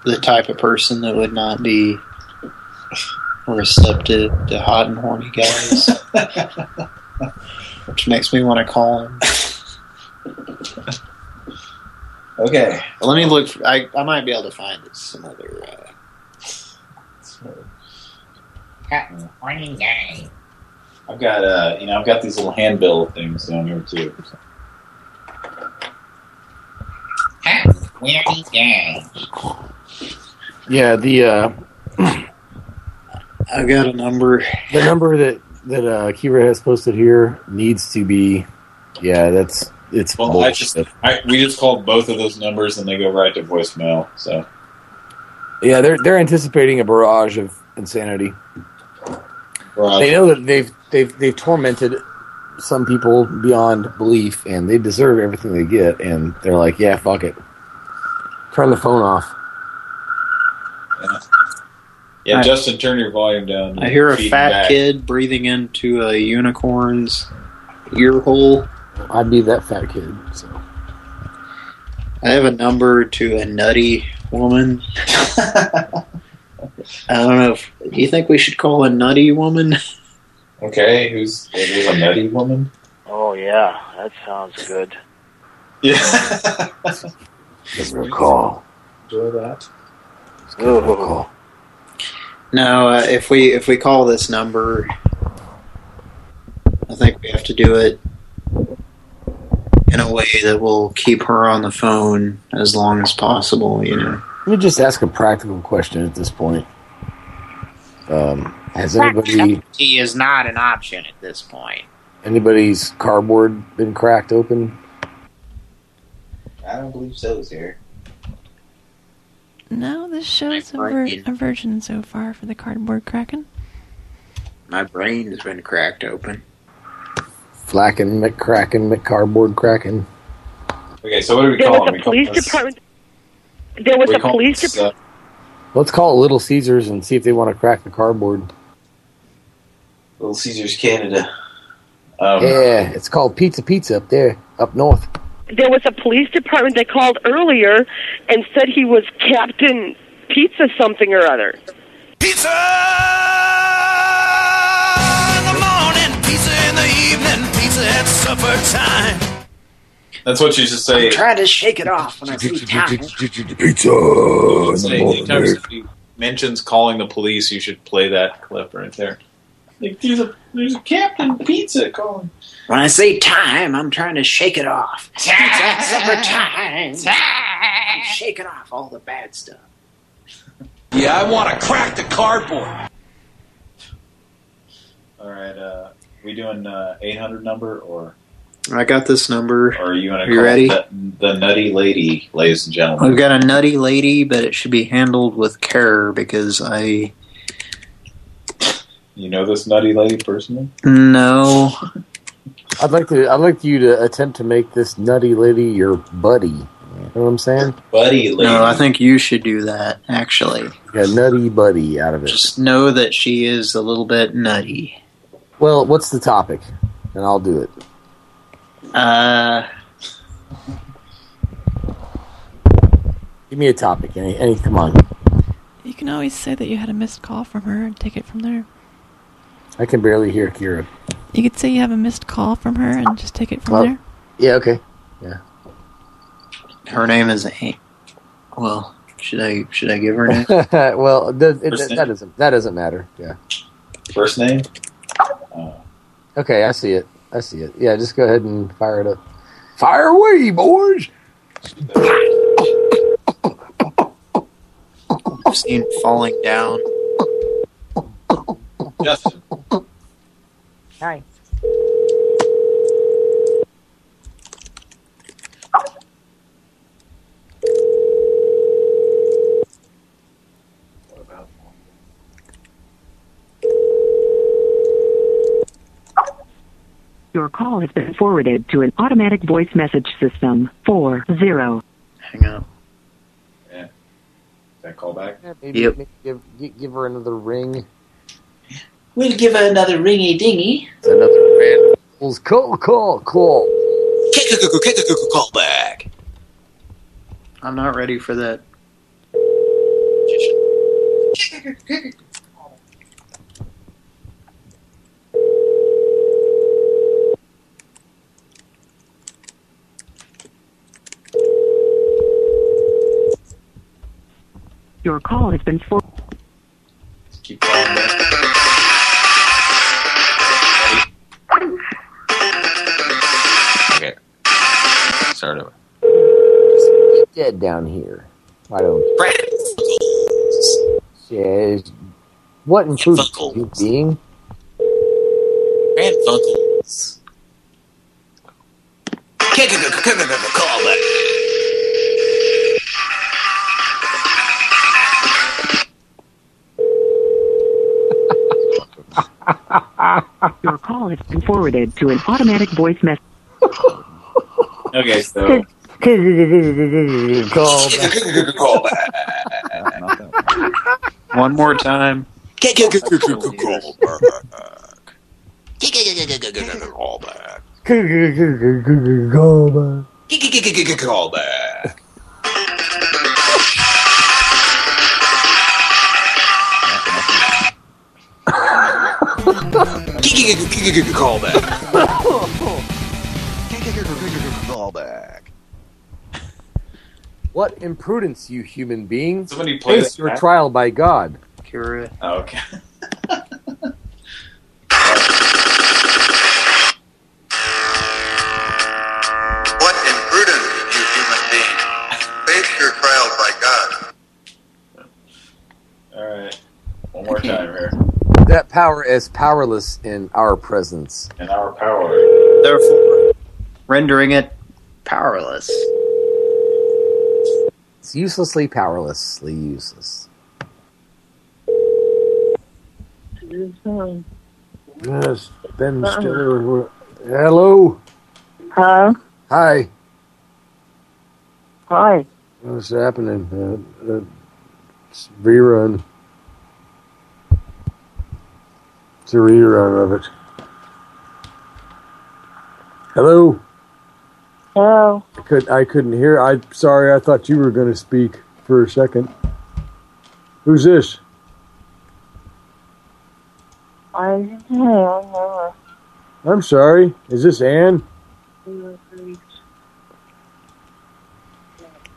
the type of person that would not be receptive to hot and horny guys. Which makes me want to call him. Okay. Let me look. For, I I might be able to find some other. Uh, Hot and horny guy. I've got uh, you know, I've got these little handbill things down here too. Hot and horny. Yeah, the uh, I've got a number. the number that that uh, Kira has posted here needs to be. Yeah, that's it's Well, I just I, we just called both of those numbers and they go right to voicemail. So Yeah, they're they're anticipating a barrage of insanity. Barrage. They know that they've they've they've tormented some people beyond belief, and they deserve everything they get. And they're like, "Yeah, fuck it, turn the phone off." yeah, I- Justin, turn your volume down. I hear a fat back. kid breathing into a unicorn's ear hole. I'd be that fat kid. So I have a number to a nutty woman. I don't know. If, do you think we should call a nutty woman? Okay, who's who's a nutty woman? Oh yeah, that sounds good. Yeah. give her a call. Enjoy that. Ooh. No. Uh, if we if we call this number, I think we have to do it in a way that will keep her on the phone as long as possible. You know. Let me just ask a practical question at this point. Um, has anybody He is not an option at this point. anybody's cardboard been cracked open? I don't believe so, sir. No, this show's a, vir a virgin so far for the cardboard cracking. My brain has been cracked open. Flacking, McCracking, McCardboard cracking. Okay, so what do we There call was him? a We call police department. There was a police department. uh, Let's call it Little Caesars and see if they want to crack the cardboard. Little Caesars Canada. Um, yeah, it's called Pizza Pizza up there, up north. There was a police department that called earlier and said he was Captain Pizza something or other. Pizza in the morning, pizza in the evening, pizza at supper time. That's what you should say. Try to shake it off when I see time. You should say anytime somebody mentions calling the police, you should play that clip right there. Like, there's a there's a Captain Pizza calling. When I say time, I'm trying to shake it off. It's at supper time. I'm shaking off all the bad stuff. Yeah, I want to crack the cardboard. All right, uh, we doing uh, 800 number or I got this number. or are you going to call ready? The, the nutty lady, ladies and gentlemen? We've got a nutty lady, but it should be handled with care because I You know this nutty lady personally? no. I'd like to. I'd like you to attempt to make this nutty lady your buddy. You know what I'm saying? Buddy lady. No, I think you should do that. Actually, Yeah, nutty buddy out of it. just know that she is a little bit nutty. Well, what's the topic? And I'll do it. Uh, Give me a topic. Any, any come on. You can always say that you had a missed call from her and take it from there. I can barely hear Kira. You could say you have a missed call from her and just take it from Well, there. Yeah. Okay. Yeah. her name is A. Well, should I should I give her name? well, that, it, First that doesn't. That doesn't matter. Yeah. First name? Uh, okay, I see it. I see it. Yeah, just go ahead and fire it up. Fire away, boys. I've seen falling down. Justin. Hi. Your call has been forwarded to an automatic voice message system. Four zero. Hang up. Yeah. Is that call back? Yeah, maybe, Yep. maybe give, give her another ring. We'll give her another ringy dingy. Another random call, call, call. Call back. I'm not ready for that. Your call has been for. Keep calling back. Okay. Start over. Dead down here. Why don't Friends. says what includes you being? Pran Funkels. Call back. Your call has been forwarded to an automatic voice message. Okay, so call call back. One more time. Call back. Call Call back. Call back. Call back. What imprudence, you human beings! Somebody play Face that your trial by God. Kira. Oh, okay. That power is powerless in our presence. And our power. Therefore, rendering it powerless. It's uselessly powerlessly useless. Yes, Ben Uh-uh. Stiller. Hello. Hello? Hi. Hi. What's happening? Uh, uh, it's a rerun. A rerun of it. Hello. Hello. I could I couldn't hear. I'm sorry. I thought you were going to speak for a second. Who's this? I don't I'm sorry. Is this Ann? know.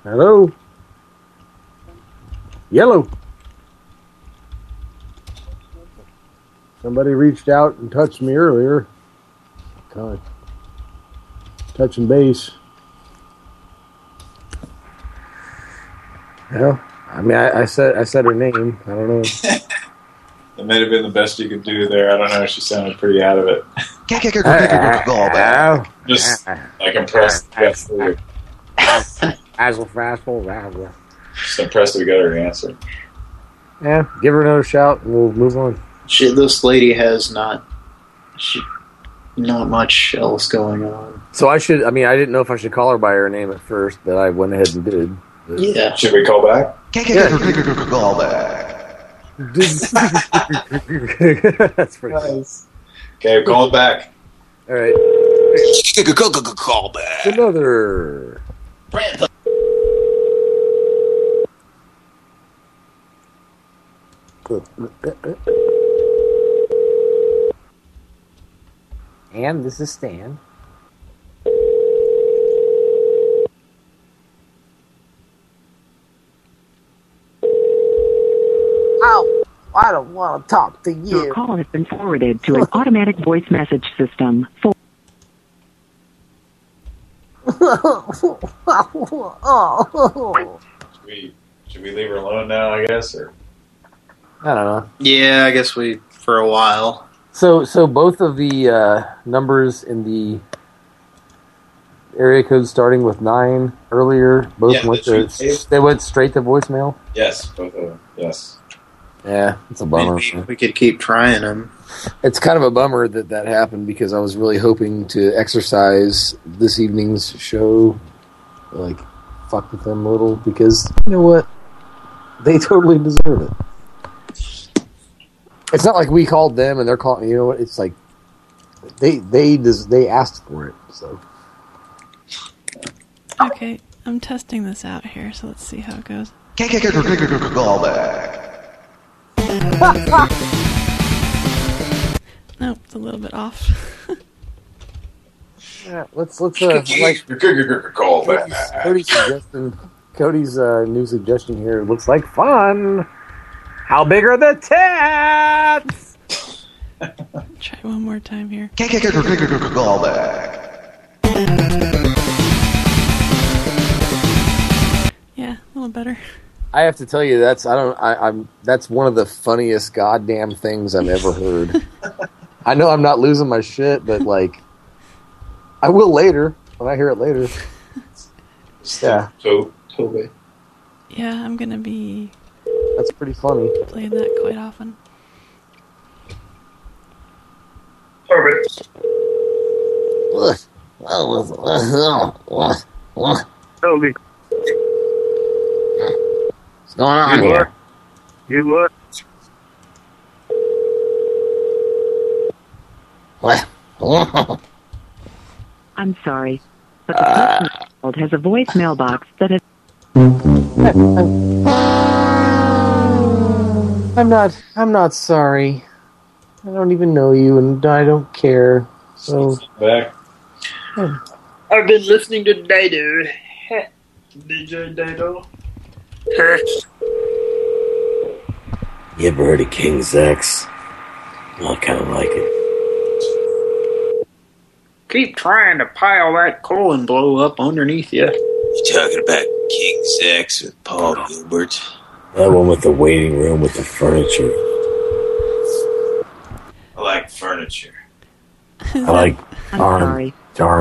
Hello. Yellow. Somebody reached out and touched me earlier. Kind of touching base. Well, I mean, I, I said I said her name. I don't know. That may have been the best you could do there. I don't know. She sounded pretty out of it. Just like impressed. Ah, ah, ah. Yes, Razzle, razzle, razzle. just impressed we got her answer. Yeah, give her another shout and we'll move on. She, this lady has not, she, not much else going on. So I should. I mean, I didn't know if I should call her by her name at first, but I went ahead and did. Yeah. Should we call back? Call back. That's pretty nice. Okay, call it back. All right. Call back. Another. And this is Stan. Ow! I don't want to talk to you. Your you. call has been forwarded to an automatic voice message system. Four Should we, should we leave her alone now, I guess? Or I don't know. Yeah, I guess we, for a while. So, so both of the uh, numbers in the area code starting with nine earlier, both Yeah, went that to they went straight to voicemail. Yes, both of them. Yes. Yeah, it's a bummer. We could keep trying them. It's kind of a bummer that that happened because I was really hoping to exercise this evening's show, like fuck with them a little because you know what, they totally deserve it. It's not like we called them and they're calling. You know what? It's like they they des- they asked for it. So Okay, I'm testing this out here, so let's see how it goes. Callback. Nope, it's a little bit off. yeah, let's let's uh, like Callback. Cody's suggestion. Cody's uh, new suggestion here looks like fun. How big are the tats? Try one more time here. Callback. Yeah, a little better. I have to tell you, that's I don't I, I'm that's one of the funniest goddamn things I've ever heard. I know I'm not losing my shit, but like, I will later when I hear it later. Yeah, So, Toby. Yeah, I'm gonna be that's pretty funny. playing that quite often. Perfect. Toby. What's going on You here? You what? What? I'm sorry, but the person you called has a voicemail box that has. I'm not. I'm not sorry. I don't even know you, and I don't care. So Back. I've been listening to Dado. DJ Dado. You ever heard of King's X? Well, I kind of like it. Keep trying to pile that coal and blow up underneath you. You talking about King's X with Paul Gilbert? That one with the waiting room with the furniture. I like furniture. I like I'm arm- sorry,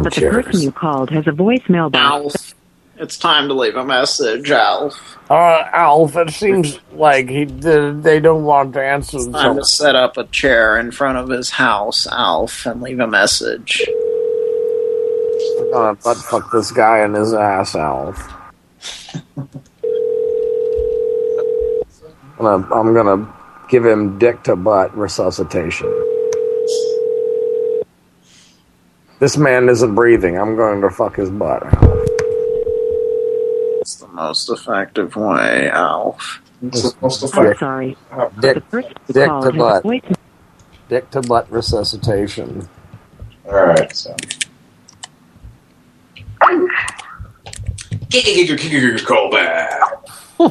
but the person you called has a voicemail box. Alf. It's time to leave a message, Alf. Uh, Alf, it seems like he they don't want to answer. It's time to set up a chair in front of his house, Alf, and leave a message. I'm gonna butt fuck this guy in his ass, Alf. I'm gonna, I'm gonna give him dick to butt resuscitation. This man isn't breathing. I'm going to fuck his butt. It's the most effective way, Alf. I'm sorry, Dick, the person you dick to butt. voice. Dick to butt resuscitation. All right, so. Callback. All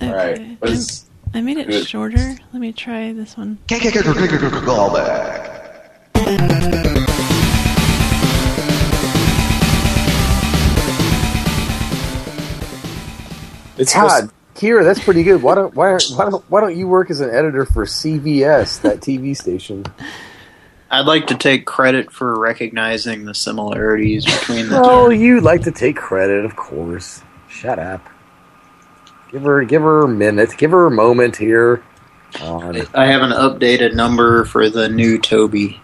right. What's I made it Good. shorter. Let me try this one. Callback. It's God, Kira, that's pretty good. Why don't why why don't why don't you work as an editor for CBS, that TV station? I'd like to take credit for recognizing the similarities between the Oh, you'd like to take credit, of course. Shut up. Give her give her a minute. Give her a moment here. On. I have an updated number for the new Toby.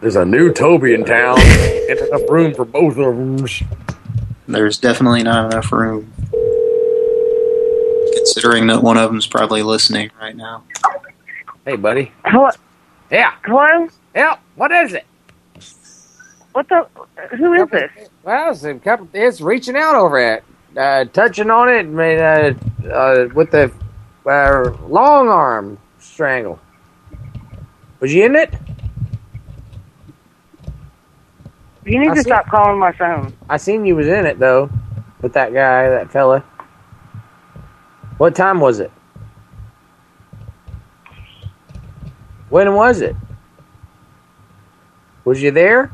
There's a new Toby in town. Ain't enough room for both of them. There's definitely not enough room. Considering that one of them's probably listening right now. Hey, buddy. Hello? Yeah. Hello? Yeah. What is it? What the? Who is this? Well, it's, a couple, it's reaching out over it, uh, touching on it, I mean, uh, uh, with the uh, long arm strangle. Was you in it? You need I to see- stop calling my phone. I seen you was in it though, with that guy, that fella. What time was it? When was it? Was you there?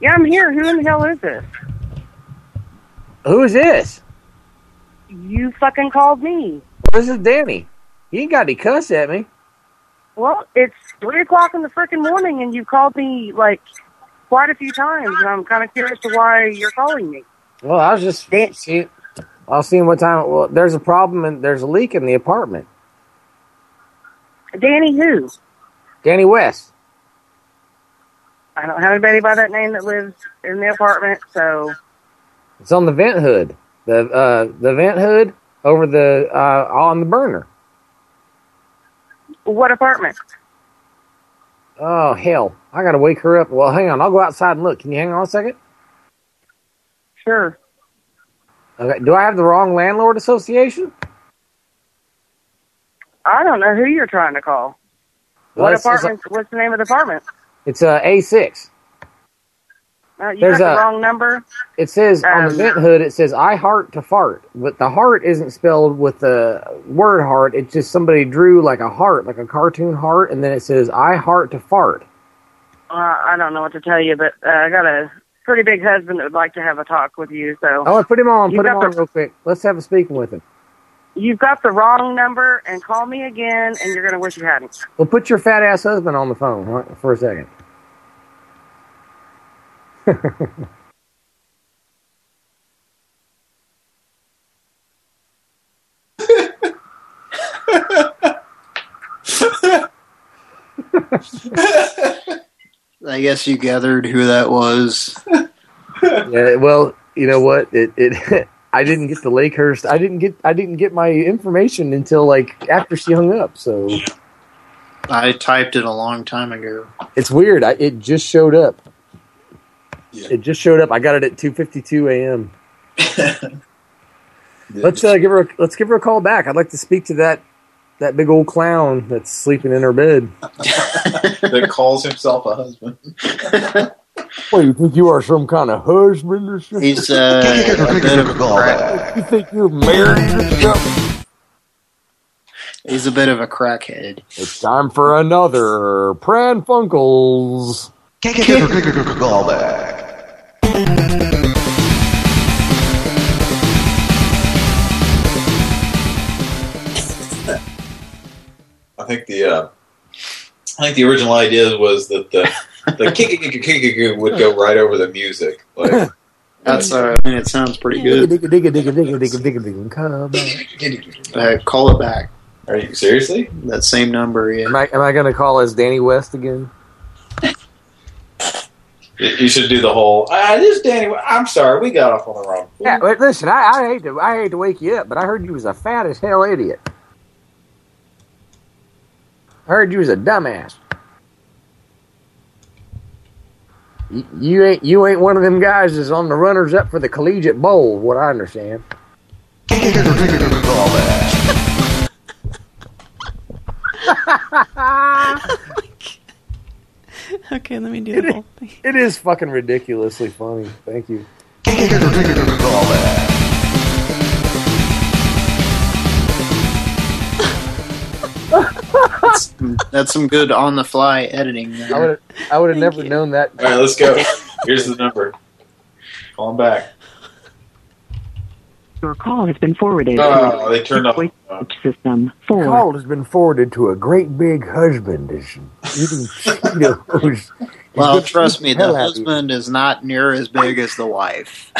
Yeah, I'm here. Who in the hell is this? Who is this? You fucking called me. This is Danny. You ain't got any cuss at me. Well, it's three o'clock in the freaking morning, and you called me like quite a few times, and I'm kind of curious to why you're calling me. Well, I was just see, I I'll see what time. Well, there's a problem and there's a leak in the apartment. Danny who? Danny West. I don't have anybody by that name that lives in the apartment, so It's on the vent hood. The uh, the vent hood over the uh, on the burner. what apartment? Oh hell! I gotta wake her up. Well, hang on. I'll go outside and look. Can you hang on a second? Sure. Okay. Do I have the wrong landlord association? I don't know who you're trying to call. Well, what apartment? What's the name of the apartment? It's uh, A six. Uh, you There's got the a- wrong number. It says on the Um, vent hood. It says "I heart to fart," but the heart isn't spelled with the word heart. It's just somebody drew like a heart, like a cartoon heart, and then it says "I heart to fart." Uh, I don't know what to tell you, but uh, I got a pretty big husband that would like to have a talk with you. So Oh, put him on. Put him on the- real quick. Let's have a speaking with him. You've got the wrong number, and call me again, and you're gonna wish you hadn't. Well, put your fat ass husband on the phone right, for a second. I guess you gathered who that was. yeah. Well, you know what? It it. I didn't get the Lakehurst. I didn't get. I didn't get my information until like after she hung up. So I typed it a long time ago. it's weird. I, it just showed up. It just showed up. I got it at two fifty two a.m. let's uh, give her. A, let's give her a call back. I'd like to speak to that that big old clown that's sleeping in her bed. that calls himself a husband. What, you think you are some kind of husband or something? He's uh, a bit of a crack. You think you're married or something? He's a bit of a crackhead. It's time for another Pran Funkels. I think the uh, I think the original idea was that the the kick would go right over the music. Like, That's uh, I mean, it sounds pretty good. Digga, digga, digga, digga, digga, digga, digga, come back. Uh, call it back. Are you seriously? That same number, yeah. Am I am I gonna call as Danny West again? you you should do the whole. Ah, this is Danny. I'm sorry, we got off on the wrong. Yeah, wait, listen, I, I hate to I hate to wake you up, but I heard you was a fat as hell idiot. I heard you was a dumbass. You, you ain't you ain't one of them guys that's on the runners up for the collegiate bowl, what I understand. okay, let me do It the whole thing. it is fucking ridiculously funny. Thank you. That's, that's some good on the fly editing. There. I would I would have never known that. All right, let's go. Here's the number. Call him back. Your call has been forwarded. Oh, they turned off. Voice system. The Four. call has been forwarded to a great big husband is eating Cheetos. Well, trust me, the Hell out of you. husband is not near as big as the wife.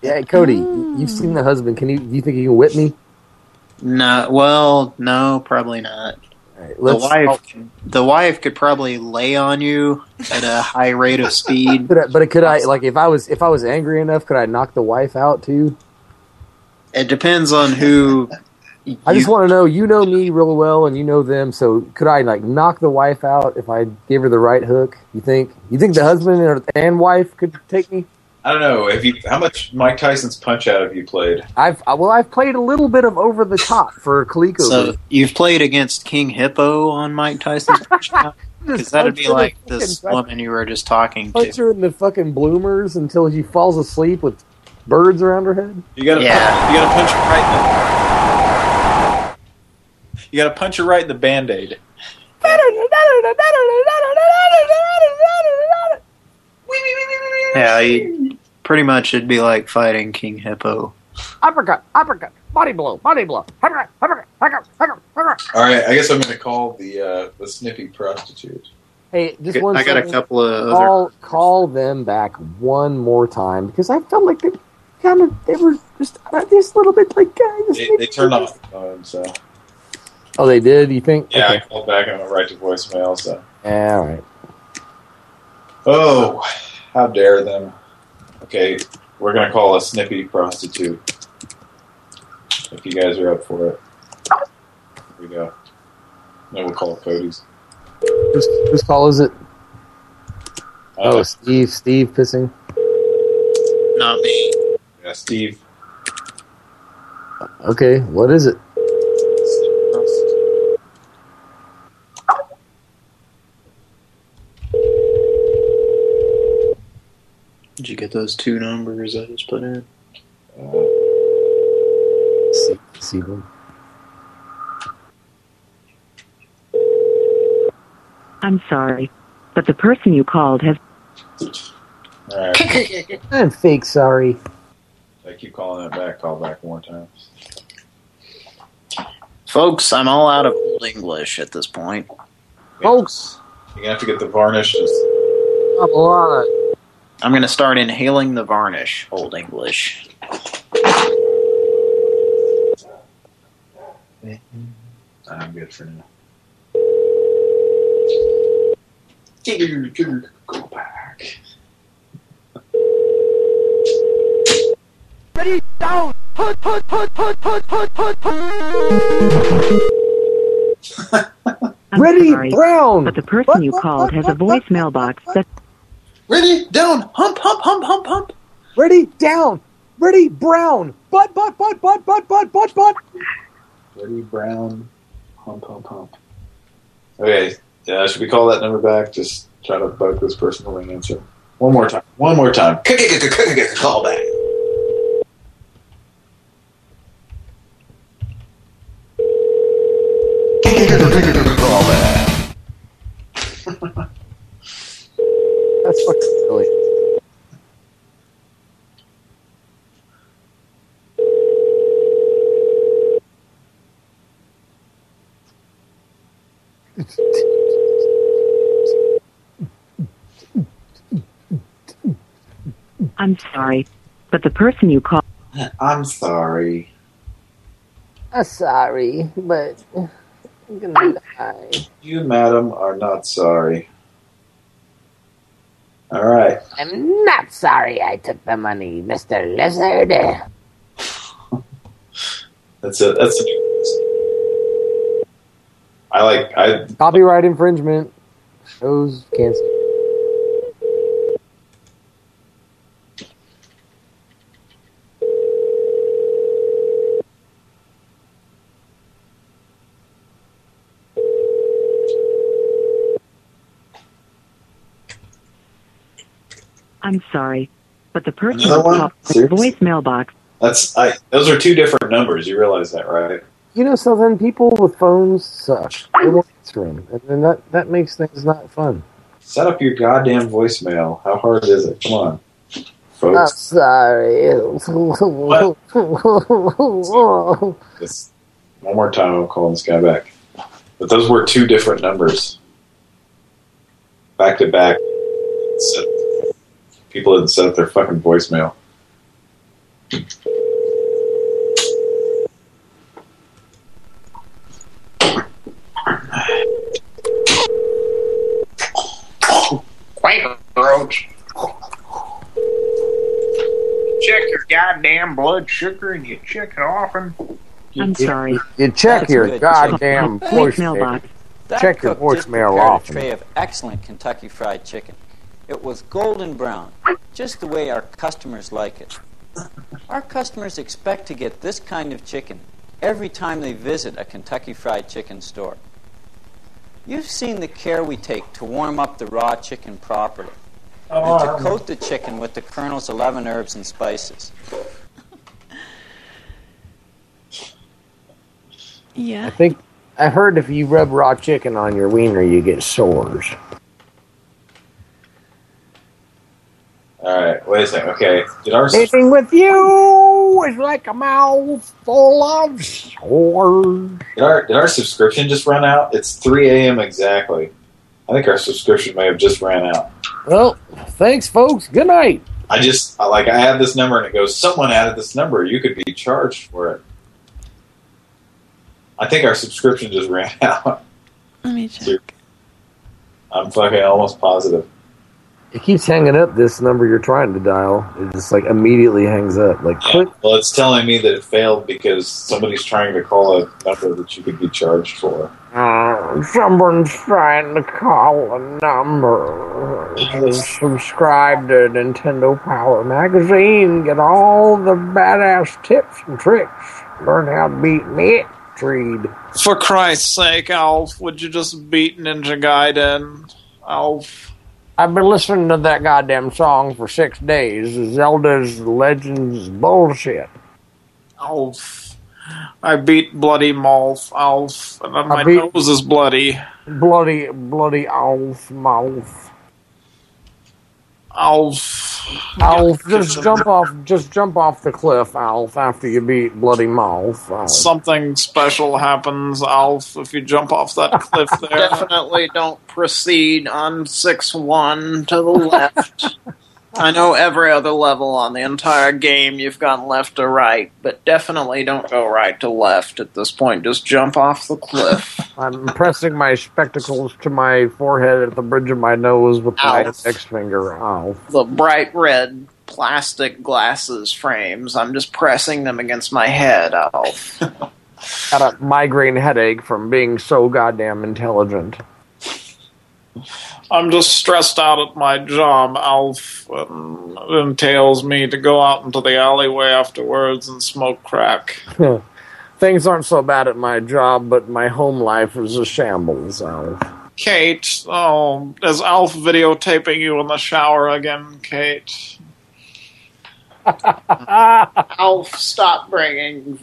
Yeah, Cody, you've seen the husband. Can you? Do you think you can whip me? No, well, no, probably not. right, the wife, the wife could probably lay on you at a high rate of speed. But, but could I like if I was if I was angry enough, could I knock the wife out too? It depends on who. I just want to know. You know me real well, and you know them. So could I like knock the wife out if I gave her the right hook? You think? You think the husband and wife could take me? I don't know. Have you? How much Mike Tyson's Punch Out have you played? I've uh, well, I've played a little bit of over the top for Coleco. So you've played against King Hippo on Mike Tyson's Punch Out. because that'd be punch her in the like this woman you were just talking punch to. her in the fucking bloomers until she falls asleep with birds around her head. You gotta. Yeah. You gotta punch her right. In the, you gotta punch her right in the band aid. Yeah, you, pretty much it'd be like fighting King Hippo. Uppercut, uppercut, body blow, body blow. Uppercut, uppercut, uppercut, uppercut, uppercut. All right, I guess I'm gonna call the uh, the snippy prostitute. Hey, just one. I got a couple of other- Call, call them back one more time because I felt like they kind of they were just uh, just a little bit like guys. They, they turned off the phone, so Oh, they did. You think? yeah, Okay. I called back and went right to voicemail. So Yeah, all right. Oh, how dare them? Okay, we're gonna call a snippy prostitute. If you guys are up for it, here we go. Then we'll call Cody's. Whose, whose call is it? Uh, oh, Steve. Steve pissing. Not me. Yeah, Steve. Okay, what is it? Did you get those two numbers I just put in? See, see them. I'm sorry, but the person you called has. All right. I'm fake sorry. I keep calling that back. Call back more times. Folks, I'm all out of Old English at this point. Folks, You're gonna have to get the varnish. Just I'm going to start inhaling the varnish, Old English. I'm good for now. Go back. Ready, down! Put, put, put, put, put, put, put, put! Ready, sorry, Brown! But the person you called has a voicemail box that. Ready, down, hump, hump, hump, hump, hump. Ready, down. Ready, brown. Butt, butt, butt, butt, butt, butt, butt, butt. Ready, Brown. Hump, hump, hump. Okay, yeah, should we call that number back? Just try to bug this person to answer. One more time. One more time. Call back. Sorry, but the person you called. I'm sorry. I'm sorry, but I'm gonna die. You, madam, are not sorry. All right. I'm not sorry I took the money, Mr. Lizard. That's it. That's it. I like. I Copyright infringement. Shows canceled. I'm sorry, but the person Another you one? called has voicemail box. That's. I. Those are two different numbers. You realize that, right? You know something? People with phones suck. They won't answer 'em, and then that that makes things not fun. Set up your goddamn voicemail. How hard is it? Come on, folks. I'm sorry. This, one more time, I'm calling this guy back. But those were two different numbers. Back to back. Set, people didn't set up their fucking voicemail. Quaker Roach. Check your goddamn blood sugar and you check it often. I'm sorry. You check That's your good. goddamn Voicemail voicemail. box. That Check your cook just voicemail prepared often. a tray of excellent Kentucky Fried Chicken. It was golden brown, just the way our customers like it. Our customers expect to get this kind of chicken every time they visit a Kentucky Fried Chicken store. You've seen the care we take to warm up the raw chicken properly and to oh, coat the chicken with the Colonel's 11 herbs and spices. Yeah. I think I heard if you rub raw chicken on your wiener, you get sores. All right, wait a second. Okay, did our Sitting with you is like a mouth full of sores. did our did our subscription just run out? It's 3 a.m. exactly. I think our subscription may have just ran out. Well, thanks, folks. Good night. I just I- like I have this number and it goes, someone added this number. You could be charged for it. I think our subscription just ran out. Let me check. I'm fucking almost positive. It keeps hanging up this number you're trying to dial. It just like immediately hangs up. Like click. Well, it's telling me that it failed because somebody's trying to call a number that you could be charged for. Uh, someone's trying to call a number. Subscribe to Nintendo Power Magazine. Get all the badass tips and tricks. Learn how to beat Metroid. For Christ's sake, Alf, would you just beat Ninja Gaiden? Alf. I've been listening to that goddamn song for six days. Zelda's Legends bullshit. Alf. I beat Bloody Malth, Alf, and my nose is bloody. Bloody, bloody Alf mouth. Alf. Alf, just jump off, just jump off the cliff, Alf, after you beat Bloody Malth. Alf. Something special happens, Alf, if you jump off that cliff there. Definitely don't proceed on 6-1 to the left. I know every other level on the entire game you've gone left to right, but definitely don't go right to left at this point. Just jump off the cliff. I'm pressing my spectacles to my forehead at the bridge of my nose with my Alf. index finger. Alf. the bright red plastic glasses frames, I'm just pressing them against my head, Alf. Got a migraine headache from being so goddamn intelligent. I'm just stressed out at my job, Alf. and It entails me to go out into the alleyway afterwards and smoke crack. Things aren't so bad at my job, but my home life is a shambles, Alf. Kate, oh, is Alf videotaping you in the shower again, Kate? Alf, stop bringing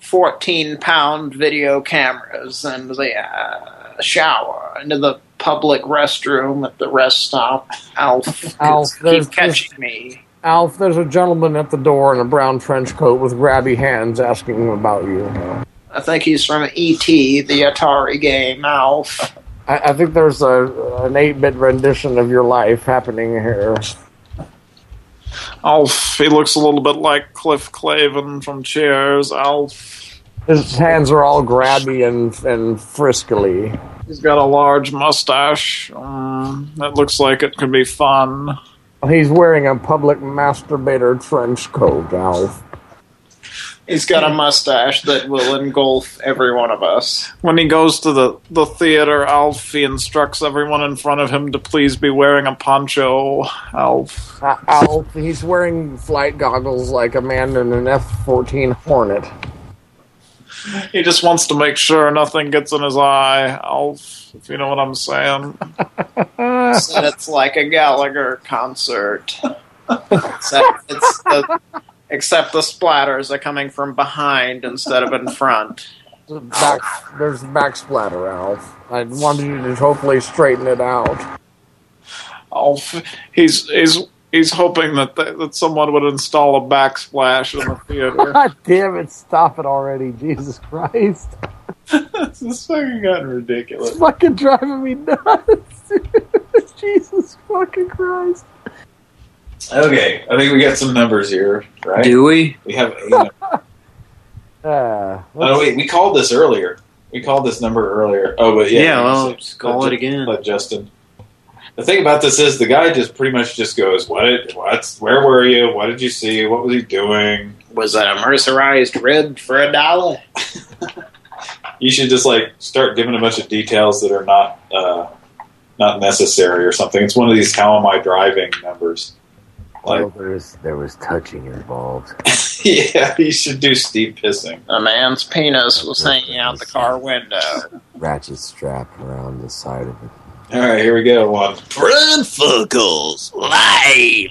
14 pound video cameras and the uh, shower, into the public restroom at the rest stop. Alf, Alf, keep there's- catching me. Alf, there's a gentleman at the door in a brown trench coat with grabby hands asking about you. I think he's from E.T., the Atari game, Alf. I, I think there's a an 8-bit rendition of your life happening here. Alf, he looks a little bit like Cliff Clavin from Cheers. Alf. His hands are all grabby and and friskily. He's got a large mustache. Um, that looks like it could be fun. He's wearing a public masturbator trench coat, Alf. He's got a mustache that will engulf every one of us. When he goes to the, the theater, Alf, he instructs everyone in front of him to please be wearing a poncho. Alf. Uh, Alf, he's wearing flight goggles like a man in an F-14 Hornet. He just wants to make sure nothing gets in his eye, Alf, if you know what I'm saying. Said it's like a Gallagher concert. except, it's the, except the splatters are coming from behind instead of in front. Back, there's back splatter, Alf. I wanted you to hopefully straighten it out. Alf, he's he's he's hoping that th that someone would install a backsplash in the theater. God damn it, stop it already, Jesus Christ. this is fucking gotten ridiculous. It's fucking driving me nuts. Jesus fucking Christ. Okay, I think we got some numbers here, right? Do we? We have. You know, Uh, oh wait, we called this earlier. We called this number earlier. Oh, but yeah, Yeah, you well, said- just call let it again. Let Justin. The thing about this is the guy just pretty much just goes, "What? Did, what's? Where were you? What did you see? What was he doing?" Was that a mercerized rib for a dollar? You should just like start giving a bunch of details that are not uh, not necessary or something. It's one of these "How am I driving?" numbers. Like, Well, there was there was touching involved. yeah, you should do Steve pissing. A man's penis was hanging out the car window. Ratchet strap around the side of it. All right, here we go. One. Pran Funkels live.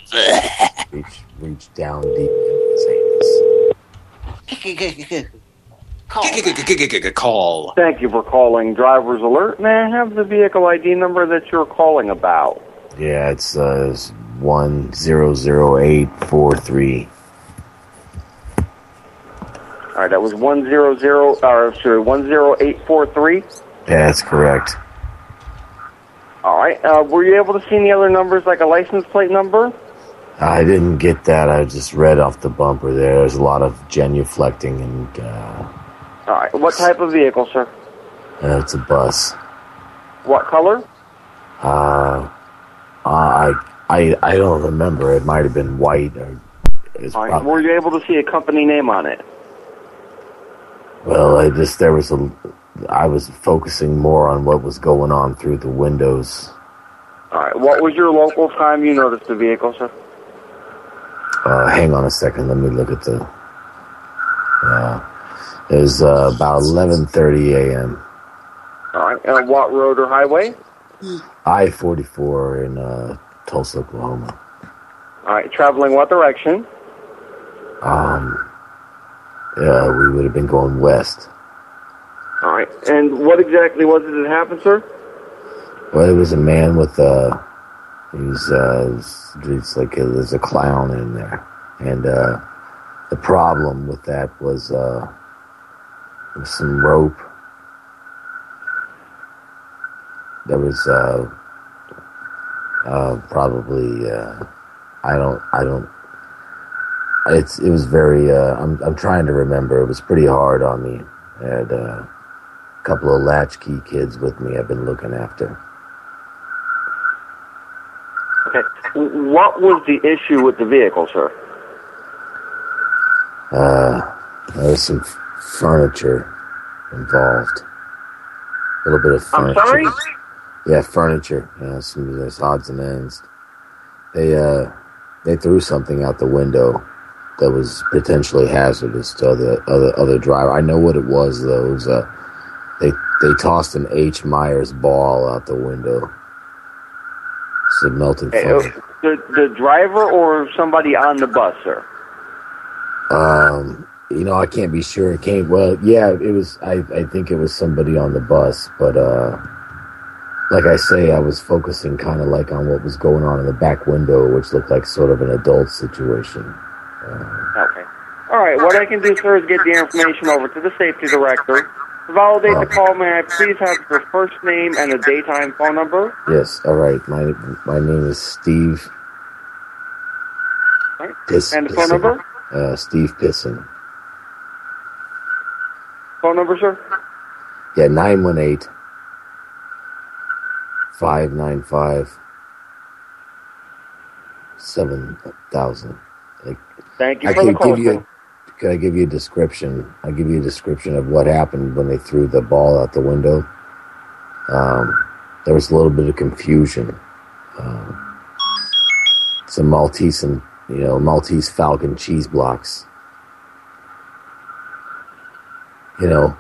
reach reach down deep in his anus. Call. Thank you for calling Driver's Alert. May I have the vehicle ID number that you're calling about? Yeah, it's uh one zero zero eight four three. All right, that was one zero zero. Or sorry, one zero eight four three. Yeah, that's correct. All right. Uh, were you able to see any other numbers, like a license plate number? I didn't get that. I just read off the bumper there. There's a lot of genuflecting and uh, All right. What type of vehicle, sir? uh, it's a bus. What color? Uh, I I I don't remember. It might have been white or it's All right. prob- Were you able to see a company name on it? well, I just there was a I was focusing more on what was going on through the windows. All right. What was your local time you noticed the vehicle, sir? Uh, hang on a second. Let me look at the. Uh, it was uh, about 11:30 a.m. All right. And what road or highway? I-44 in uh, Tulsa, Oklahoma. All right. Traveling what direction? Um, yeah, we would have been going west. All right. And what exactly was it that happened, sir? Well, it was a man with a. He's uh, it's like a, there's a clown in there, and uh, the problem with that was uh, was some rope. There was uh, uh, probably uh, I don't I don't. It's it was very. Uh, I'm I'm trying to remember. It was pretty hard on me. Had uh, couple of latchkey kids with me. I've been looking after. Okay. What was the issue with the vehicle, sir? Uh, there was some f- furniture involved. A little bit of furniture. I'm sorry? Yeah, furniture. Yeah, some there's odds and ends. They uh, they threw something out the window that was potentially hazardous to other other other driver. I know what it was though. It was uh, they tossed an H Myers ball out the window. It's a melting Hey, uh, the the driver or somebody on the bus, sir? Um, you know, I can't be sure. It came well. Yeah, it was. I I think it was somebody on the bus, but uh, like I say, I was focusing kind of like on what was going on in the back window, which looked like sort of an adult situation. Okay. All right. What I can do, sir, is get the information over to the safety director. Validate the call, may I please have your first name and a daytime phone number? Yes. All right. My my name is Steve. All right. Piss, And the phone Pisson. number? Uh, Steve Pisson. Phone number, sir? Yeah, 918 595 7000. Thank you I for the call, give you. I give you a description? I'll give you a description of what happened when they threw the ball out the window. Um, there was a little bit of confusion. Um, some Maltese and you know Maltese Falcon cheese blocks. You know,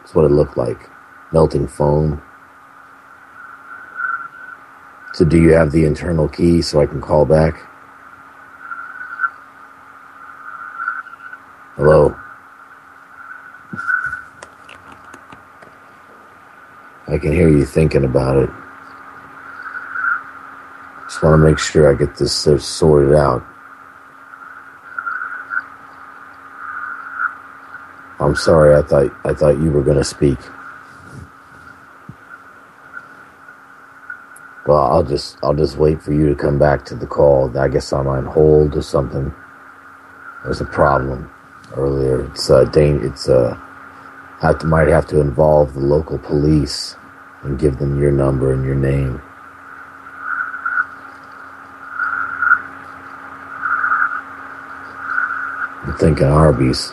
that's what it looked like. Melting foam. So do you have the internal key so I can call back? Hello? I can hear you thinking about it. Just want to make sure I get this sorted out. I'm sorry. I thought I thought you were going to speak. Well, I'll just I'll just wait for you to come back to the call. I guess I'm on hold or something. There's a problem earlier. It's uh, dang, it's uh, have to might have to involve the local police and give them your number and your name. I'm thinking Arby's.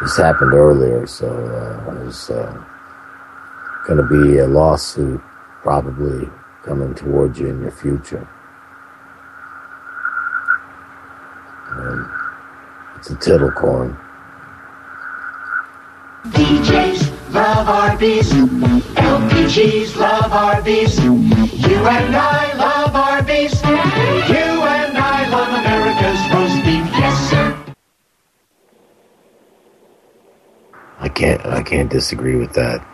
This happened earlier, so uh, uh, going to be a lawsuit probably coming towards you in your future. Um, it's a tittle corn. DJs love Arby's. LPGs love Arby's. You and I love Arby's. You and I love America's roast beef. Yes, sir. I can't. I can't disagree with that.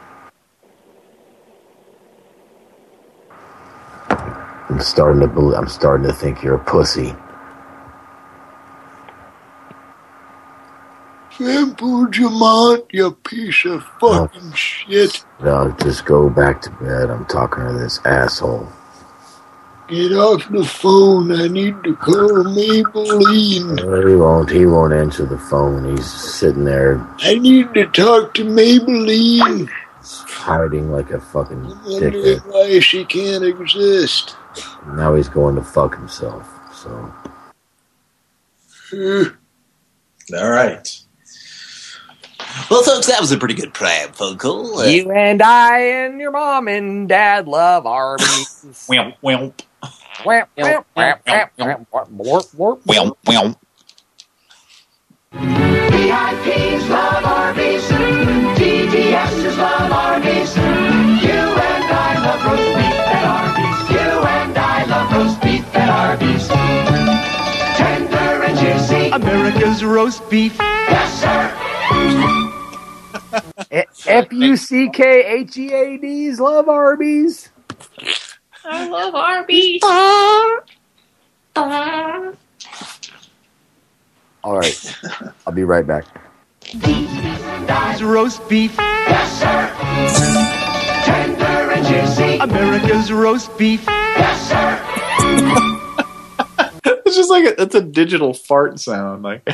I'm starting to. Believe, I'm starting to think you're a pussy. Simple Jamont, you piece of fucking shit. No, just go back to bed. I'm talking to this asshole. Get off the phone. I need to call Maybelline. Uh, he won't. He won't answer the phone. He's sitting there I need to talk to Maybelline. hiding like a fucking dickhead. why she can't exist. Now he's going to fuck himself. So All right. Well, folks, that was a pretty good prank phone call. Uh, You and I and your mom and dad love Arby's. Wimp, wimp. Wimp, wimp, wimp, wimp, wimp, warp, warp, Wimp, wimp. VIPs love Arby's. DDSs love Arby's. You and I love roast beef at Arby's. You and I love roast beef at Arby's. Tender and juicy. America's roast beef. Yes, sir. F U C K H E A D's love Arby's. I love Arby's. all right, I'll be right back. Arby's roast beef. Yes, sir. Tender and juicy. America's roast beef. Yes, sir. It's just like a, it's a digital fart sound. Like,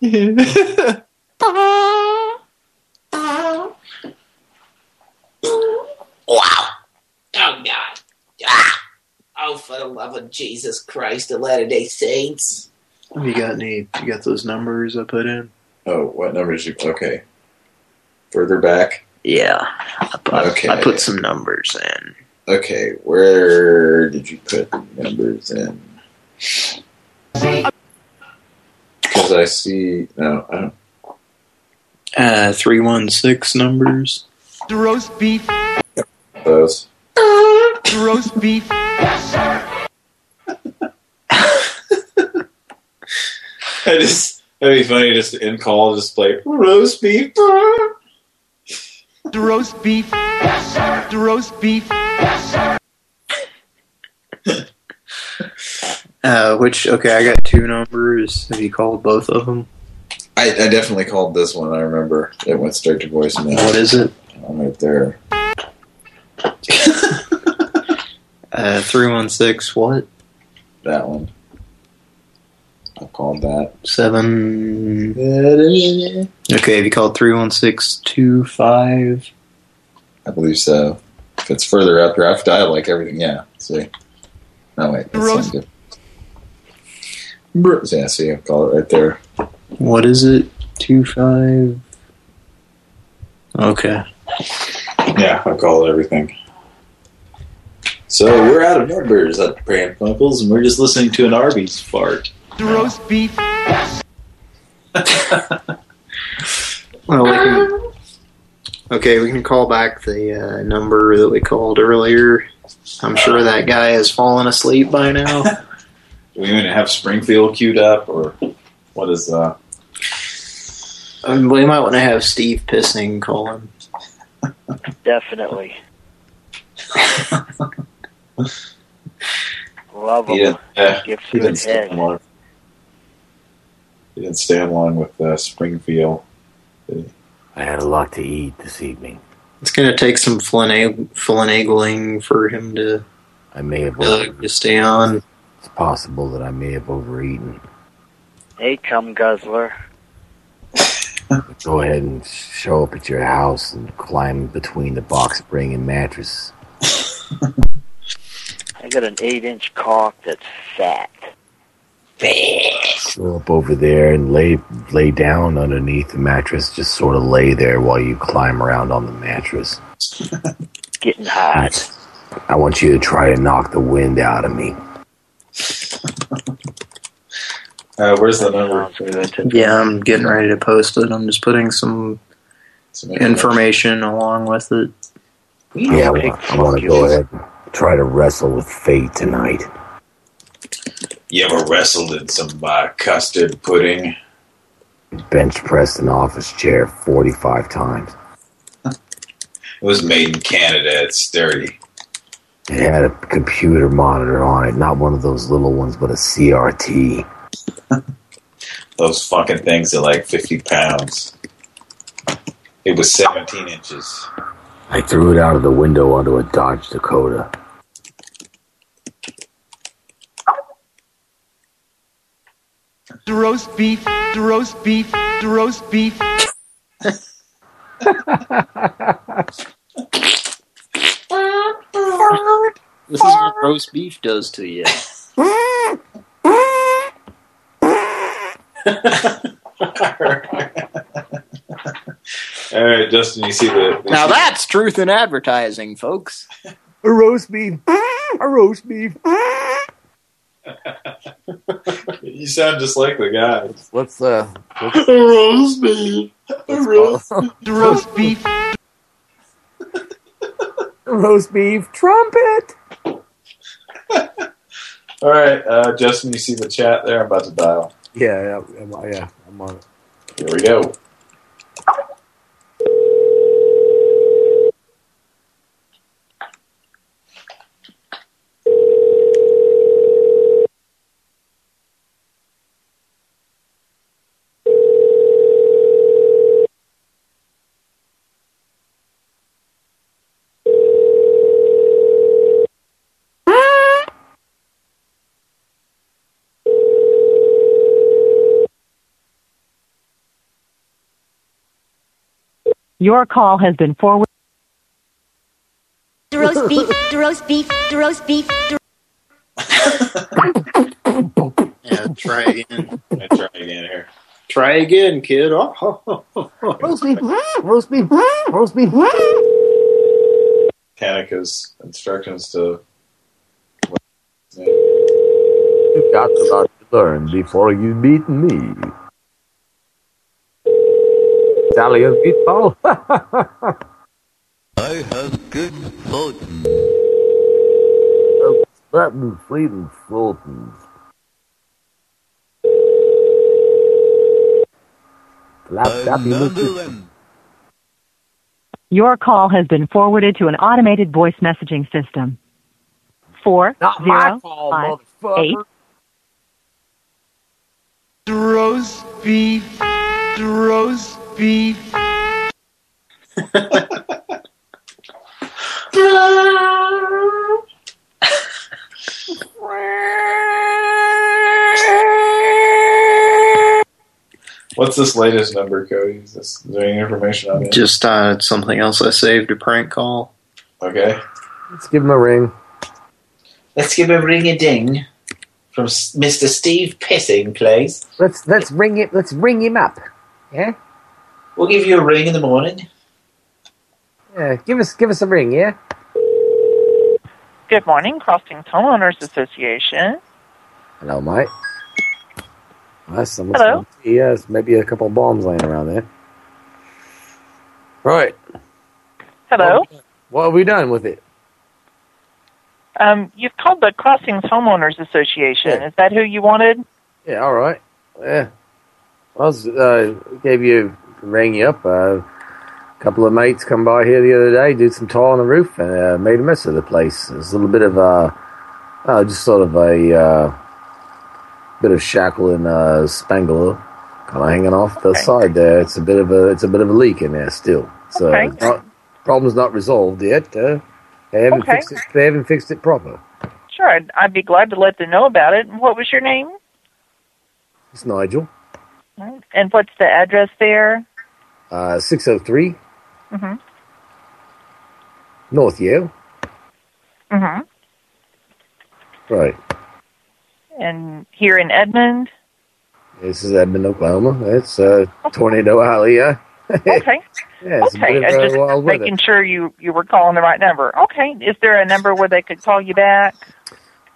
Wow. Oh, God. Ah. Oh, for the love of Jesus Christ, the Latter-day Saints. You got any? You got those numbers I put in? oh, what numbers you? Okay, further back. Yeah, I put, Okay. I put some numbers in. Okay, where did you put the numbers in? Because I see no, I don't. Uh, three one six numbers. The Roast beef. Those. Roast beef. Yes, sir. I just that'd be funny just in call just play roast beef. The roast beef. Yes, sir. Roast beef. Yes, sir. Uh, which okay, I got two numbers. Have you called both of them? I, I definitely called this one. I remember it went straight to voicemail. What is it? I'm right there. Uh, three one six. What? That one. I called that. Seven. Okay, have you called three one six two five? I believe so. If it's further up here, I've dialed like everything. Yeah. See. No wait. That's Roast- not good. Yeah. See, I call it right there. What is it? Two five. Okay. Yeah, I call it everything. So we're out of numbers at Pran Funkels, and we're just listening to an Arby's fart. Roast beef. Well, we can. Okay, we can call back the uh, number that we called earlier. I'm sure that guy has fallen asleep by now. Do we even have Springfield queued up, or what is uh? Um, we might want to have Steve Pissing call him. Definitely. Love He them. didn't, uh, Gives he good didn't stay head. along. He didn't stay along with uh, Springfield. I had a lot to eat this evening. It's going to take some flina- finagling for him to I may have. uh, to stay on. It's possible that I may have overeaten. Hey, cum guzzler. Go ahead and show up at your house and climb between the box spring and mattress. I got an eight-inch cock that's fat. Go up over there and lay lay down underneath the mattress. Just sort of lay there while you climb around on the mattress. Getting hot. I want you to try to knock the wind out of me. Uh, where's the number? Yeah, I'm getting ready to post it. I'm just putting some information along with it. Yeah, I want, I want to go ahead and try to wrestle with fate tonight. You ever wrestled in some uh, custard pudding? Bench pressed an office chair 45 times. It was made in Canada. It's sturdy. It had a computer monitor on it, not one of those little ones, but a CRT. Those fucking things are like 50 pounds. It was 17 inches. I threw it out of the window onto a Dodge Dakota. Roast beef, roast beef, roast beef. this is what roast beef does to you. All right, Justin, you see the... Now that's truth in advertising, folks. A roast beef. A roast beef. You sound just like the guy. Let's uh. Let's, roast beef. roast, roast beef. roast beef trumpet. All right, uh, Justin, you see the chat there? I'm about to dial. Yeah, yeah, yeah. I'm on it. Here we go. Your call has been forwarded. The roast beef, the roast beef, the roast beef. The Yeah, try again. I try again here. Try again, kid. Oh, oh, oh, oh. Roast beef. Roast beef. Roast beef. Kanika's instructions to... You got a lot to learn before you beat me. Italian meatball. I have good fortune. Latin Frieden Fulton. Another one. Your call has been forwarded to an automated voice messaging system. Four Not my zero call, five eight The roast beef, roast beef. What's this latest number, Cody? Is, this, is there any information on it? Just uh, something else I saved a prank call. Okay. Let's give him a ring. Let's give him a ring a ding from Mr. Steve Pissing, please. Let's let's ring it. Let's ring him up. Yeah. We'll give you a ring in the morning. Yeah. Give us give us a ring. Yeah. Good morning, Crossings Homeowners Association. Hello, mate. Nice. I'm Hello. listening. Yes, maybe a couple of bombs laying around there. Right. Hello. What have we done with it? Um, you've called the Crossings Homeowners Association. Is that who you wanted? Yeah. All right. Yeah. I was uh, gave you rang you up. Uh, a couple of mates come by here the other day, did some tile on the roof, and uh, made a mess of the place. There's a little bit of a, uh just sort of a uh, bit of shackle and uh, spangle kind of hanging off the side there. It's a bit of a it's a bit of a leak in there still. So Okay. not, problem's not resolved yet. Uh, they haven't Okay. fixed it. They haven't fixed it proper. Sure, I'd, I'd be glad to let them know about it. What was your name? It's Nigel. And what's the address there? Uh, 603 Mm-hmm. North Yale. Mm-hmm. Right. And here in Edmond? This is Edmond, Oklahoma. It's uh, Tornado Alley, yeah. Okay. Yeah, okay, and uh, just making sure you, you were calling the right number. Okay, is there a number where they could call you back?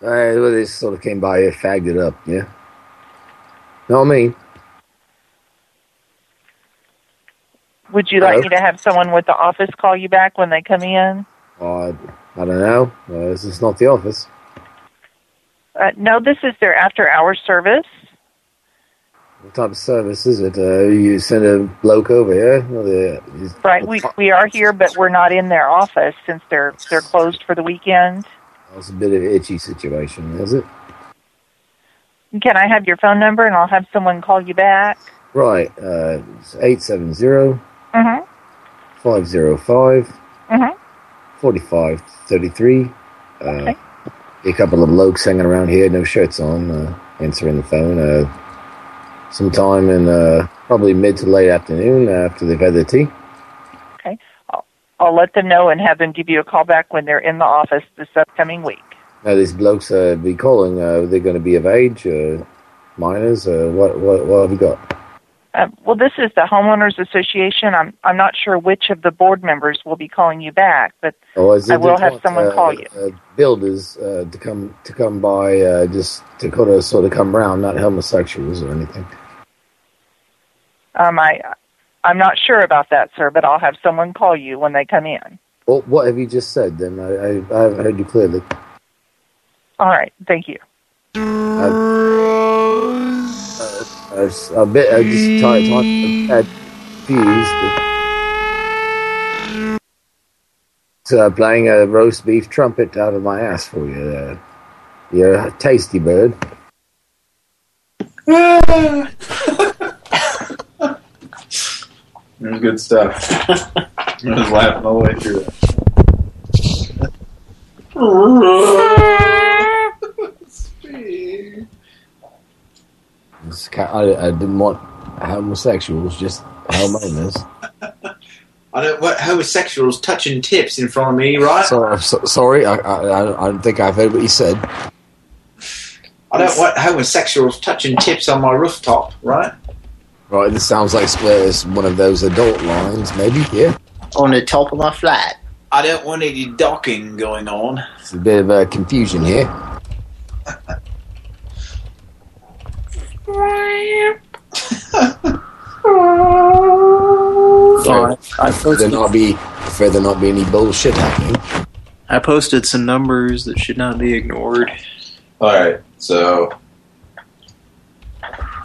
Uh, well, they sort of came by here, fagged it up, yeah. You Know what I mean? Would you like me to have someone with the office call you back when they come in? Uh, I don't know. Uh, this is not the office. Uh, no, this is their after-hours service. What type of service is it? Uh, you send a bloke over here? Or the, is- Right, we we are here, but we're not in their office since they're they're closed for the weekend. It's a bit of an itchy situation, is it? Can I have your phone number and I'll have someone call you back? Right. Uh, it's 870 Mm-hmm. 505 Mm-hmm. 4533. Uh, A couple of blokes hanging around here, no shirts on, uh, answering the phone. Uh, sometime in uh, probably mid to late afternoon after they've had their tea. Okay. I'll, I'll let them know and have them give you a call back when they're in the office this upcoming week. Now these blokes uh, be calling. Uh, they're going to be of age, uh, minors. Uh, what what what have you got? Uh, well, this is the homeowners association. I'm I'm not sure which of the board members will be calling you back, but Oh, I will have want, someone uh, call you. Uh, builders uh, to come to come by, uh, just to sort of come round, not homosexuals or anything. Um, I I'm not sure about that, sir, but I'll have someone call you when they come in. Well, what have you just said? Then I, I, I haven't heard you clearly. All right. Thank you. I, was a bit. I just tried to had confused. So uh, playing a roast beef trumpet out of my ass for you. Uh, you're a tasty bird. It was good stuff. I was laughing all the way through It's I, I didn't want homosexuals, just homeowners. I don't what homosexuals touching tips in front of me, right? So, so, sorry, I, I, I don't think I've heard what you said. I don't want homosexuals touching tips on my rooftop, right? Right, this sounds like it's one of those adult lines, maybe. Yeah, On the top of my flat. I don't want any docking going on. it's a bit of a confusion here. Sorry, I Prefer there not be, prefer there not be any bullshit happening. I posted some numbers that should not be ignored. All right, so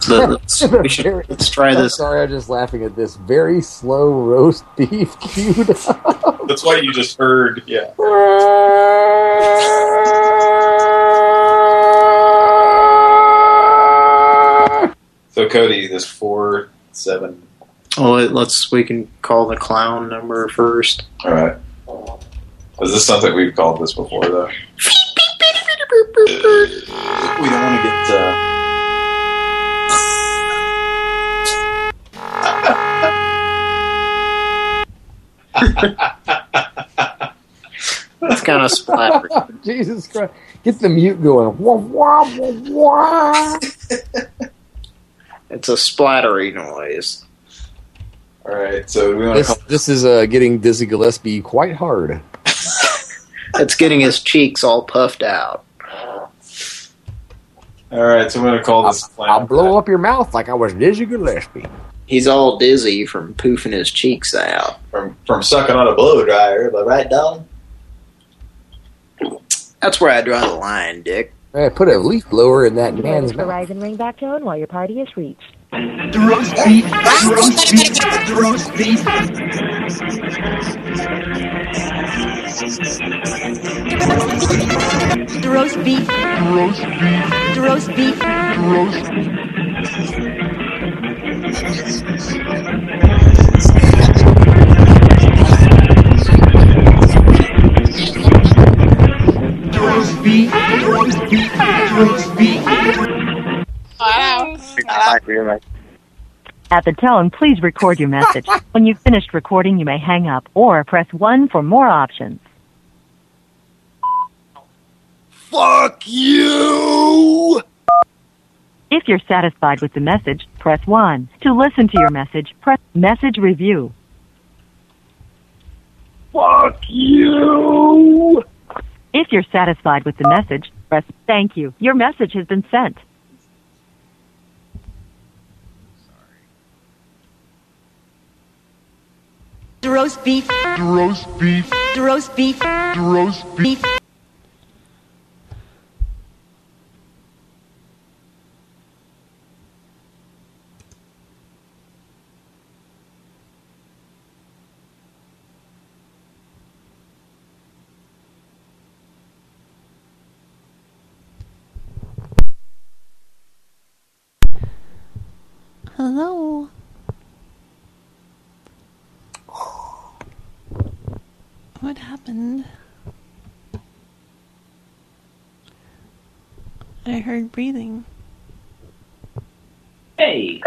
Let, let's, we should, let's try I'm this. sorry, I'm just laughing at this very slow roast beef queued up. that's what you just heard. Yeah. So Cody, this four seven. Oh, let- let's. We can call the clown number first. All right. Is this something we've called this before though? we don't want to get. Uh... It's kind of splattery. Jesus Christ. Get the mute going. Wah, wah, wah, wah. It's a splattery noise. All right, so we want to This, call. this is uh, getting Dizzy Gillespie quite hard. It's getting his cheeks all puffed out. All right, so I'm going to call this. I'll blow up your mouth like I was Dizzy Gillespie. He's all dizzy from poofing his cheeks out. From from sucking on a blow dryer, but right, Don? That's where I draw the line, Dick. Hey, put a leaf blower in that man's mouth. and ringback tone while your party is reached. roast beef, roast beef, roast beef. Roast beef. Roast beef, roast beef. roast beef. At the tone, please record your message. when you've finished recording, you may hang up or press 1 for more options. Fuck you! If you're satisfied with the message, press 1. To listen to your message, press Message Review. Fuck you! If you're satisfied with the message, press Thank you. Your message has been sent. The roast beef. Roast beef, The roast beef. roast beef. Hello. What happened? I heard breathing. Hey.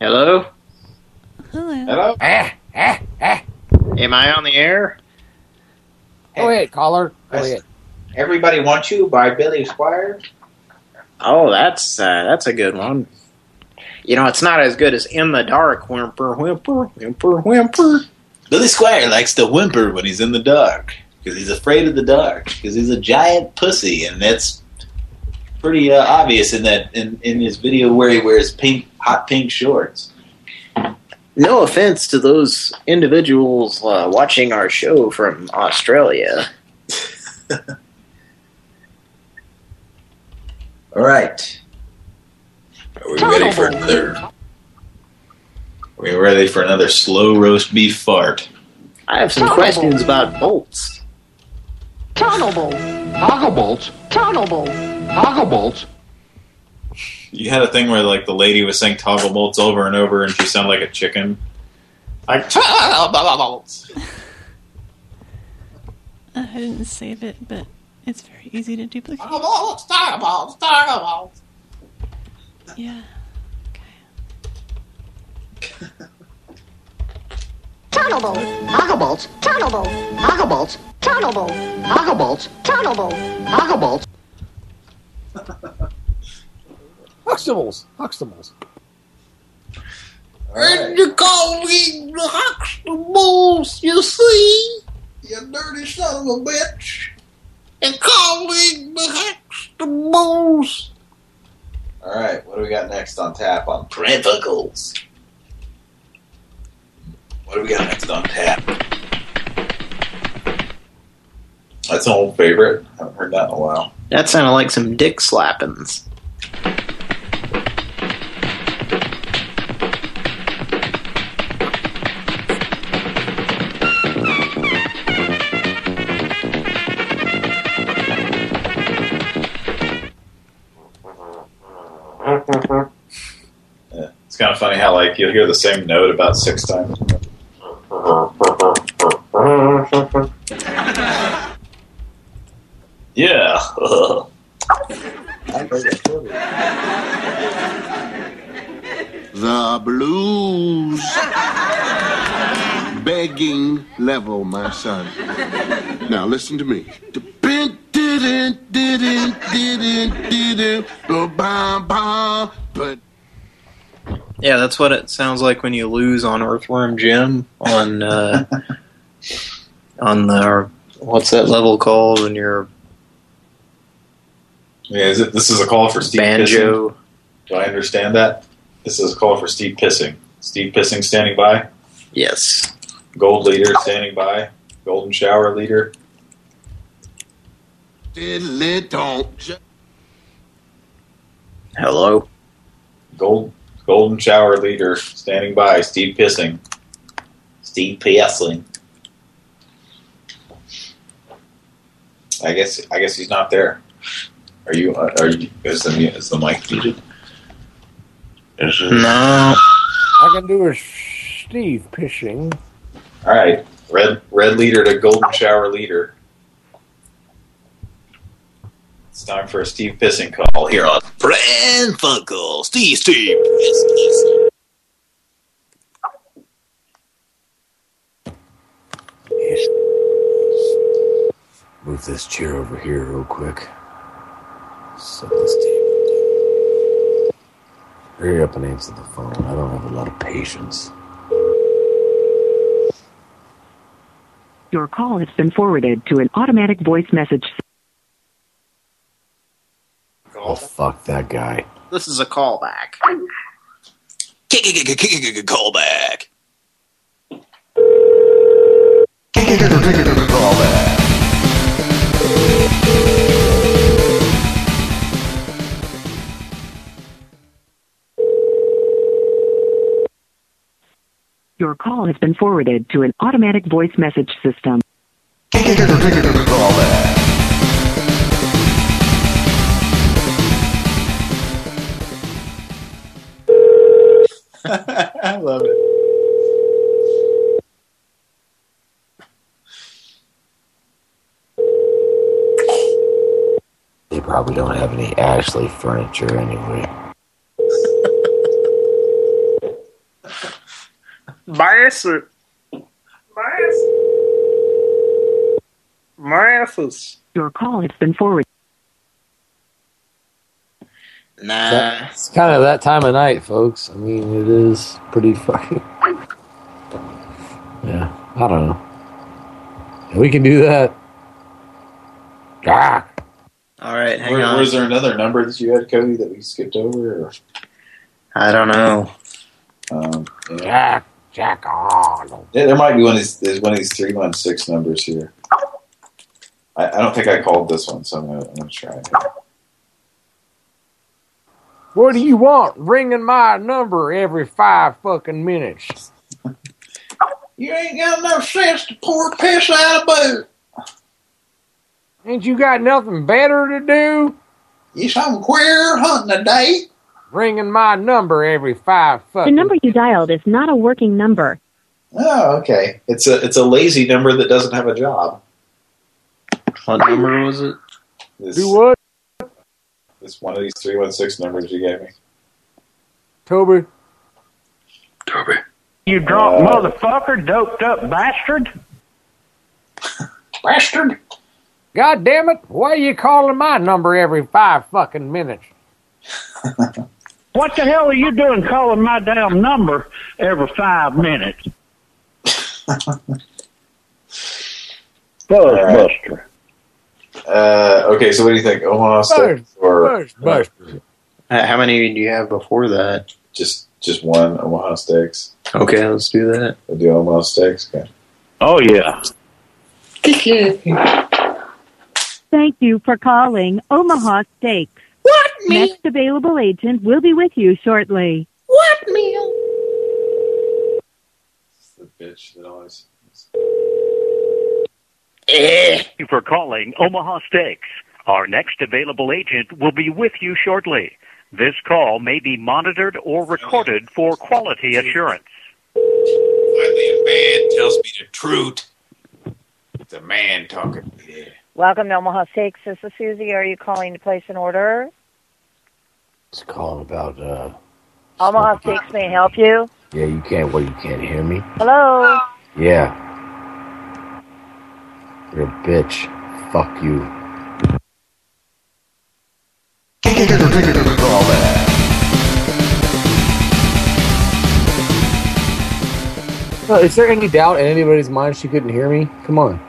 Hello? Hello. Hello? Ah, ah, ah. Am I on the air? Go ahead, caller. Go ahead. Everybody Wants You by Billy Squier. Oh, that's uh, that's a good one. You know, it's not as good as In the Dark, whimper, whimper, whimper, whimper. Billy Squier likes to whimper when he's in the dark because he's afraid of the dark because he's a giant pussy, and that's pretty uh, obvious in that in in his video where he wears pink hot pink shorts. No offense to those individuals uh, watching our show from Australia. All right, are we ready for another? Are we ready for another slow roast beef fart? I have some questions about bolts. Toggle bolts. Toggle bolts. Toggle bolts. Toggle bolts you had a thing where like the lady was saying toggle bolts over and over, and she sounded like a chicken. Like toggle bolts. I didn't save it, but it's very easy to duplicate. Toggle bolts, toggle bolts, toggle bolts. Yeah. Okay. toggle bolts, toggle bolts, toggle bolts, toggle bolts, toggle bolts, toggle bolts, toggle bolts, bolts. Huxtables. Huxtables. And you call me the Huxtables, you see? You dirty son of a bitch. And call me the Huxtables. All right, what do we got next on tap on Pranfuckles? What do we got next on tap? That's an old favorite. I haven't heard that in a while. That sounded like some dick slappings. Of funny how like you'll hear the same note about six times. Yeah. The blues. Begging level, my son. Now listen to me. Didn't, didn't, didn't, didn't, ba ba but Yeah, that's what it sounds like when you lose on Earthworm Jim on uh, on the what's that level called when you're Yeah, is it? This is a call for Steve Banjo. Pissing. Do I understand that? This is a call for Steve Pissing. Steve Pissing standing by. Yes. Gold leader standing by. Golden shower leader. diddly don't. Hello. Gold golden shower leader standing by. Steve Pissing. Steve Pissing. I guess I guess he's not there. Are you? uh, Are you? Is the is the mic muted? No. I can do a Steve Pissing. All right, red red leader to golden shower leader. It's time for a Steve pissing call here on Pran Funkel. Steve, Steve, Pissing. Move this chair over here real quick. Set this table down. Hurry up and answer the phone. I don't have a lot of patience. Your call has been forwarded to an automatic voice message. Oh, fuck that guy. This is a callback. Call back. Your call has been forwarded to an automatic voice message system. I love it. They probably don't have any Ashley furniture anyway. My Massive. Your call has been forwarded. Nah. It's kind of that time of night, folks. I mean, it is pretty fucking. yeah, I don't know. We can do that. Ah. All right, hang Where- on. Was there another number that you had, Cody, that we skipped over? Or? I don't know. Um, yeah. Jack, Jack Arnold. Yeah, there might be one of these. There's one of these three one six numbers here. I, I don't think I called this one, so I'm gonna, I'm gonna try it. What do you want? Ringing my number every five fucking minutes. You ain't got enough sense to pour piss out of boot. Ain't you got nothing better to do? You some queer hunting a date. Ringing my number every five The number you dialed is not a working number. Oh, okay. It's a it's a lazy number that doesn't have a job. What number was it? This, Do what, This one of these three one six numbers you gave me. Toby? Toby. You drunk Uh, motherfucker, doped up bastard. Bastard. God damn it! Why are you calling my number every five fucking minutes? What the hell are you doing calling my damn number every five minutes? Buzzbuster. Uh, okay, so what do you think? Omaha Steaks or Buster. Uh, how many do you have before that? just just one Omaha Steaks? Okay, let's do that. We'll do Omaha Steaks. Okay. Oh yeah. Thank you for calling Omaha Steaks. What meal? Next available agent will be with you shortly. What meal? The bitch that always. Thank you for calling Omaha Steaks. Our next available agent will be with you shortly. This call may be monitored or recorded for quality assurance. Finally, a man tells me the truth. It's a man talking. Yeah. Welcome to Omaha Steaks. This is Susie. Are you calling to place an order? It's calling about, uh, Omaha Steaks may I help you. yeah, you can't, what, you can't hear me? Hello. Yeah. You're a bitch. Fuck you. No, is there any doubt in anybody's mind she couldn't hear me? Come on.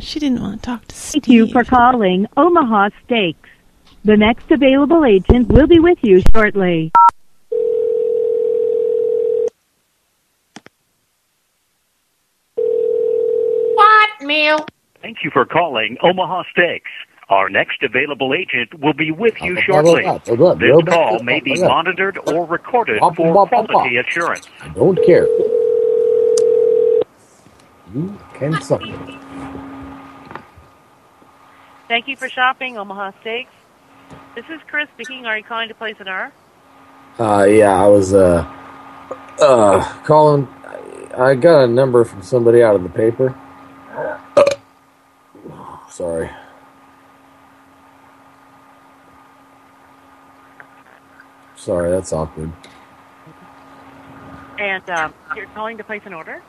She didn't want to talk to Thank you for calling Omaha Steaks. The next available agent will be with you shortly. What meal? Thank you for calling Omaha Steaks. Our next available agent will be with you uh, uh, shortly. blah, blah, blah, This blah, blah, call may be monitored or recorded Blah, blah, for quality assurance. I don't care. You can suck it. Thank you for shopping Omaha Steaks. This is Chris speaking. Are you calling to place an order? Uh, yeah, I was, uh, uh, calling. I got a number from somebody out of the paper. Sorry. Sorry, that's awkward. And um, you're calling to place an order?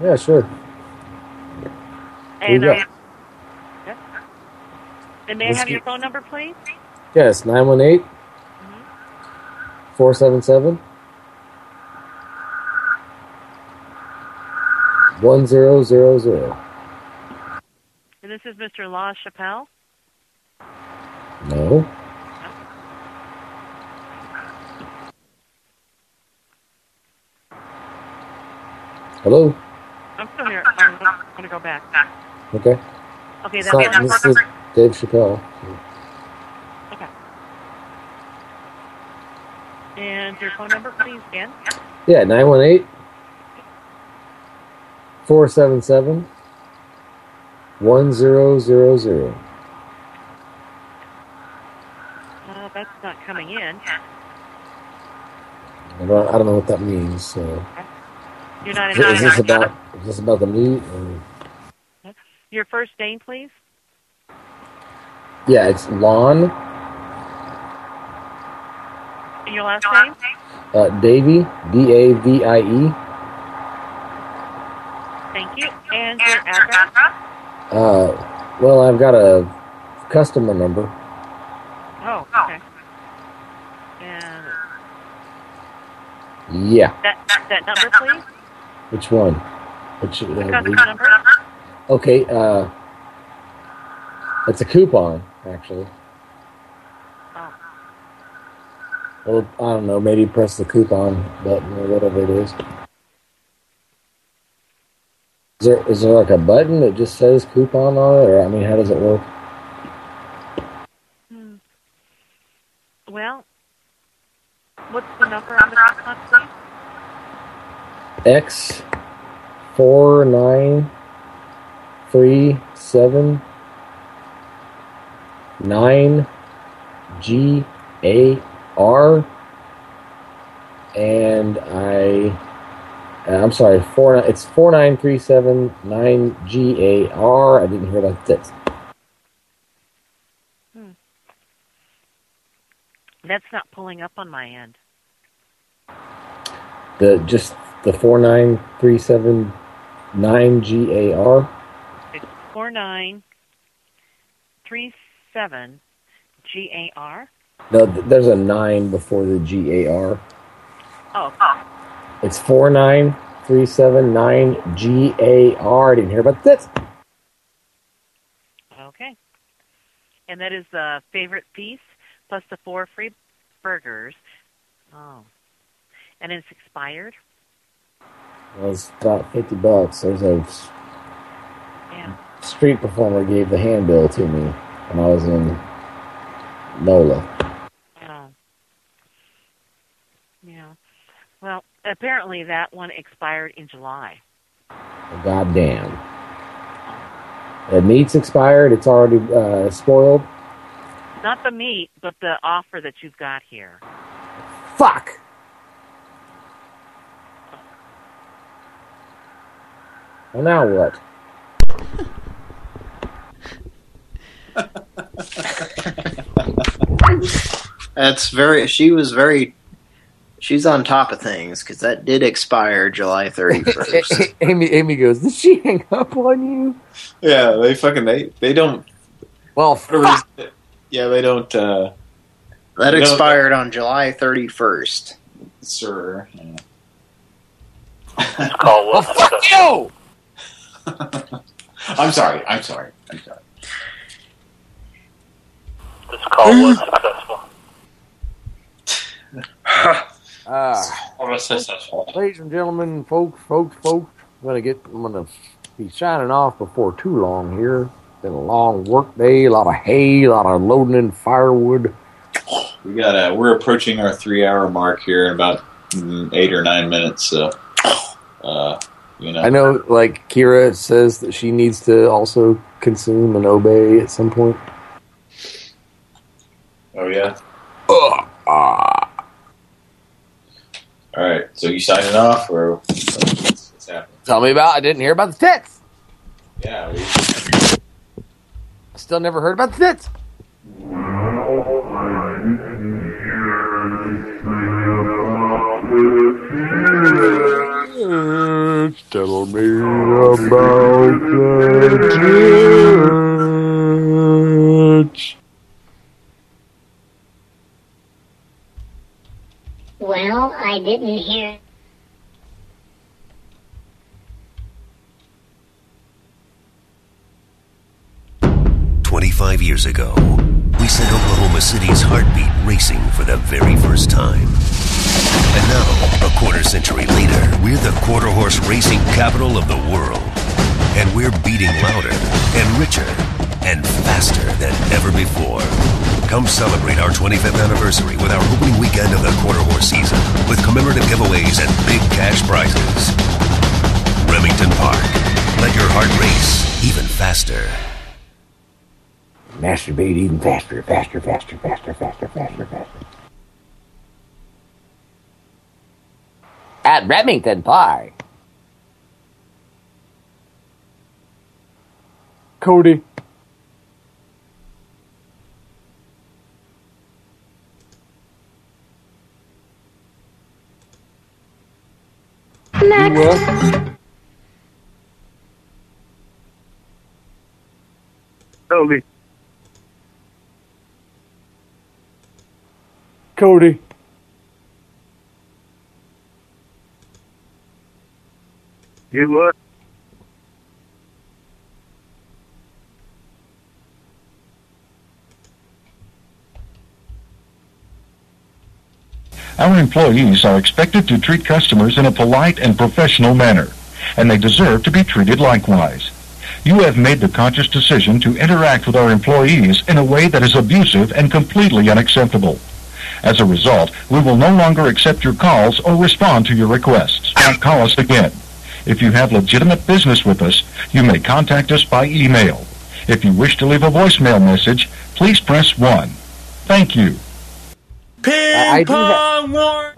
Yeah, sure. And, um, yes. and may I Let's have your phone number, please? Yes, 918 477 1000. And this is Mr. La Chappelle. No. Hello? I'm still here. I'm going to go back. Okay. Okay, It's that not- this is Dave Chappelle. Okay. And your phone number, please, again? Yeah, 918 477 1000. Uh, that's not coming in. I don't, I don't know what that means. So. You're not Is, in is this about is this about the meat? Or? Your first name, please. Yeah, it's Lon And your last name? uh, Davy D A V I E. Thank you. And your address? Uh, well, I've got a customer number. Oh, okay. And Yeah, that that number, please. which one? Which? Uh, customer the- number. okay, uh, it's a coupon actually. Oh. Well, I don't know. Maybe press the coupon button or whatever it is. Is there is there like a button that just says coupon on it, or I mean, how does it work? Hmm. Well, what's the number on the coupon, please? X four nine three seven nine G A R and I uh, I'm sorry four it's four nine three seven nine G A R I didn't hear about this. That's not pulling up on my end. The just the four nine three seven nine G A R. It's four nine three seven G A R. No, th- there's a nine before the G A R. Oh, It's four nine three seven nine G A R. I didn't hear about this. okay. And that is the favorite piece plus the four free burgers. Oh, and it's expired. It was about fifty bucks. There's a Yeah. street performer gave the handbill to me when I was in NOLA. Oh. Yeah. Well, apparently that one expired in July. God damn. The meat's expired. It's already uh, spoiled. Not the meat, but the offer that you've got here. Fuck. Well, now what? That's very. She was very. She's on top of things because that did expire July thirty first. Amy Amy goes, did she hang up on you? Yeah, they fucking they they don't. Well, yeah, they don't. uh That they don't- expired on July thirty first. sir. Call was you! I'm sorry. I'm sorry. I'm sorry. This call was successful. Uh, ladies and gentlemen, folks, folks, folks, I'm gonna get. I'm gonna be signing off before too long here. Been a long work day, a lot of hay, a lot of loading in firewood. We got uh We're approaching our three-hour mark here in about mm, eight or nine minutes. So, uh, you know, I know, like Kira says that she needs to also consume and obey at some point. Oh yeah. Ah. All right. So you signing off, or what's, what's happening? Tell me about. I didn't hear about the tits. Yeah. We, I still never heard about the tits. Tell me about the tits. Well, I didn't hear. Twenty-five years ago, we sent Oklahoma City's heartbeat racing for the very first time. And now, a quarter century later, we're the quarter horse racing capital of the world. And we're beating louder and richer and faster than ever before. Come celebrate our 25th anniversary with our opening weekend of the quarter horse season with commemorative giveaways and big cash prizes. Remington Park. Let your heart race even faster. Masturbate even faster, faster, faster, faster, faster, faster, faster. At Remington Park. Cody. Next. Cody. Cody. You what? Our employees are expected to treat customers in a polite and professional manner, and they deserve to be treated likewise. You have made the conscious decision to interact with our employees in a way that is abusive and completely unacceptable. As a result, we will no longer accept your calls or respond to your requests. Don't call us again. If you have legitimate business with us, you may contact us by email. If you wish to leave a voicemail message, please press 1. Thank you. Ping I do ha- pong war.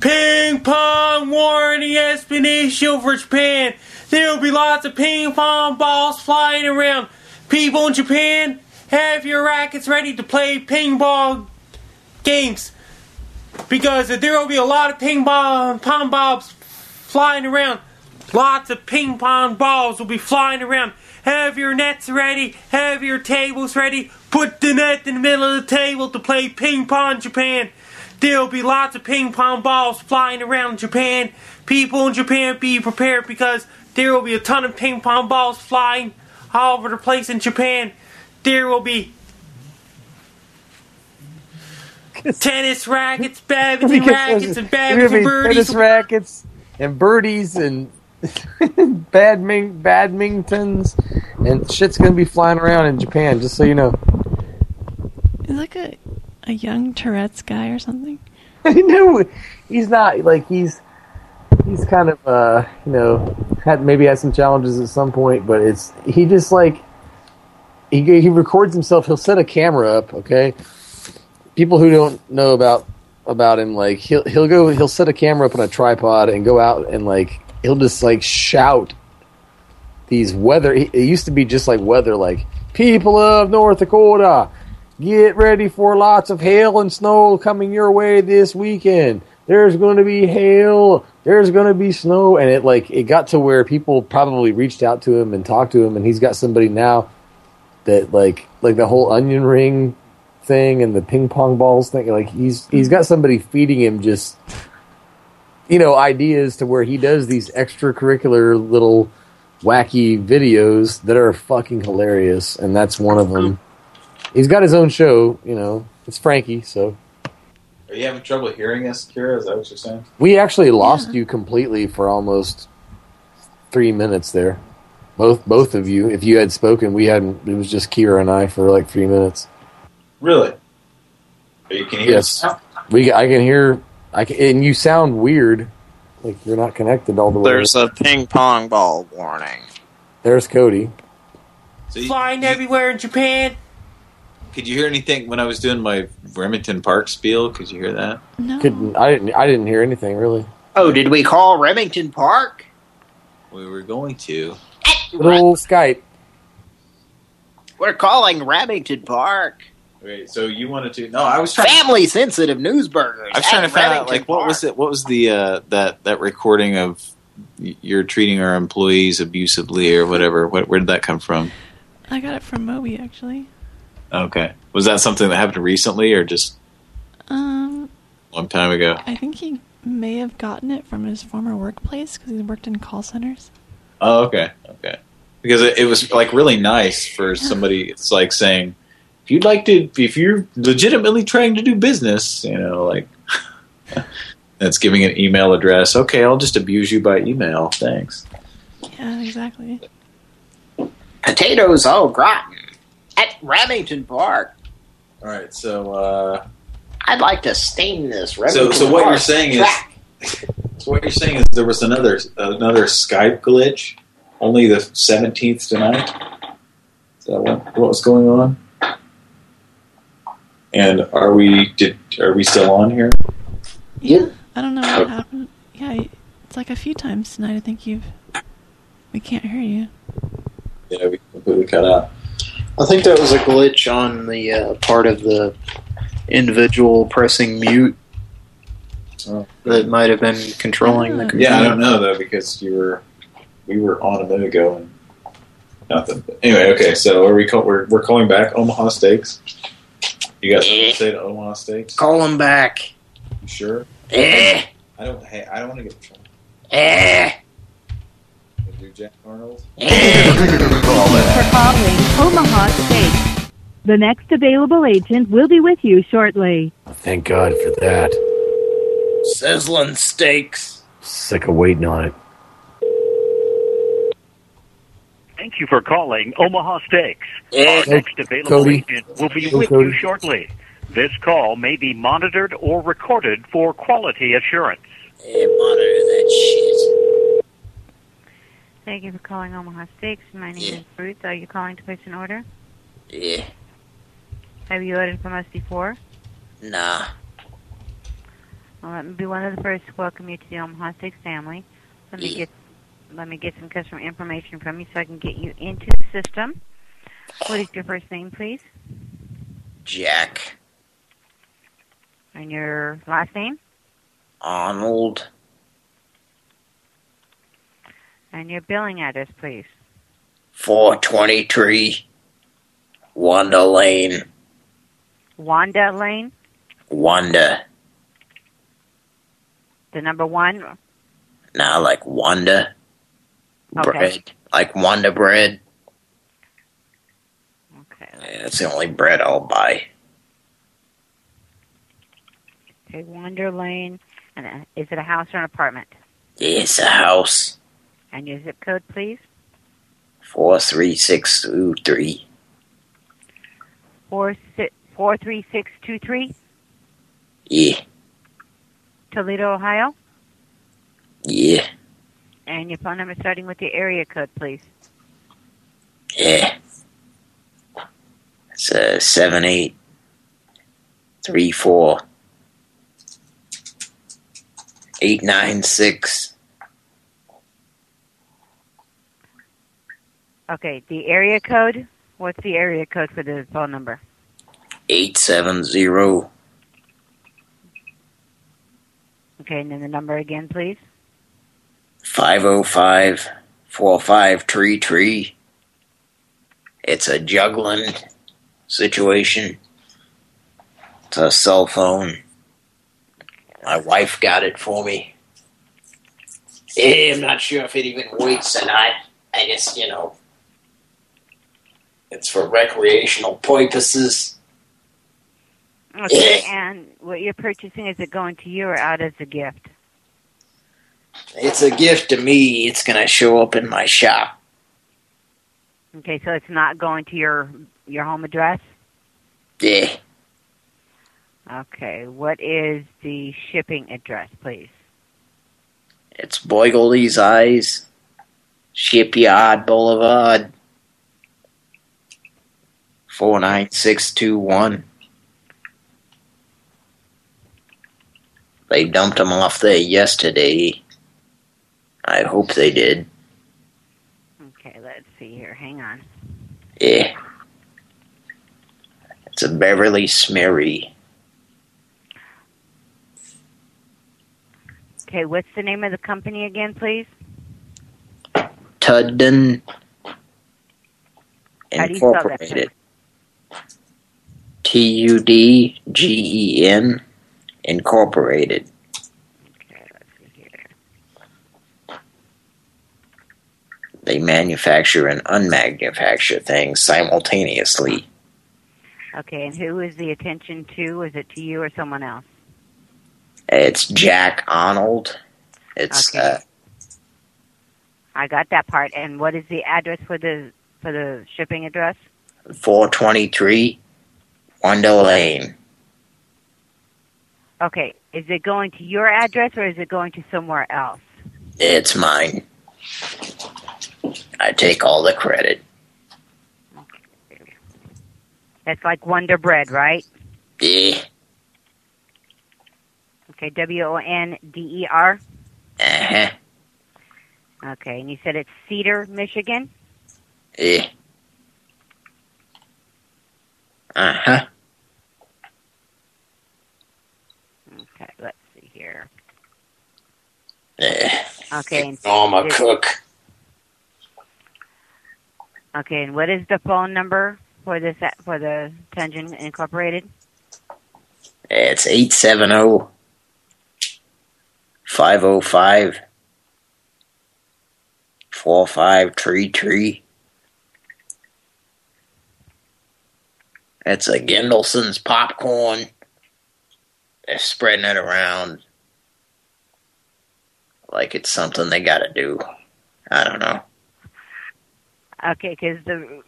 Ping pong war in the Espionage over Japan. There will be lots of ping pong balls flying around. People in Japan, have your rackets ready to play ping pong games. Because there will be a lot of ping pong, pong balls flying around. Lots of ping pong balls will be flying around. Have your nets ready. Have your tables ready. Put the net in the middle of the table to play ping pong Japan. There'll be lots of ping pong balls flying around Japan. People in Japan be prepared because there will be a ton of ping pong balls flying all over the place in Japan. There will be tennis rackets, badminton rackets, and badminton be birdies. tennis rackets and birdies and badming badmintons and shit's gonna be flying around in Japan. Just so you know. He's like a a young Tourette's guy or something. I know he's not like he's he's kind of uh you know had maybe had some challenges at some point, but it's he just like he he records himself. He'll set a camera up. Okay, people who don't know about about him like he'll he'll go he'll set a camera up on a tripod and go out and like he'll just like shout these weather. It used to be just like weather, like people of North Dakota, get ready for lots of hail and snow coming your way this weekend. There's going to be hail. There's going to be snow, and it like it got to where people probably reached out to him and talked to him, and he's got somebody now that like like the whole onion ring thing and the ping pong balls thing. Like he's he's got somebody feeding him just you know ideas to where he does these extracurricular little wacky videos that are fucking hilarious, and that's one of them. He's got his own show, you know. It's Frankie, so Are you having trouble hearing us, Kira? Is that what you're saying? we actually lost you completely for almost three minutes there. Both both of you. If you had spoken, we hadn't. It was just Kira and I for like three minutes. Really? But you can hear Yes, we. I can hear. I can, and you sound weird, like you're not connected all the way. There's a ping pong ball warning. There's Cody. flying everywhere in Japan. Could you hear anything when I was doing my Remington Park spiel? Could you hear that? No. Couldn't, I didn't. I didn't hear anything really. Oh, did we call Remington Park? We were going to. Good old Skype. We're calling Remington Park. Wait, so you wanted to? No, I was trying. Family sensitive news burgers. I was trying to at find out, Remington like, what Park. was it? What was the uh, that that recording of you're treating our employees abusively or whatever? What, where did that come from? I got it from Moby actually. Okay, was that something that happened recently or just Um, long time ago? I think he may have gotten it from his former workplace because he worked in call centers. Oh, okay, okay. Because it, it was like really nice for somebody. It's like saying, if you'd like to, if you're legitimately trying to do business, you know, like that's giving an email address. Okay, I'll just abuse you by email. Thanks. Yeah, exactly. Potatoes au gratin at Remington Park. All right, so uh, I'd like to stain this so so what Park you're saying track. is, so what you're saying is there was another another Skype glitch, only the 17th tonight. Is that what what was going on? And are we did are we still on here? Yeah. I don't know what happened. Yeah, it's like a few times tonight. I think you've. We can't hear you. Yeah, we completely cut out. I think that was a glitch on the uh, part of the individual pressing mute that might have been controlling the computer. Yeah, I don't know though because you were we were on a minute ago and nothing. But anyway, okay, so are we call, we're we're calling back Omaha Steaks. You got something to say to Omaha Steaks? Call them back. You sure? Eh. I don't. Hey, I don't want to get in trouble. Eh. Do Jack Arnold? for calling Omaha Steaks. The next available agent will be with you shortly. Thank God for that. Sizzling steaks. Sick of waiting on it. Thank you for calling Omaha Steaks. Yeah. Our next available Cody. agent will be with Cody. you shortly. This call may be monitored or recorded for quality assurance. Yeah, monitor that shit. Thank you for calling Omaha Steaks. My name is Ruth. Are you calling to place an order? Yeah. Have you ordered from us before? Nah. Well, let me be one of the first to welcome you to the Omaha Steaks family. Let me Yeah. get let me get some customer information from you so I can get you into the system. What is your first name, please? Jack And your last name? Arnold. And your billing address, please. 423 Wanda Lane. Wanda Lane, Wanda. the number one. Now like Wanda. Okay. Bread. Like Wonder bread. Okay. Yeah, that's the only bread I'll buy. Okay, Wanda Lane. And uh, is it a house or an apartment? It's a house. And your zip code, please. 43623. Four six four three six two three, Yeah. Toledo, Ohio. Yeah. And your phone number starting with the area code, please. Yeah. It's a seven eight three four eight nine six. Okay, the area code. What's the area code for the phone number? Eight seven zero Okay, and then the number again, please. Five oh five four five tree tree. It's a juggling situation. It's a cell phone. My wife got it for me. Eh, I'm not sure if it even works or not. I guess, you know, it's for recreational purposes. Okay, and what you're purchasing is it going to you or out as a gift? It's a gift to me. It's going to show up in my shop. Okay, so it's not going to your your home address. Yeah. Okay, what is the shipping address, please? It's Boigle's Eyes, Shipyard Boulevard, 49621. They dumped them off there yesterday. I hope they did. Okay, let's see here. Hang on. Yeah. It's a Beverly Smerry. Okay, what's the name of the company again, please? Tudden How do you Incorporated. T-U-D-G-E-N Incorporated. They manufacture and unmanufacture things simultaneously. Okay, and who is the attention to? Is it to you or someone else? It's Jack Arnold. It's Okay. uh, I got that part. And what is the address for the for the shipping address? 423 Wanda Lane. Okay, is it going to your address or is it going to somewhere else? It's mine. I take all the credit. That's like Wonder Bread, right? Yeah. Okay, W O N D E R. Uh-huh. Okay, and you said it's Cedar, Michigan. Yeah. Uh-huh. Okay, let's see here. Yeah. Okay, and Norma did- Cook. Okay, and what is the phone number for this for the Tension Incorporated? It's 870 505 4533. It's a Gendelson's popcorn. They're spreading it around like it's something they gotta do. I don't know. Okay, because the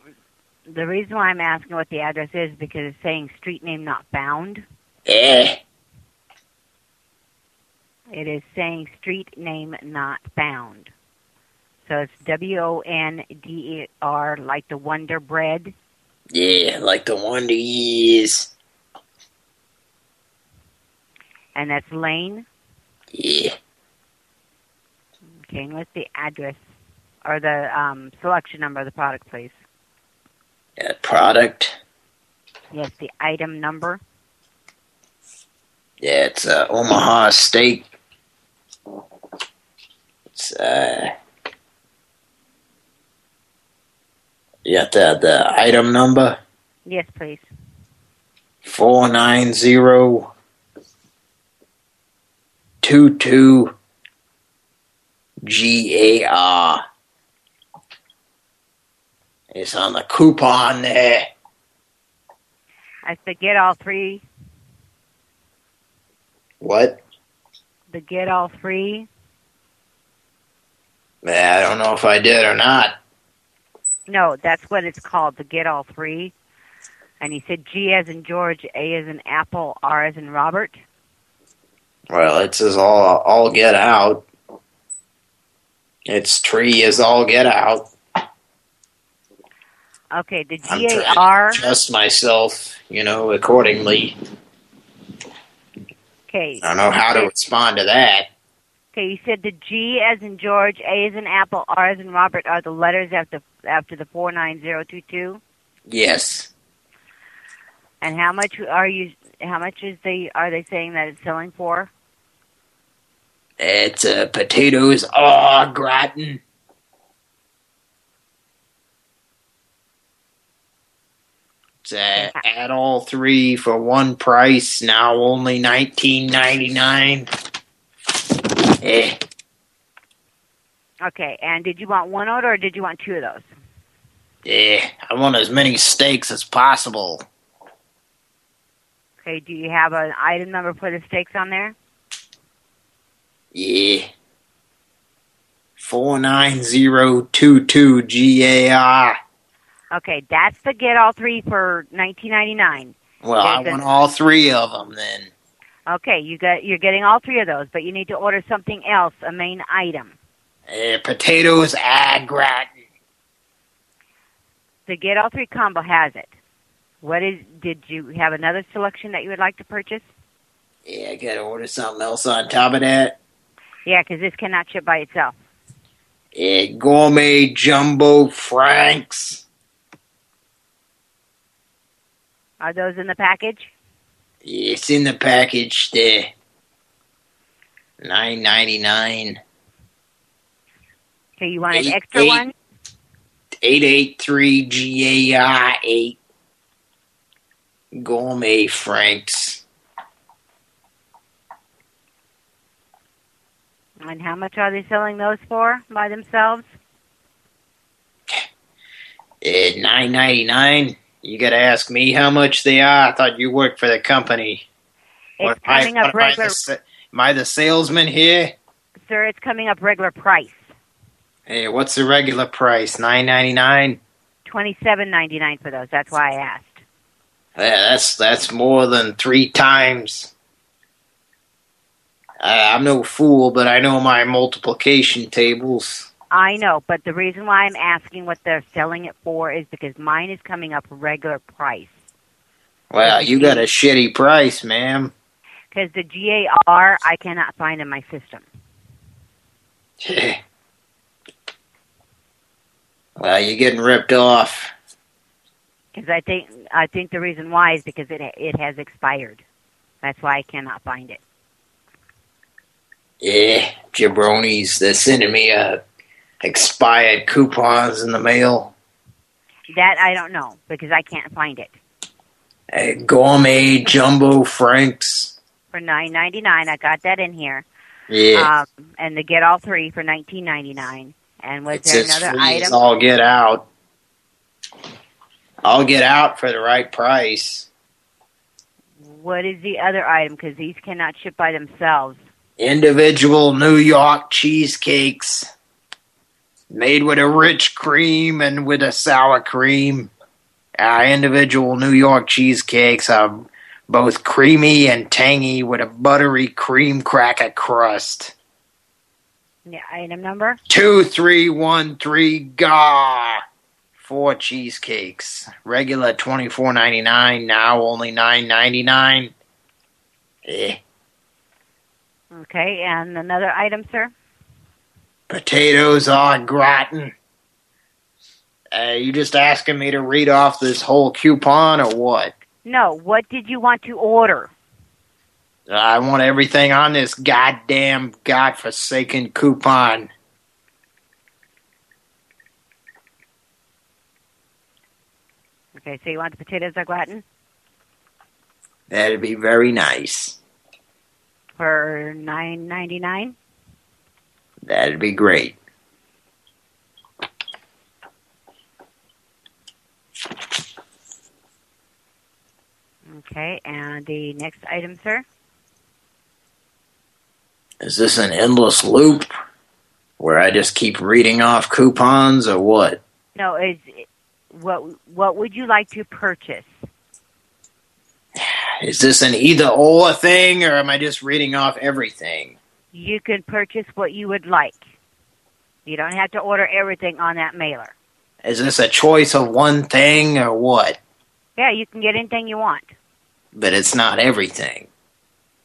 the reason why I'm asking what the address is because it's saying street name not found. Yeah. It is saying street name not found. So it's W O N D E R, like the Wonder Bread. Yeah, like the Wonder Years. And that's Lane. Yeah. Okay, and what's the address or the um, selection number of the product, please? Uh, product. Yes, the item number. Yeah, it's uh, Omaha steak. It's uh, got the the item number Yes, please. four nine zero two two G A R. It's on the coupon there. I said get all three. What? The get all three. I don't know if I did or not. No, that's what it's called. The get all three. And he said G as in George, A as in Apple, R as in Robert. Well, it says all all get out. Its tree is all get out. Okay, the I'm G A trying R. to adjust myself, you know, accordingly. Okay. I don't know how to respond to that. Okay, you said the G as in George, A as in Apple, R as in Robert are the letters after after the four nine zero two two. Yes. And how much are you? How much is they are they saying that it's selling for? It's uh, potatoes au gratin. Uh, add all three for one price. Now only nineteen ninety nine. Eh, Okay, and did you want one order or did you want two of those? eh. I want as many steaks as possible. Okay, do you have an item number for the steaks on there? Yeah. Four nine zero two two G A R. Okay, that's the get all three for nineteen ninety nine. Well, I want all three of them then. Okay, you got you're getting all three of those, but you need to order something else, a main item. Eh, potatoes au gratin. The get all three combo has it. What is? Did you have another selection that you would like to purchase? Yeah, I gotta order something else on top of that. Yeah, because this cannot ship by itself. Eh, gourmet jumbo franks. Are those in the package? It's in the package there. Nine ninety nine. Okay, you want an extra eight- one? Eight eight three G A I eight. Gourmet franks. And how much are they selling those for by themselves? Eh, nine ninety nine. You gotta ask me how much they are. I thought you worked for the company. It's What, am I- coming up what am I regular, the Am I the salesman here? sir. It's coming up regular price, Hey, what's the regular price? Nine ninety nine. twenty seven ninety nine for those. That's why I asked. Yeah, that's that's more than three times. I, I'm no fool, but I know my multiplication tables. I know, but the reason why I'm asking what they're selling it for is because mine is coming up regular price. Well, you got a shitty price, ma'am. Because the GAR I cannot find in my system. well, you're getting ripped off. Because I think I think the reason why is because it it has expired. That's why I cannot find it. Yeah, jabronis. They're sending me uh, expired coupons in the mail. That I don't know because I can't find it. Uh, gourmet jumbo franks. For nine ninety nine, I got that in here. Yeah. Um, and the get all three for nineteen ninety nine. And was it's there another item? I'll get out. I'll get out for the right price. What is the other item? Because these cannot ship by themselves. Individual New York cheesecakes. Made with a rich cream and with a sour cream. Our individual New York cheesecakes are both creamy and tangy with a buttery cream cracker crust. Yeah, item number. Two, three, one, three, ga. Four cheesecakes. Regular twenty four ninety nine. Now only nine ninety nine. Eh. Okay, and another item, sir. Potatoes au gratin. Uh, you just asking me to read off this whole coupon or what? No, what did you want to order? I want everything on this goddamn godforsaken coupon. Okay, so you want the potatoes au gratin That'd be very nice. for nine ninety nine. That'd be great. Okay, and the next item, sir. Is this an endless loop where I just keep reading off coupons or what? No, is what what would you like to purchase? Is this an either or thing or am I just reading off everything? You can purchase what you would like. You don't have to order everything on that mailer. Is this a choice of one thing or what? Yeah, you can get anything you want. But it's not everything.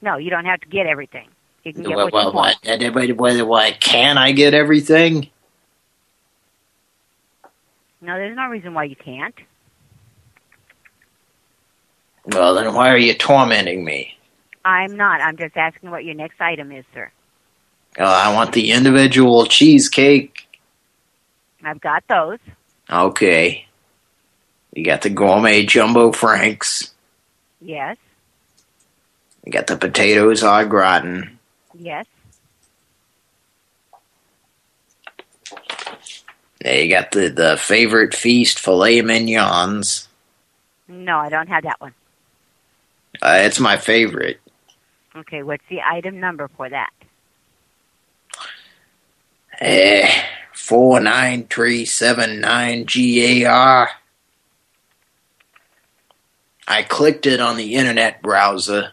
No, you don't have to get everything. You can get Well, what well, you want. what, wait, wait, can I get everything? No, there's no reason why you can't. Well, then why are you tormenting me? I'm not. I'm just asking what your next item is, sir. Uh, I want the individual cheesecake. I've got those. Okay. You got the gourmet jumbo franks. Yes. You got the potatoes au gratin. Yes. Yeah, you got the, the favorite feast filet mignons. No, I don't have that one. Uh, it's my favorite. Okay, what's the item number for that? Eh, 49379 GAR. I clicked it on the internet browser.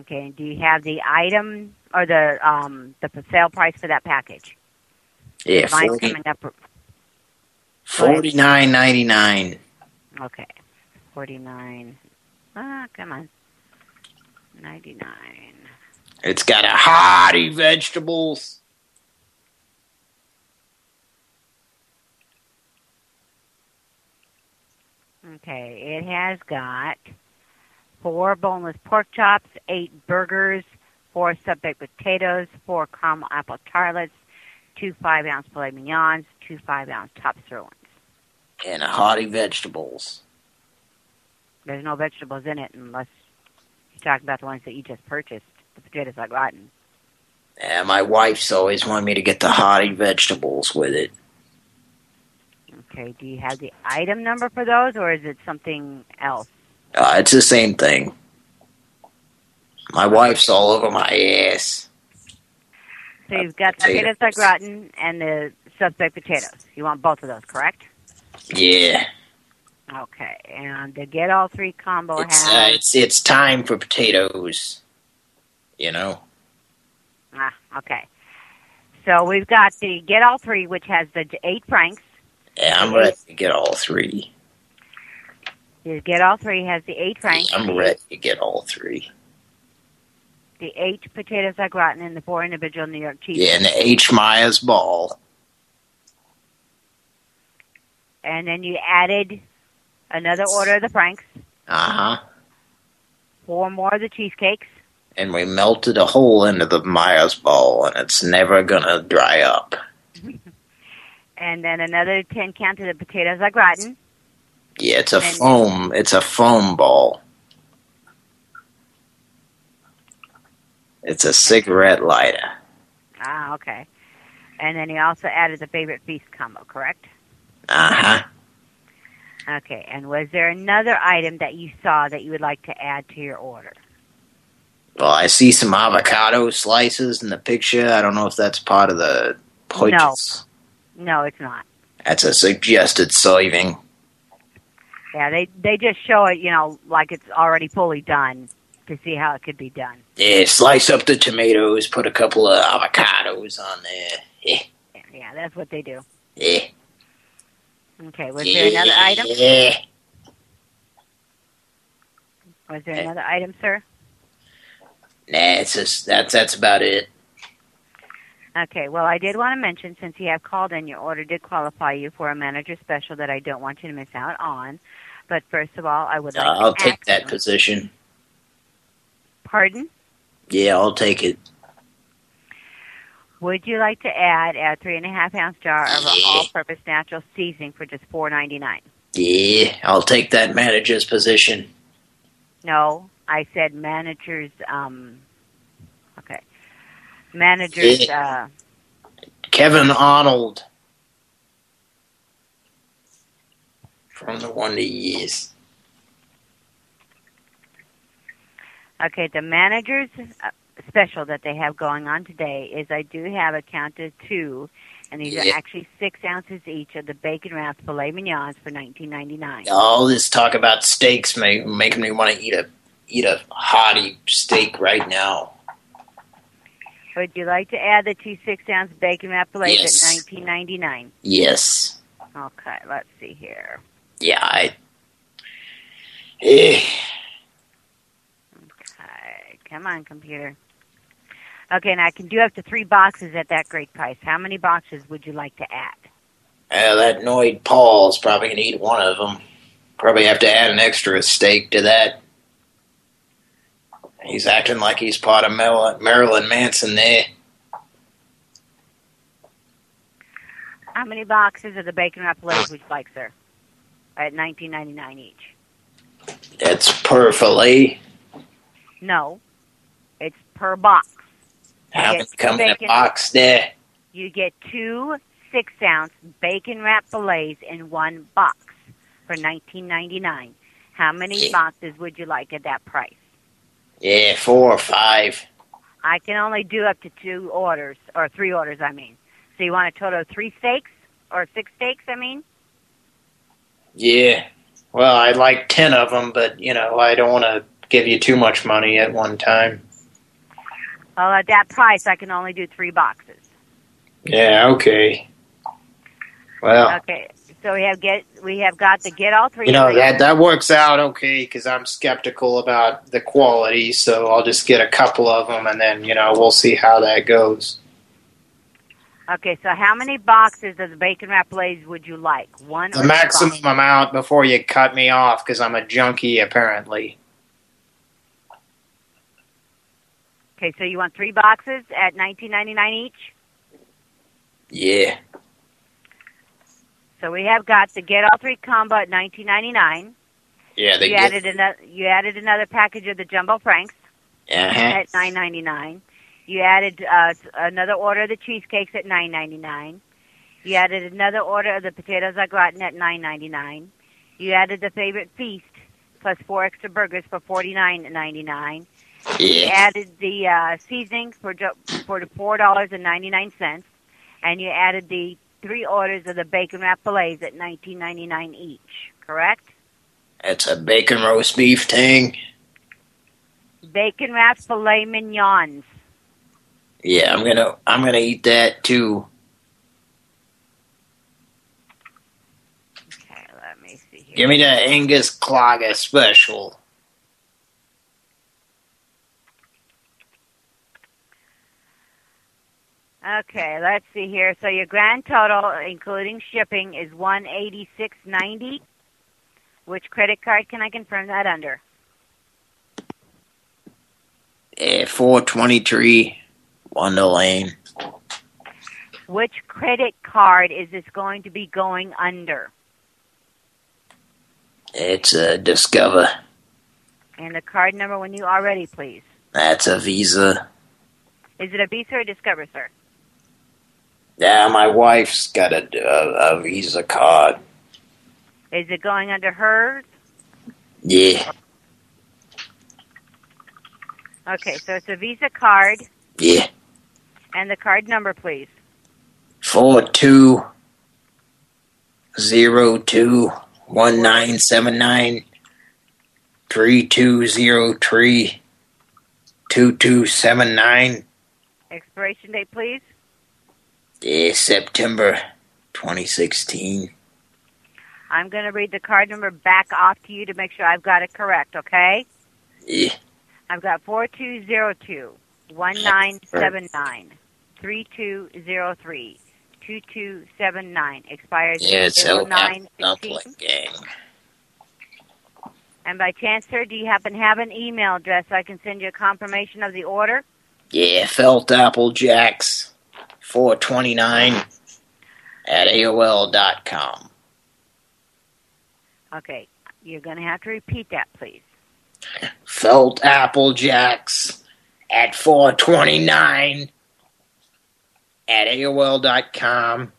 Okay, do you have the item or the um the sale price for that package? Yeah, Mine's 40 coming up. Forty nine ninety nine. Okay, forty nine. Ah, come on. Ninety nine. It's got a hearty vegetables. Okay, it has got four boneless pork chops, eight burgers, four sub-baked potatoes, four caramel apple tartlets, two five-ounce filet mignons, two five-ounce top sirloins. And a hearty vegetables. There's no vegetables in it unless you talk about the ones that you just purchased, the potatoes I gotten. Yeah, my wife's always wanted me to get the hearty vegetables with it. Okay, do you have the item number for those, or is it something else? Uh, it's the same thing. My wife's all over my ass. So you've got the potatoes au gratin and the suspect potatoes. You want both of those, correct? Yeah, Okay, and the get all three combo it's, has uh, it's it's time for potatoes. You know. ah, okay. So we've got the get all three, which has the eight franks, Yeah, I'm ready to get all three. The Get All Three has the eight franks, I'm ready to get all three. the eight potatoes au gratin, and the four individual New York cheese. Yeah, and the H. Maya's ball. And then you added another order of the franks, Uh huh. four more of the cheesecakes, And we melted a hole into the Myers ball, and it's never gonna dry up. and then another ten count of the potatoes au gratin. Yeah, it's a And- foam. It's a foam ball. It's a cigarette lighter. Ah, okay. And then you also added the favorite feast combo, correct? Uh huh. Okay. And was there another item that you saw that you would like to add to your order? Well, I see some avocado slices in the picture. I don't know if that's part of the purchase. No, it's not. That's a suggested serving. Yeah, they they just show it, you know, like it's already fully done to see how it could be done. Yeah, slice up the tomatoes, put a couple of avocados on there. Yeah, Yeah, that's what they do. yeah. Okay. Was there another item? Yeah. Was there another item, sir? Nah, it's just that's that's about it. Okay, well, I did want to mention since you have called in, your order did qualify you for a manager special that I don't want you to miss out on. But first of all, I would like I'll to take that you- position. Pardon? Yeah, I'll take it. Would you like to add a three and a half ounce jar of all-purpose natural seasoning for just four ninety nine? Yeah, I'll take that manager's position. No, I said managers. Um, okay, managers. Uh, Kevin Arnold from the Wonder Years. Okay, the manager's uh, special that they have going on today is I do have a count of two, and these Yeah. are actually six ounces each of the bacon wrapped filet mignons for nineteen ninety nine. All this talk about steaks make, making me want to eat a eat a hearty steak right now. Would you like to add the two six ounce bacon wrapped Yes. at nineteen ninety nine? Yes. Okay, let's see here. Yeah, I. Eh, Okay, come on, computer. Okay, now I can do up to three boxes at that great price. How many boxes would you like to add? uh, that annoyed Paul's probably gonna eat one of them. Probably have to add an extra steak to that. He's acting like he's part of Marilyn Manson there. How many boxes of the bacon wrapped fillets would you like, sir? At nineteen ninety nine each. That's per fillet. No, it's per box. How You many get two come in a box there? You get two six ounce bacon wrapped fillets in one box for nineteen ninety nine. How many boxes would you like at that price? Yeah, four or five. I can only do up to two orders or three orders. I mean, so you want a total of three steaks or six steaks? I mean, Yeah. Well, I'd like ten of them, but you know, I don't want to give you too much money at one time. well at that price, I can only do three boxes. Yeah. Okay. Well, Okay, so we have get we have got to get all three. you know that that works out okay because I'm skeptical about the quality, so I'll just get a couple of them, and then you know we'll see how that goes. Okay, so how many boxes of the bacon wrap fillets would you like? One The maximum amount before you cut me off because I'm a junkie apparently. Okay, so you want three boxes at nineteen ninety nine each. Yeah. So we have got the get all three combo at nineteen ninety nine. Yeah. They You get. added another you added another package of the jumbo franks Uh-huh. at nine ninety nine. You added uh, another order of the cheesecakes at nine ninety nine. You added another order of the potatoes au gratin at nine ninety nine. You added the favorite feast plus four extra burgers for forty nine ninety nine. Yeah. You added the uh, seasoning for for the four dollars and ninety nine cents, and you added the three orders of the bacon wrap fillets at nineteen ninety nine each. Correct? It's a bacon roast beef thing. Bacon wrap filet mignons. Yeah, I'm gonna I'm gonna eat that too. Okay, let me see here. Give me the Angus Clogger special. Okay, let's see here. So your grand total, including shipping, is one eighty six ninety. Which credit card can I confirm that under? Eh, 423 Wonder Lane. Which credit card is this going to be going under? It's a Discover. And the card number when you are ready, please. That's a Visa. Is it a Visa or Discover, sir? Yeah, my wife's got a, a, a Visa card. Is it going under hers? Yeah, Okay, so it's a Visa card. yeah. And the card number, please. Four two zero two one nine seven nine three two zero three two two seven nine. Expiration date, please. Yeah, September 2016. I'm going to read the card number back off to you to make sure I've got it correct, okay? Yeah. I've got 4202 1979 3203 2279. Expires Yeah, it's El 09 Dumpling Gang. And by chance, sir, do you happen to have an email address so I can send you a confirmation of the order? Yeah, Felt Apple Jacks 429 at AOL dot com. Okay, you're going to have to repeat that, please. Felt Apple Jacks at 429 at AOL dot com.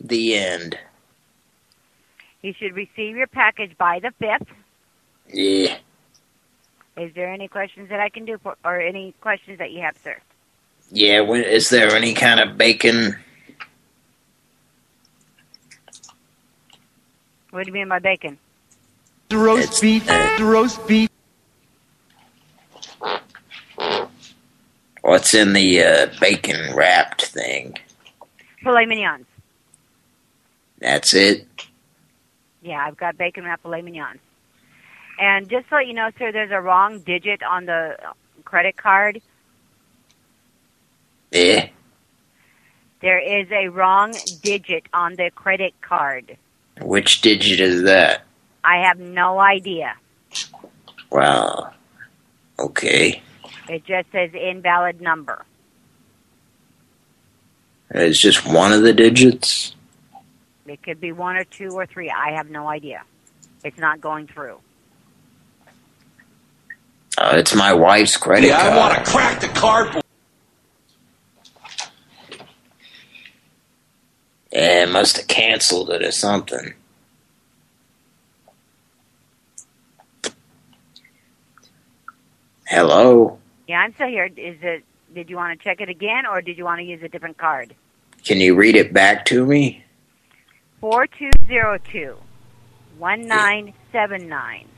The end. You should receive your package by the 5th. Yeah. Is there any questions that I can do for, or any questions that you have, sir? Yeah, wh- is there any kind of bacon? What do you mean by bacon? The roast beef. The roast beef. What's in the uh, bacon wrapped thing? Filet mignons. That's it? Yeah, I've got bacon wrapped filet mignons. And just to let you know, sir, there's a wrong digit on the credit card. Yeah. There is a wrong digit on the credit card. Which digit is that? I have no idea. Wow. Okay. It just says invalid number. It's just one of the digits? It could be one or two or three. I have no idea. It's not going through. Oh, it's my wife's credit card. Yeah, I wanna crack the cardboard. Yeah, it must have canceled it or something. Hello? Yeah, I'm still here. Is it? Did you want to check it again, or did you want to use a different card? Can you read it back to me? Four two zero two one nine seven nine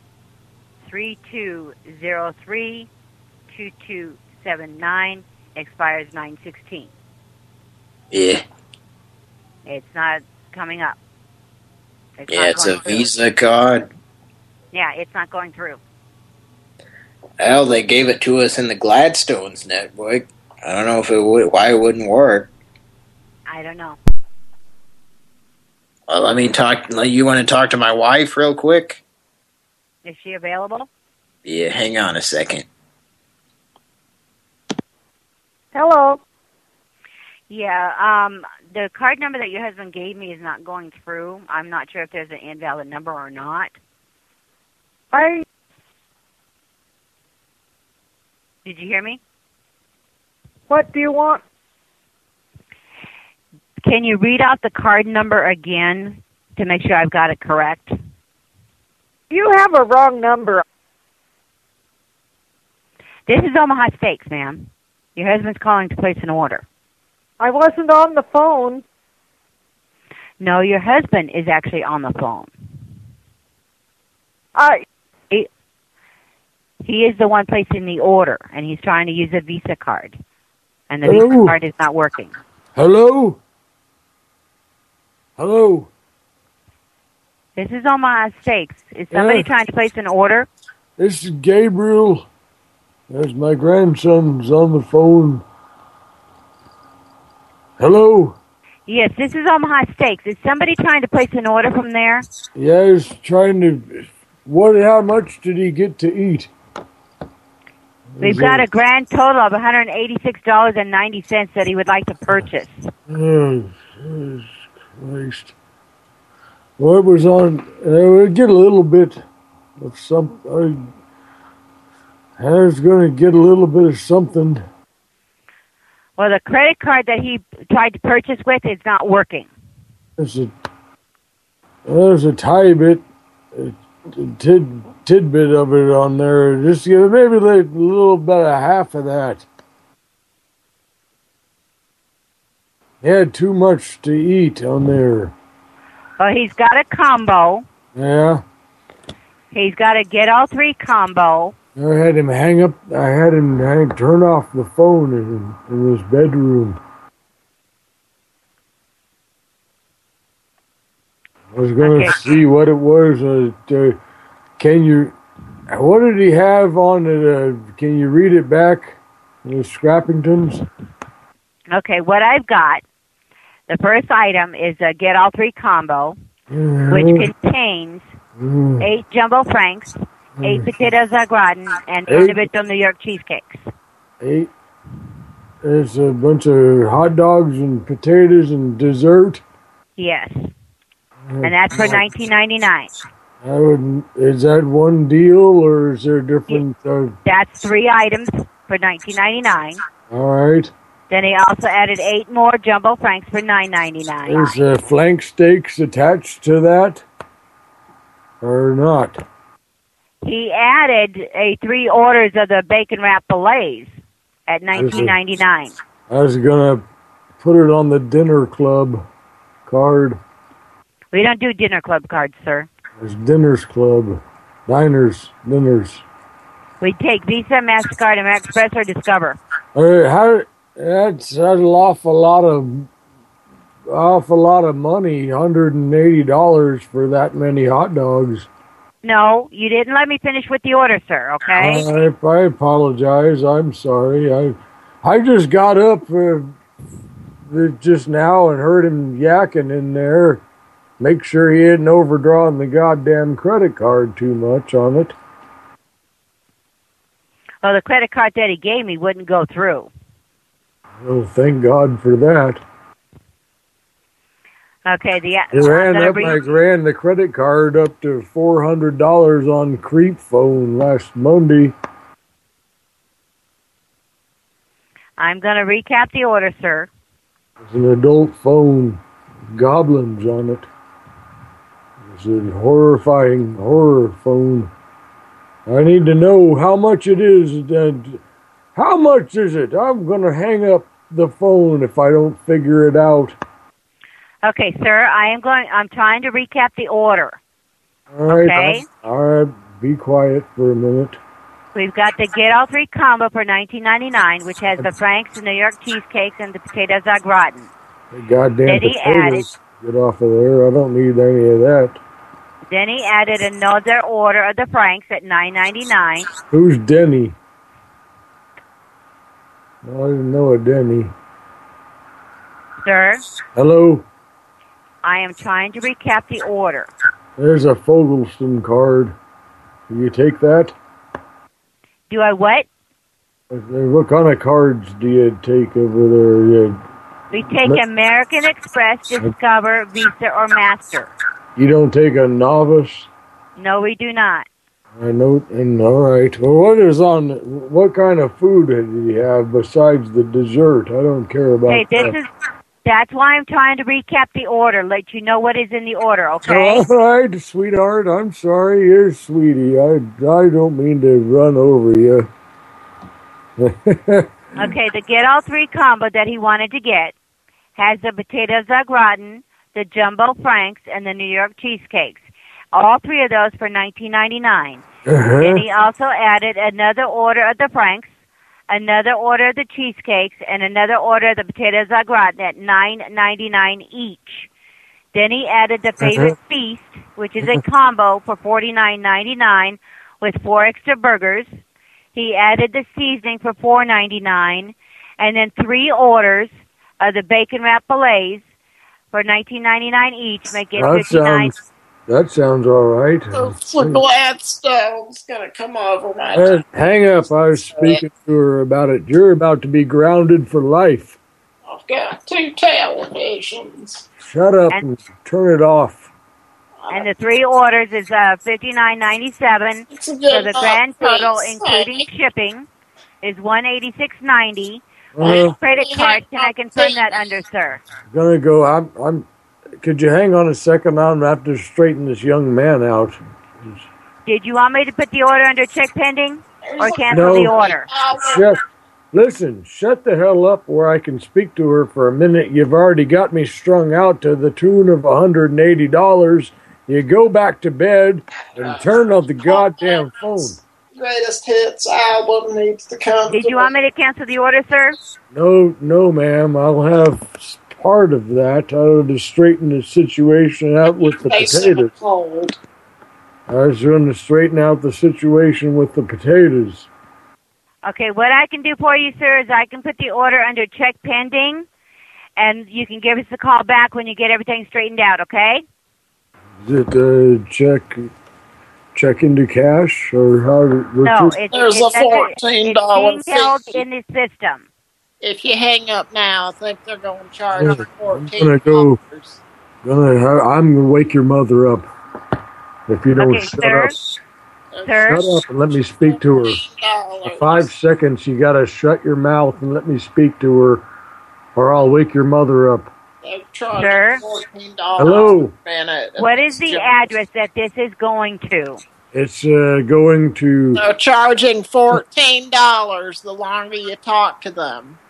three two zero three two two seven nine expires nine sixteen. Yeah. It's not coming up. It's Yeah, it's a through. Visa card. Yeah, it's not going through. Well, they gave it to us in the Gladstones network. I don't know if it would, why it wouldn't work. I don't know. Well, let me talk. You want to talk to my wife real quick? Is she available? Yeah, hang on a second. Hello. Yeah, um, the card number that your husband gave me is not going through. I'm not sure if there's an invalid number or not. I Did you hear me? what do you want? Can you read out the card number again to make sure I've got it correct? You have a wrong number. This is Omaha Steaks, ma'am. Your husband's calling to place an order. I wasn't on the phone. No, your husband is actually on the phone. I He, he is the one placing the order, and he's trying to use a Visa card. And the Visa card is not working. Hello? Hello? This is Omaha Steaks. Is somebody Yeah. trying to place an order? This is Gabriel. There's my grandson's on the phone. Hello? Yes, this is Omaha Steaks. Is somebody trying to place an order from there? Yeah, was trying to. What? How much did he get to eat? We've got a grand total of $186.90 that he would like to purchase. Oh, Jesus Christ. Well, it was on. Uh, we get a little bit of some. I, I was going to get a little bit of something. Well, the credit card that he tried to purchase with is not working. There's a there's a tiny bit, a tid, tidbit of it on there. Just give it maybe like a little bit of half of that. He had too much to eat on there. Well, he's got a combo. Yeah, He's got to get all three combo. I had him hang up. I had him hang, turn off the phone in, in his bedroom. I was going to Okay. see what it was. Uh, uh, can you? What did he have on it? Uh, can you read it back? The Scrappingtons. Okay, what I've got, the first item is a get all three combo, which contains Mm. eight jumbo franks, eight potatoes au gratin, and Eight. individual New York cheesecakes. Eight. There's a bunch of hot dogs and potatoes and dessert. Yes, and that's for nineteen ninety nine. I would. Is that one deal or is there different? Uh, That's three items for nineteen ninety nine. all right. Then he also added eight more jumbo franks for nine ninety nine. Is uh, flank steaks attached to that or not? He added a three orders of the bacon wrap fillets at nineteen ninety nine. I was gonna put it on the dinner club card. We don't do dinner club cards, sir. It's dinners club, diners, dinners. We take Visa, Mastercard, and Express, or Discover. Uh, how? That's, that's an awful lot of awful lot of money. Hundred and eighty dollars for that many hot dogs. No, you didn't let me finish with the order, sir. Okay. I, I apologize. I'm sorry. I I just got up uh, just now and heard him yakking in there. Make sure he hadn't overdrawn the goddamn credit card too much on it. Well, the credit card that he gave me wouldn't go through. Oh, thank God for that. Okay. The uh, He ran gonna up, I ran the credit card up to four hundred dollars on Creep Phone last Monday. I'm going to recap the order, sir. It's an adult phone, goblins on it. It's a horrifying horror phone. I need to know how much it is and how much is it? I'm gonna hang up the phone if I don't figure it out. Okay, sir. I am going. I'm trying to recap the order. All right. Okay. All right. Be quiet for a minute. We've got the get all three combo for 19.99, which has the Frank's, the New York cheesecake, and the potatoes au gratin. The goddamn Then he potatoes. Get off of there. I don't need any of that. He added another order of the Franks at 9.99. Who's Denny? I didn't know a Denny. Sir, Hello. I am trying to recap the order. There's a Fogelston card. Do you take that? Do I what? What kind of cards do you take over there? You, We take American Express, Discover, Visa, or Master. you don't take a novice? No, we do not. I know. And all right. Well, what is on? What kind of food did he have besides the dessert? I don't care about Okay, this that. is. That's why I'm trying to recap the order. Let you know what is in the order. Okay. All right, sweetheart. I'm sorry. You're sweetie. I I don't mean to run over you. Okay, the get all three combo that he wanted to get has the potatoes au gratin, the jumbo franks, and the New York cheesecakes. All three of those for nineteen ninety nine. Uh-huh. And he also added another order of the franks, another order of the cheesecakes, and another order of the potatoes au gratin at nine ninety nine each. Then he added the favorite feast, which is a combo for forty nine ninety nine with four extra burgers. He added the seasoning for four ninety nine, and then three orders of the bacon wrap fillets for nineteen ninety nine each, making That fifty nine. Sounds that sounds all right. The Gladstone's gonna come over my Hey, hang up. I was speaking to her about it. You're about to be grounded for life. I've got two televisions. Shut up and turn it off. And the three orders is uh fifty nine ninety seven. So the grand total, please. including shipping, is one eighty six ninety. Uh, Credit card, can I confirm that under, sir? gonna go. I'm. I'm. Could you hang on a second? I'm gonna have to straighten this young man out. Did you want me to put the order under check pending or cancel No. the order? Shut. Listen, shut the hell up where I can speak to her for a minute. You've already got me strung out to the tune of $180. You go back to bed and turn off the goddamn phone. Greatest hits album needs to come. Did you want me to cancel the order, sir? No, no, ma'am. I'll have s- part of that. I'll just straighten the situation out with the potatoes. Cold. I was going to straighten out the situation with the potatoes. Okay, what I can do for you, sir, is I can put the order under check pending, and you can give us a call back when you get everything straightened out, okay? Is it uh, check check into cash or how? we're No, just- it's, There's it's a $14 It's being held in the system. If you hang up now, I think they're going to charge Yeah, you I'm fourteen. gonna go. Gonna, I'm gonna wake your mother up if you don't Okay, shut sir. up. Sir? Shut up and let me speak to her. For five seconds, you gotta shut your mouth and let me speak to her, or I'll wake your mother up. Charging Sir? fourteen Hello? dollars. What is the address that this is going to? It's uh, going to. They're charging fourteen dollars the longer you talk to them.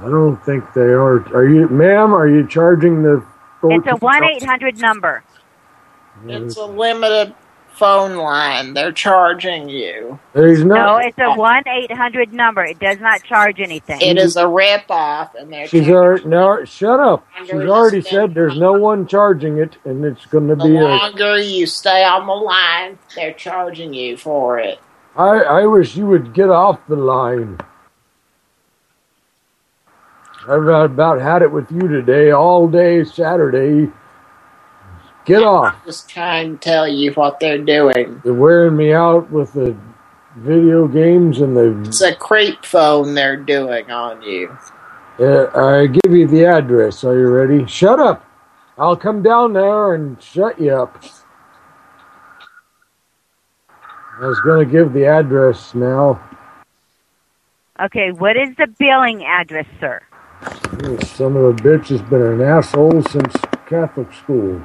I don't think they are. Are you, ma'am? Are you charging the? It's a 1 800 number. It's a limited phone line. They're charging you. There's No, no. it's a 1 800 number. It does not charge anything. It is a rip off, and they're She's already no. Shut up. She's already said there's no one charging it, and it's going to the be a. longer you stay on the line, they're charging you for it. I I wish you would get off the line. I've about had it with you today, all day Saturday. Get off. I'm Just trying to tell you what they're doing. They're wearing me out with the video games and the. It's a creep phone they're doing on you. Uh, I give you the address. Are you ready? Shut up. I'll come down there and shut you up. I was going to give the address now. Okay, what is the billing address, sir? This son of a bitch has been an asshole since Catholic school.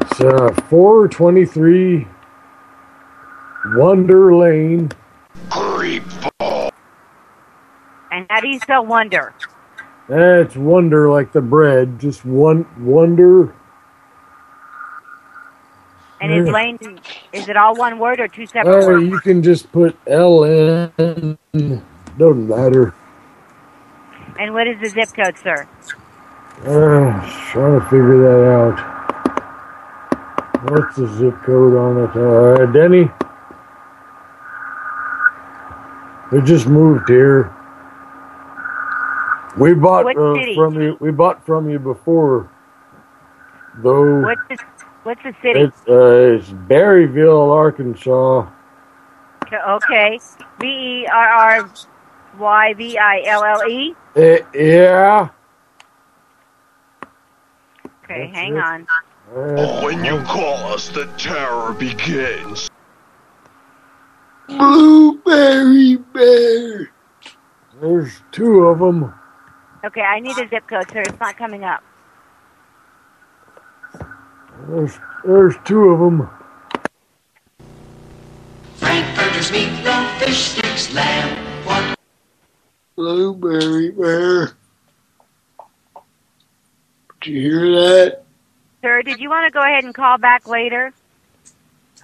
It's uh, 423 Wonder Lane. And how do you spell wonder? That's Wonder like the bread. Just one Wonder. And is lane, is it all one word or two separate Oh, words? you can just put L in. Doesn't matter. And what is the zip code, sir? Uh, trying to figure that out. What's the zip code on it? Uh, Denny? We just moved here. We bought uh, from you. We bought from you before, though. What's the, what's the city? It's uh, it's Berryville, Arkansas. Okay. B E R R Y V I L L E. Eh, yeah. Okay, hang on. When you call us, the terror begins. Blueberry bear. There's two of them. Okay, I need a zip code, sir. It's not coming up. There's there's two of them. Frankfurters, meatloaf, fish sticks, lamb. What? Blueberry bear. Did you hear that? Sir, did you want to go ahead and call back later?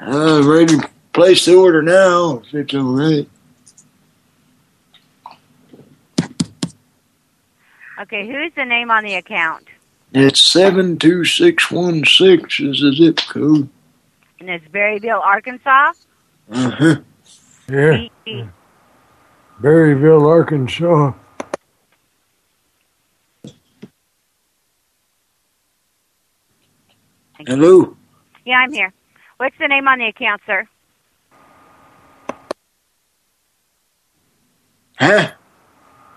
I was ready to place the order now. If it's all right. Okay, who's the name on the account? It's 72616 is the zip code. And it's Berryville, Arkansas. Uh-huh. Yeah. E- Berryville, Arkansas. Hello? Yeah, I'm here. What's the name on the account, sir? Huh?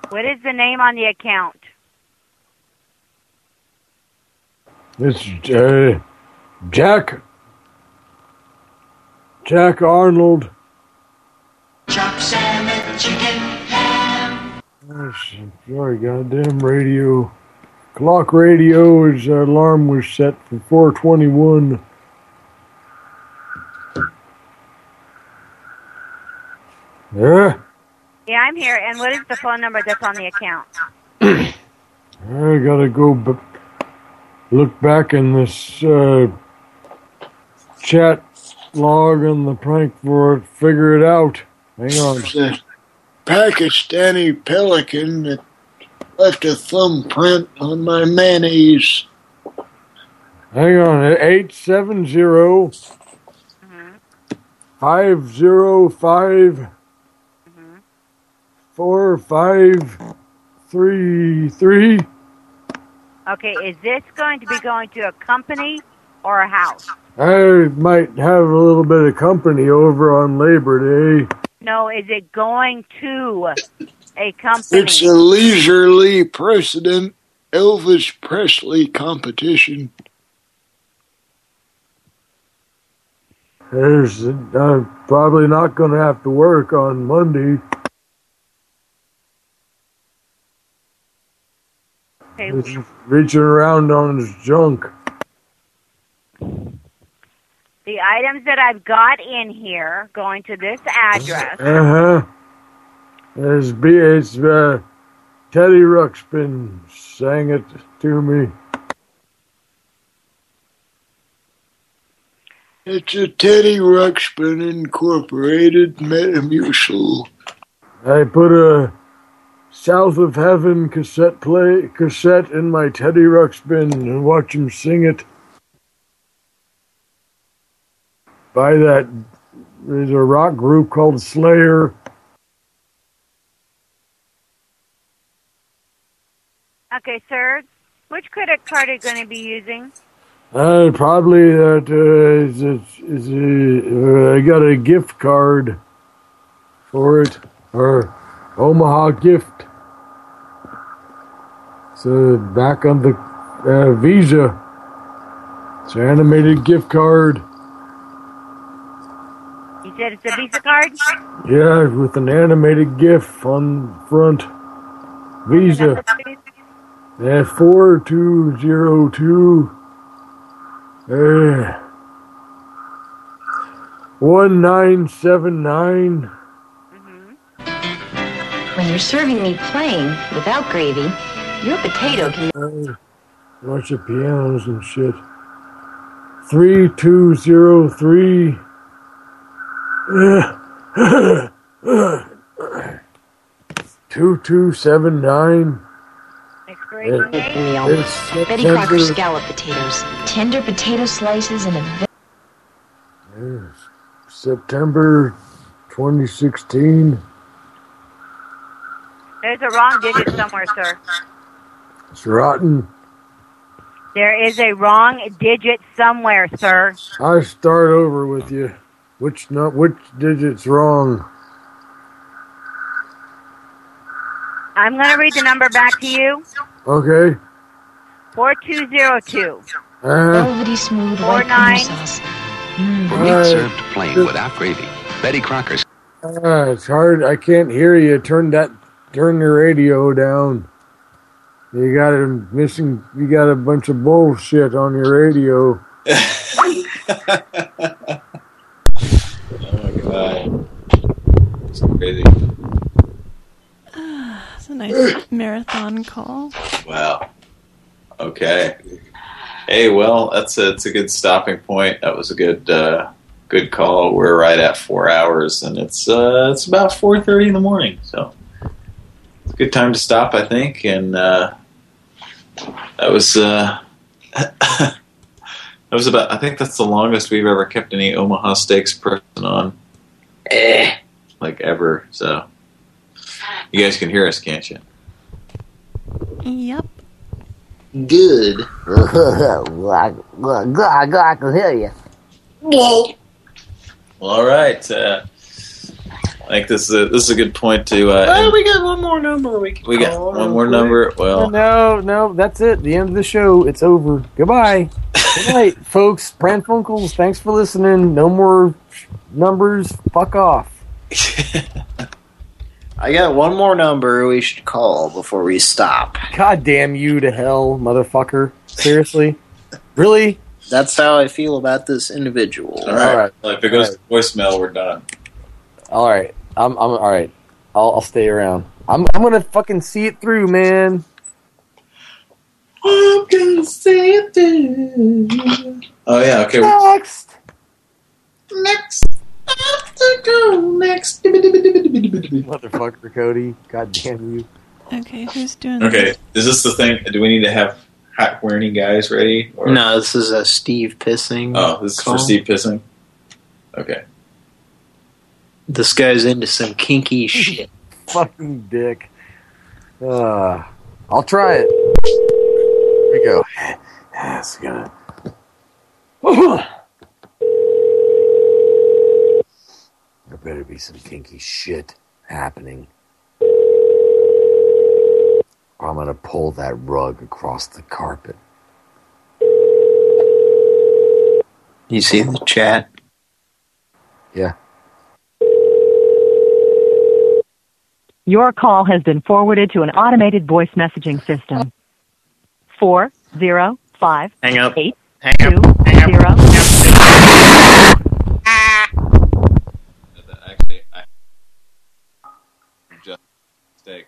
What is the name on the account? It's uh, Jack. Jack Arnold. Sorry, goddamn radio. Clock radio, his alarm was set for 421. Yeah, Yeah, I'm here. And what is the phone number that's on the account? I gotta go b- look back in this uh, chat log on the prank for it, figure it out. Hang on. It's Pakistani pelican that left a thumbprint on my mayonnaise. Hang on. 870 505 4533. Okay, is this going to be going to a company or a house? I might have a little bit of company over on Labor Day. No, is it going to a company? It's a leisurely President Elvis Presley competition. There's, I'm probably not going to have to work on Monday. Okay, He's reaching around on his junk. The items that I've got in here going to this address. Uh huh. It's, B- it's uh, Teddy Ruxpin sang it to me. It's a Teddy Ruxpin Incorporated Metamucil. I put a South of Heaven cassette play cassette in my Teddy Ruxpin and watch him sing it. By that, there's a rock group called Slayer. Okay, sir. Which credit card are you going to be using? Uh, probably that uh, is, is, is uh, I got a gift card for it, or Omaha gift. So back on the uh, Visa. It's an animated gift card. You said it's a Visa card? Yeah, with an animated GIF on front. Visa. Yeah, four two zero two. Uh, one nine seven nine. When you're serving me plain, without gravy, your potato can... Uh, bunch of pianos and shit. Three two zero three. Two two seven nine. Expiration date? meal. It's Betty Crocker September- scallop potatoes. Tender potato slices and a... ve- Yes. September 2016. There's a wrong digit somewhere, sir. It's rotten. There is a wrong digit somewhere, sir. I start over with you. Which not which digit's wrong? I'm going to read the number back to you. Okay. 4202. Uh, Velvety smooth Four white nine. cream sauce. For Right. meat served plain without gravy. Betty Crocker's. uh, it's hard. I can't hear you. Turn that. Turn the radio down. You got a missing. You got a bunch of bullshit on your radio. Oh my god. It's crazy. It's a nice marathon call. Wow. Okay. Hey, well, that's a, it's a good stopping point. That was a good uh, good call. We're right at four hours, and it's uh, it's about four thirty in the morning, so it's a good time to stop, I think. And uh, that was uh, that was about. I think that's the longest we've ever kept any Omaha Steaks person on. Eh. Like ever. So you guys can hear us, can't you? Yep. Good. I, I, I can hear you. Well, all right. Uh, I think this is a, this is a good point to. Uh, Oh, we got one more number we can we got call one real more quick. number. Well, no, no, that's it. The end of the show. It's over. Goodbye. Good night, folks. Pran Funkels, thanks for listening. No more numbers. Fuck off. I got one more number we should call before we stop. God damn you to hell, motherfucker. Seriously? really? That's how I feel about this individual. all right. All right. Well, if it goes to voicemail, we're done. All right. I'm. I'm. All right. I'll. I'll stay around. I'm. I'm gonna fucking see it through, man. I'm gonna say it through. Oh yeah. Okay. Next. Next. Next. Motherfucker, Cody. God damn you. Okay, who's doing Okay. Is this the thing? Do we need to have hot wearing guys ready? Or? No, this is a Steve pissing. Oh, this is for Steve pissing. Okay. This guy's into some kinky shit. Fucking dick. Uh, I'll try it. Here we go. That's gonna. better be some kinky shit happening. Or I'm gonna pull that rug across the carpet. You see the chat? Yeah. Your call has been forwarded to an automated voice messaging system. Four zero five Hang up. eight Hang two up. Hang up. zero. Actually, I just mistake.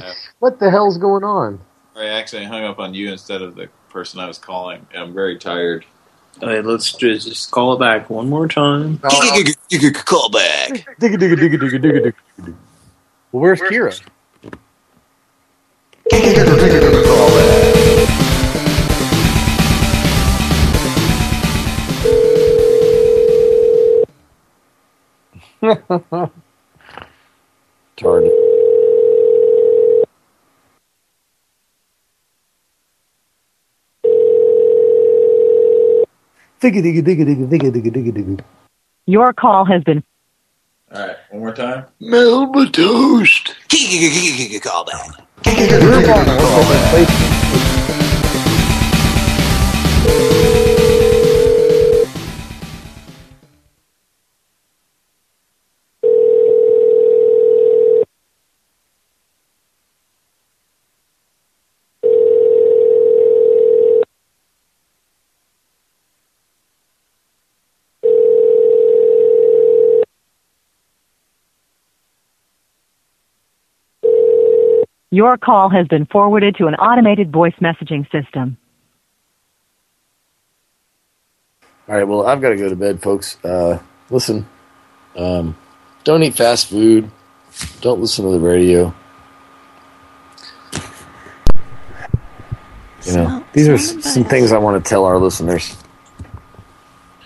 I, What the hell's going on? I actually hung up on you instead of the person I was calling. I'm very tired. All right, let's just, just call it back one more time. Uh, call back. Digga digga digga digga digga digga digga. Well, where's Kira? Retarded. Digga digga digga digga digga digga digga digga. Your call has been All right, one more time. Melba toast. Call back. Your call has been forwarded to an automated voice messaging system. All right, well, I've got to go to bed, folks. Uh, listen, um, don't eat fast food. Don't listen to the radio. You know, these are s- some things I want to tell our listeners.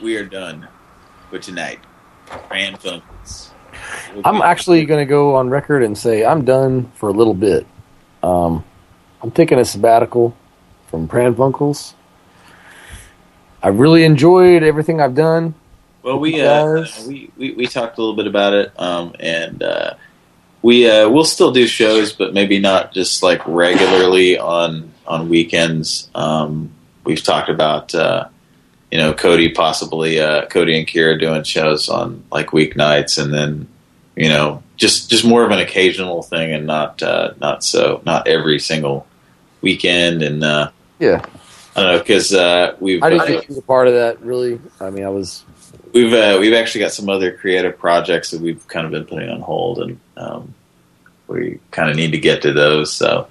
We are done for tonight. Pran Funkels. I'm actually going to go on record and say I'm done for a little bit. Um, I'm taking a sabbatical from Pran Funkels. I really enjoyed everything I've done. Well, we uh, we, we we talked a little bit about it, um, and uh, we uh, we'll still do shows, but maybe not just like regularly on on weekends. Um, we've talked about uh, you know Cody possibly uh, Cody and Kira doing shows on like weeknights, and then you know just just more of an occasional thing, and not uh, not so not every single weekend. And uh, Yeah, I don't know because uh, we've I didn't uh, think you were part of that. Really, I mean, I was. We've uh, we've actually got some other creative projects that we've kind of been putting on hold, and um, we kind of need to get to those. So,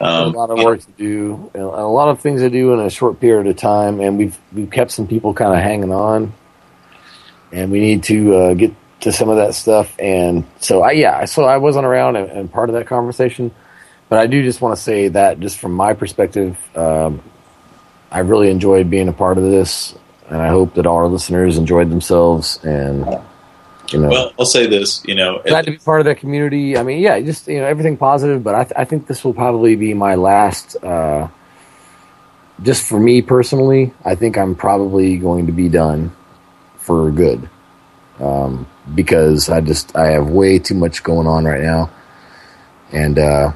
um, a lot of work to do, and a lot of things to do in a short period of time, and we've we've kept some people kind of hanging on, and we need to uh, get to some of that stuff. And so, I yeah, so I wasn't around and, and part of that conversation, but I do just want to say that just from my perspective, um, I really enjoyed being a part of this, and I hope that all our listeners enjoyed themselves. And you know, Well, I'll say this, you know, glad to be part of that community. I mean, yeah, just you know, everything positive. But I, th- I think this will probably be my last. Uh, just for me personally, I think I'm probably going to be done for good, um, because I just I have way too much going on right now, and uh,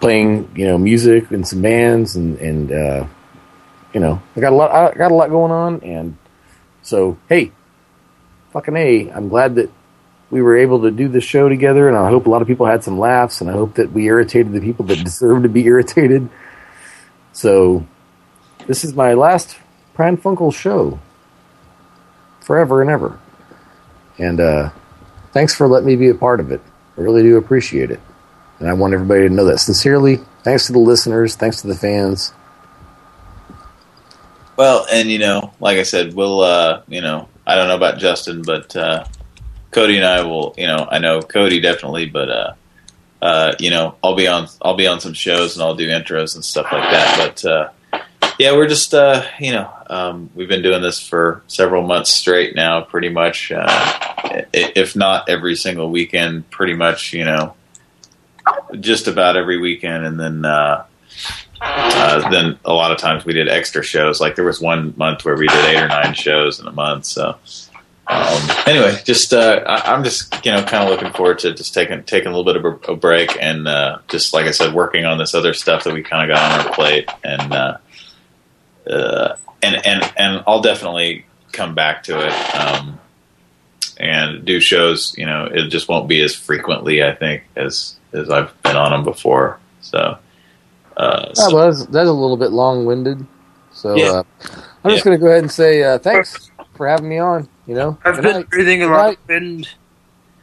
playing you know music and some bands and and uh, you know I got a lot I got a lot going on, and so hey, fucking a, I'm glad that we were able to do this show together, and I hope a lot of people had some laughs, and I hope that we irritated the people that deserve to be irritated. So, this is my last Pran Funkel show, forever and ever. And uh, thanks for letting me be a part of it. I really do appreciate it, and I want everybody to know that sincerely. Thanks to the listeners. Thanks to the fans. Well, and you know, like I said, we'll uh, you know, I don't know about Justin, but uh Cody and I will, you know, I know Cody definitely, but uh uh, you know, I'll be on I'll be on some shows and I'll do intros and stuff like that. But uh yeah, we're just uh, you know, um we've been doing this for several months straight now, pretty much uh if not every single weekend, pretty much, you know, just about every weekend and then uh uh, then a lot of times we did extra shows. Like there was one month where we did eight or nine shows in a month. So um, anyway, just uh, I, I'm just you know kind of looking forward to just taking taking a little bit of a, a break and uh, just like I said, working on this other stuff that we kind of got on our plate and uh, uh, and and and I'll definitely come back to it um, and do shows. You know, it just won't be as frequently I think as as I've been on them before. So. Uh, That was that's a little bit long winded. So Yeah. uh, I'm just going to go ahead and say uh, thanks for having me on. You know, I've Good been night. breathing a Good lot night. of wind.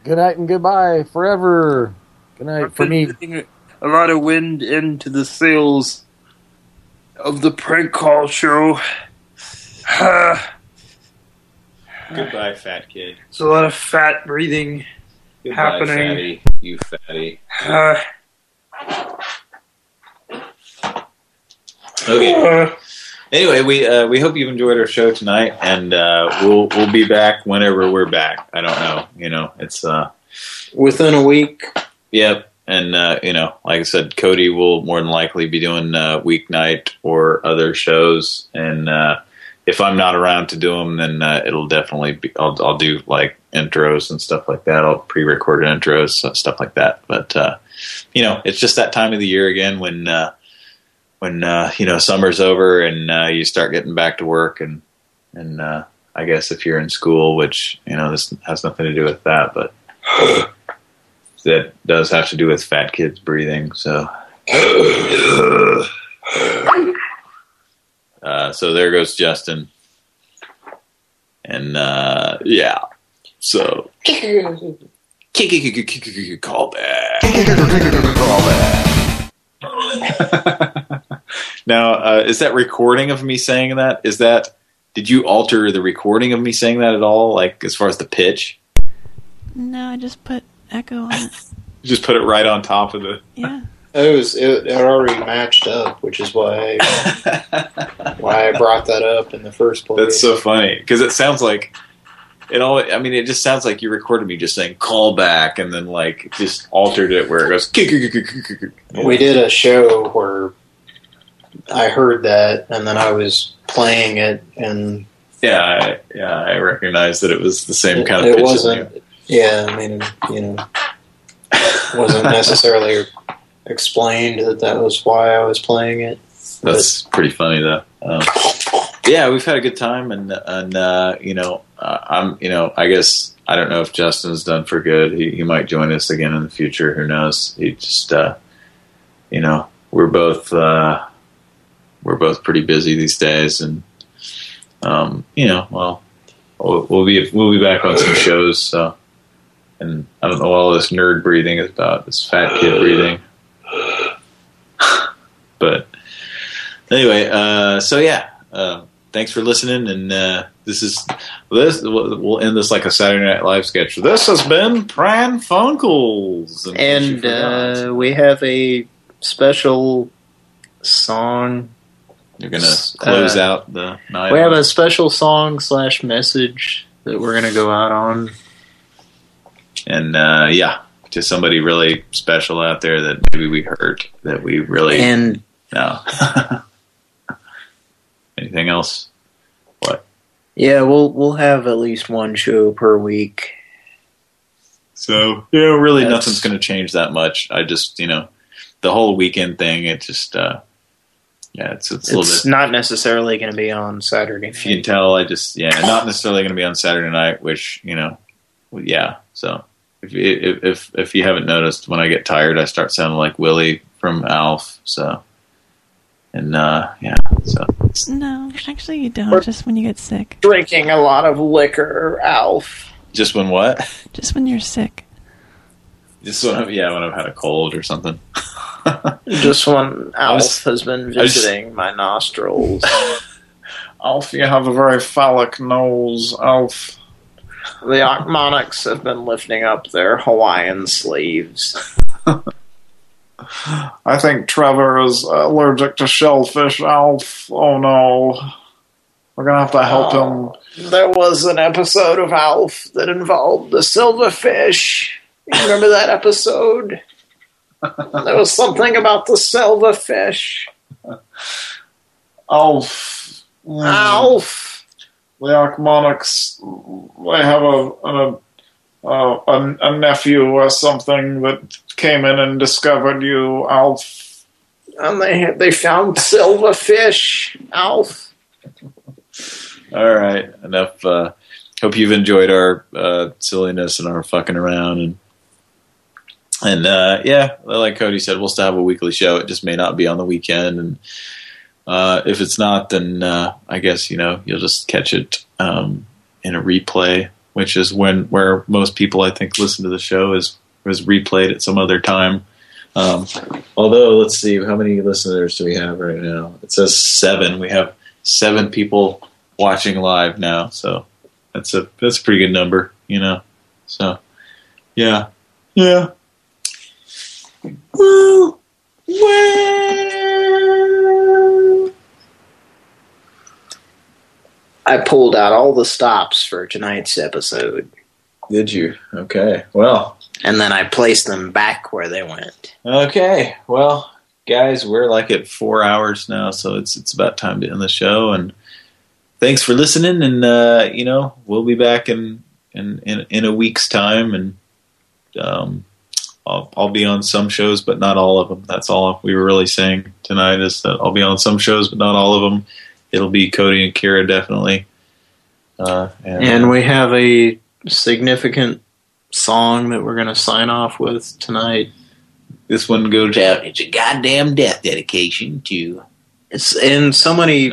Good night and goodbye forever. Good night I've for been me. breathing a lot of wind into the sails of the prank call show. Goodbye, fat kid. It's a lot of fat breathing Goodbye, happening. fatty. You fatty. Uh, Okay. Anyway, we uh, we hope you've enjoyed our show tonight, and uh, we'll we'll be back whenever we're back. I don't know. You know, it's uh, Within a week. Yep. And, uh, you know, like I said, Cody will more than likely be doing uh, weeknight or other shows. And uh, if I'm not around to do them, then uh, it'll definitely be, I'll, I'll do like intros and stuff like that. I'll pre-recorded intros, so- stuff like that. But, uh, you know, it's just that time of the year again when, uh, when, uh, you know, summer's over and uh, you start getting back to work and, and uh, I guess if you're in school, which, you know, this has nothing to do with that, but that does have to do with fat kids breathing. So, uh, so there goes Justin, and uh, yeah. So call back. Call back. now, uh, is that recording of me saying that? Is that? Did you alter the recording of me saying that at all? Like as far as the pitch? No, I just put echo on it. You just put it right on top of the. Yeah. It was it, it already matched up, which is why I, why I brought that up in the first place. That's so funny because it sounds like it all. I mean, it just sounds like you recorded me just saying "call back" and then like just altered it where it goes. We did a show where I heard that, and then I was playing it, and Yeah, I, yeah, I recognize that it was the same it, kind of it pitch. wasn't. Yeah, I mean, you know, wasn't necessarily explained that that was why I was playing it. That's pretty funny though. Um, yeah, we've had a good time, and and uh, you know, uh, I'm you know, I guess I don't know if Justin's done for good. He he might join us again in the future. Who knows? He just uh, you know, we're both uh, we're both pretty busy these days, and um, you know, well, we'll, we'll be we'll be back on some shows. So, and I don't know all this nerd breathing is about. This fat kid breathing, but anyway, uh, so yeah, uh, thanks for listening, and uh, this is this. We'll end this like a Saturday Night Live sketch. This has been Pran Funkels, And uh, we have a special song You're gonna close Uh, out the night. We have a special song slash message that we're gonna go out on. and uh, yeah, to somebody really special out there that maybe we hurt that we really And no. Anything else? What? yeah, we'll we'll have at least one show per week. So yeah, really That's- nothing's going to change that much. I just you know the whole weekend thing. It just uh, yeah, it's it's a little It's bit. not necessarily going to be on Saturday. If you can tell, I just yeah, not necessarily going to be on Saturday night. Which you know, yeah. So if you if, if if you haven't noticed, when I get tired, I start sounding like Willie from Alf. So and uh, yeah, so No, actually you don't. Just when you get sick. Drinking a lot of liquor, Alf. just when what? Just when you're sick. Just when I've, yeah, when I've had a cold or something. Just when Alf was- has been I was- visiting my nostrils. Alf, you have a very phallic nose, Alf. The Ochmoneks have been lifting up their Hawaiian sleeves. I think Trevor is allergic to shellfish, Alf. Oh no. We're gonna have to help him. Oh, there was an episode of Alf that involved the silverfish. You remember that episode? there was something about the silverfish. Alf. Alf. Hmm. The Ochmoneks, they have a, a, a, a, a nephew or something that came in and discovered you, Alf. And they they found silverfish. Alf. All right, enough. Uh, hope you've enjoyed our uh, silliness and our fucking around and and uh, yeah, like Cody said, we'll still have a weekly show. It just may not be on the weekend, and uh, if it's not, then uh, I guess you know you'll just catch it um, in a replay, which is when where most people I think listen to the show is was replayed at some other time. Um, although, let's see, how many listeners do we have right now? It says seven. We have seven people watching live now, so that's a that's a pretty good number, you know. So, yeah, yeah. Well, well. I pulled out all the stops for tonight's episode. Did you? Okay. Well. And then I placed them back where they went. Okay. Well, guys, we're like at four hours now, so it's it's about time to end the show. And thanks for listening. And uh, you know, we'll be back in in in, in a week's time, and um, I'll I'll be on some shows, but not all of them. That's all we were really saying tonight is that I'll be on some shows, but not all of them. It'll be Cody and Kira definitely. Uh, and, And we have a significant song that we're going to sign off with tonight. This one goes out. It's a goddamn death dedication to. It's in so many,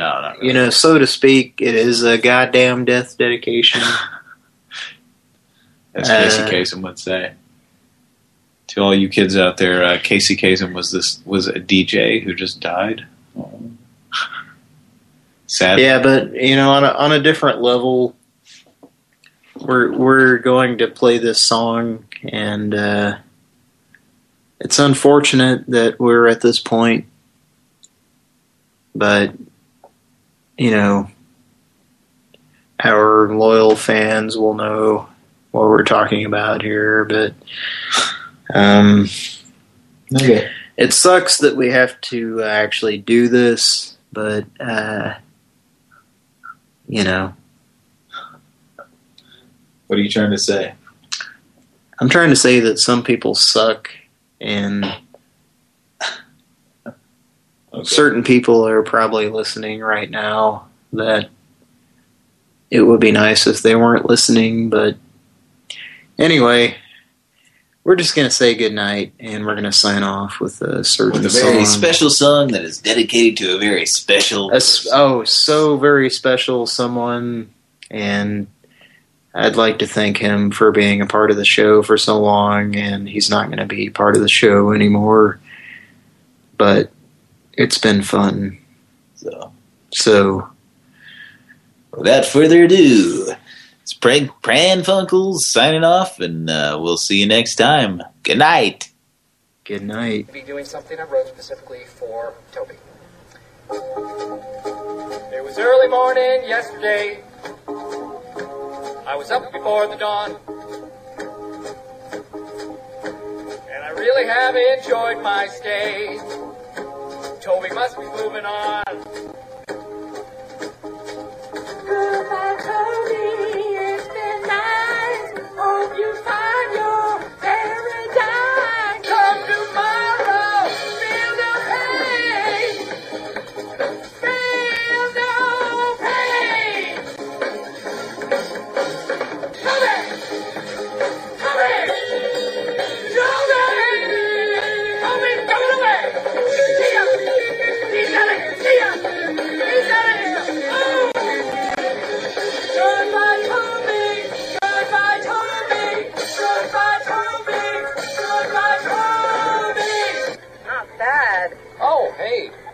you know, so to speak. It is a goddamn death dedication. As Casey Uh, Kasem would say. To all you kids out there, uh, Casey Kasem was this was a DJ who just died. Sad. Yeah, but you know, on a on a different level, we're we're going to play this song, and uh, it's unfortunate that we're at this point, but you know, our loyal fans will know what we're talking about here. But um, okay. it sucks that we have to actually do this, but. Uh, you know, What are you trying to say? I'm trying to say that some people suck and certain people are probably listening right now that it would be nice if they weren't listening, but anyway, we're just going to say goodnight and we're going to sign off with a certain With a very song. special song that is dedicated to a very special. A oh, so very special someone, and I'd like to thank him for being a part of the show for so long, and he's not going to be part of the show anymore. But it's been fun. So, so without further ado, it's Prank Pran Funkels signing off, and uh, we'll see you next time. Good night. Good night. be doing something I wrote specifically for Toby. It was early morning yesterday. I was up before the dawn. And I really have enjoyed my stay. Toby must be moving on. Goodbye, Toby. It's been nice. Hope you find your Goodbye,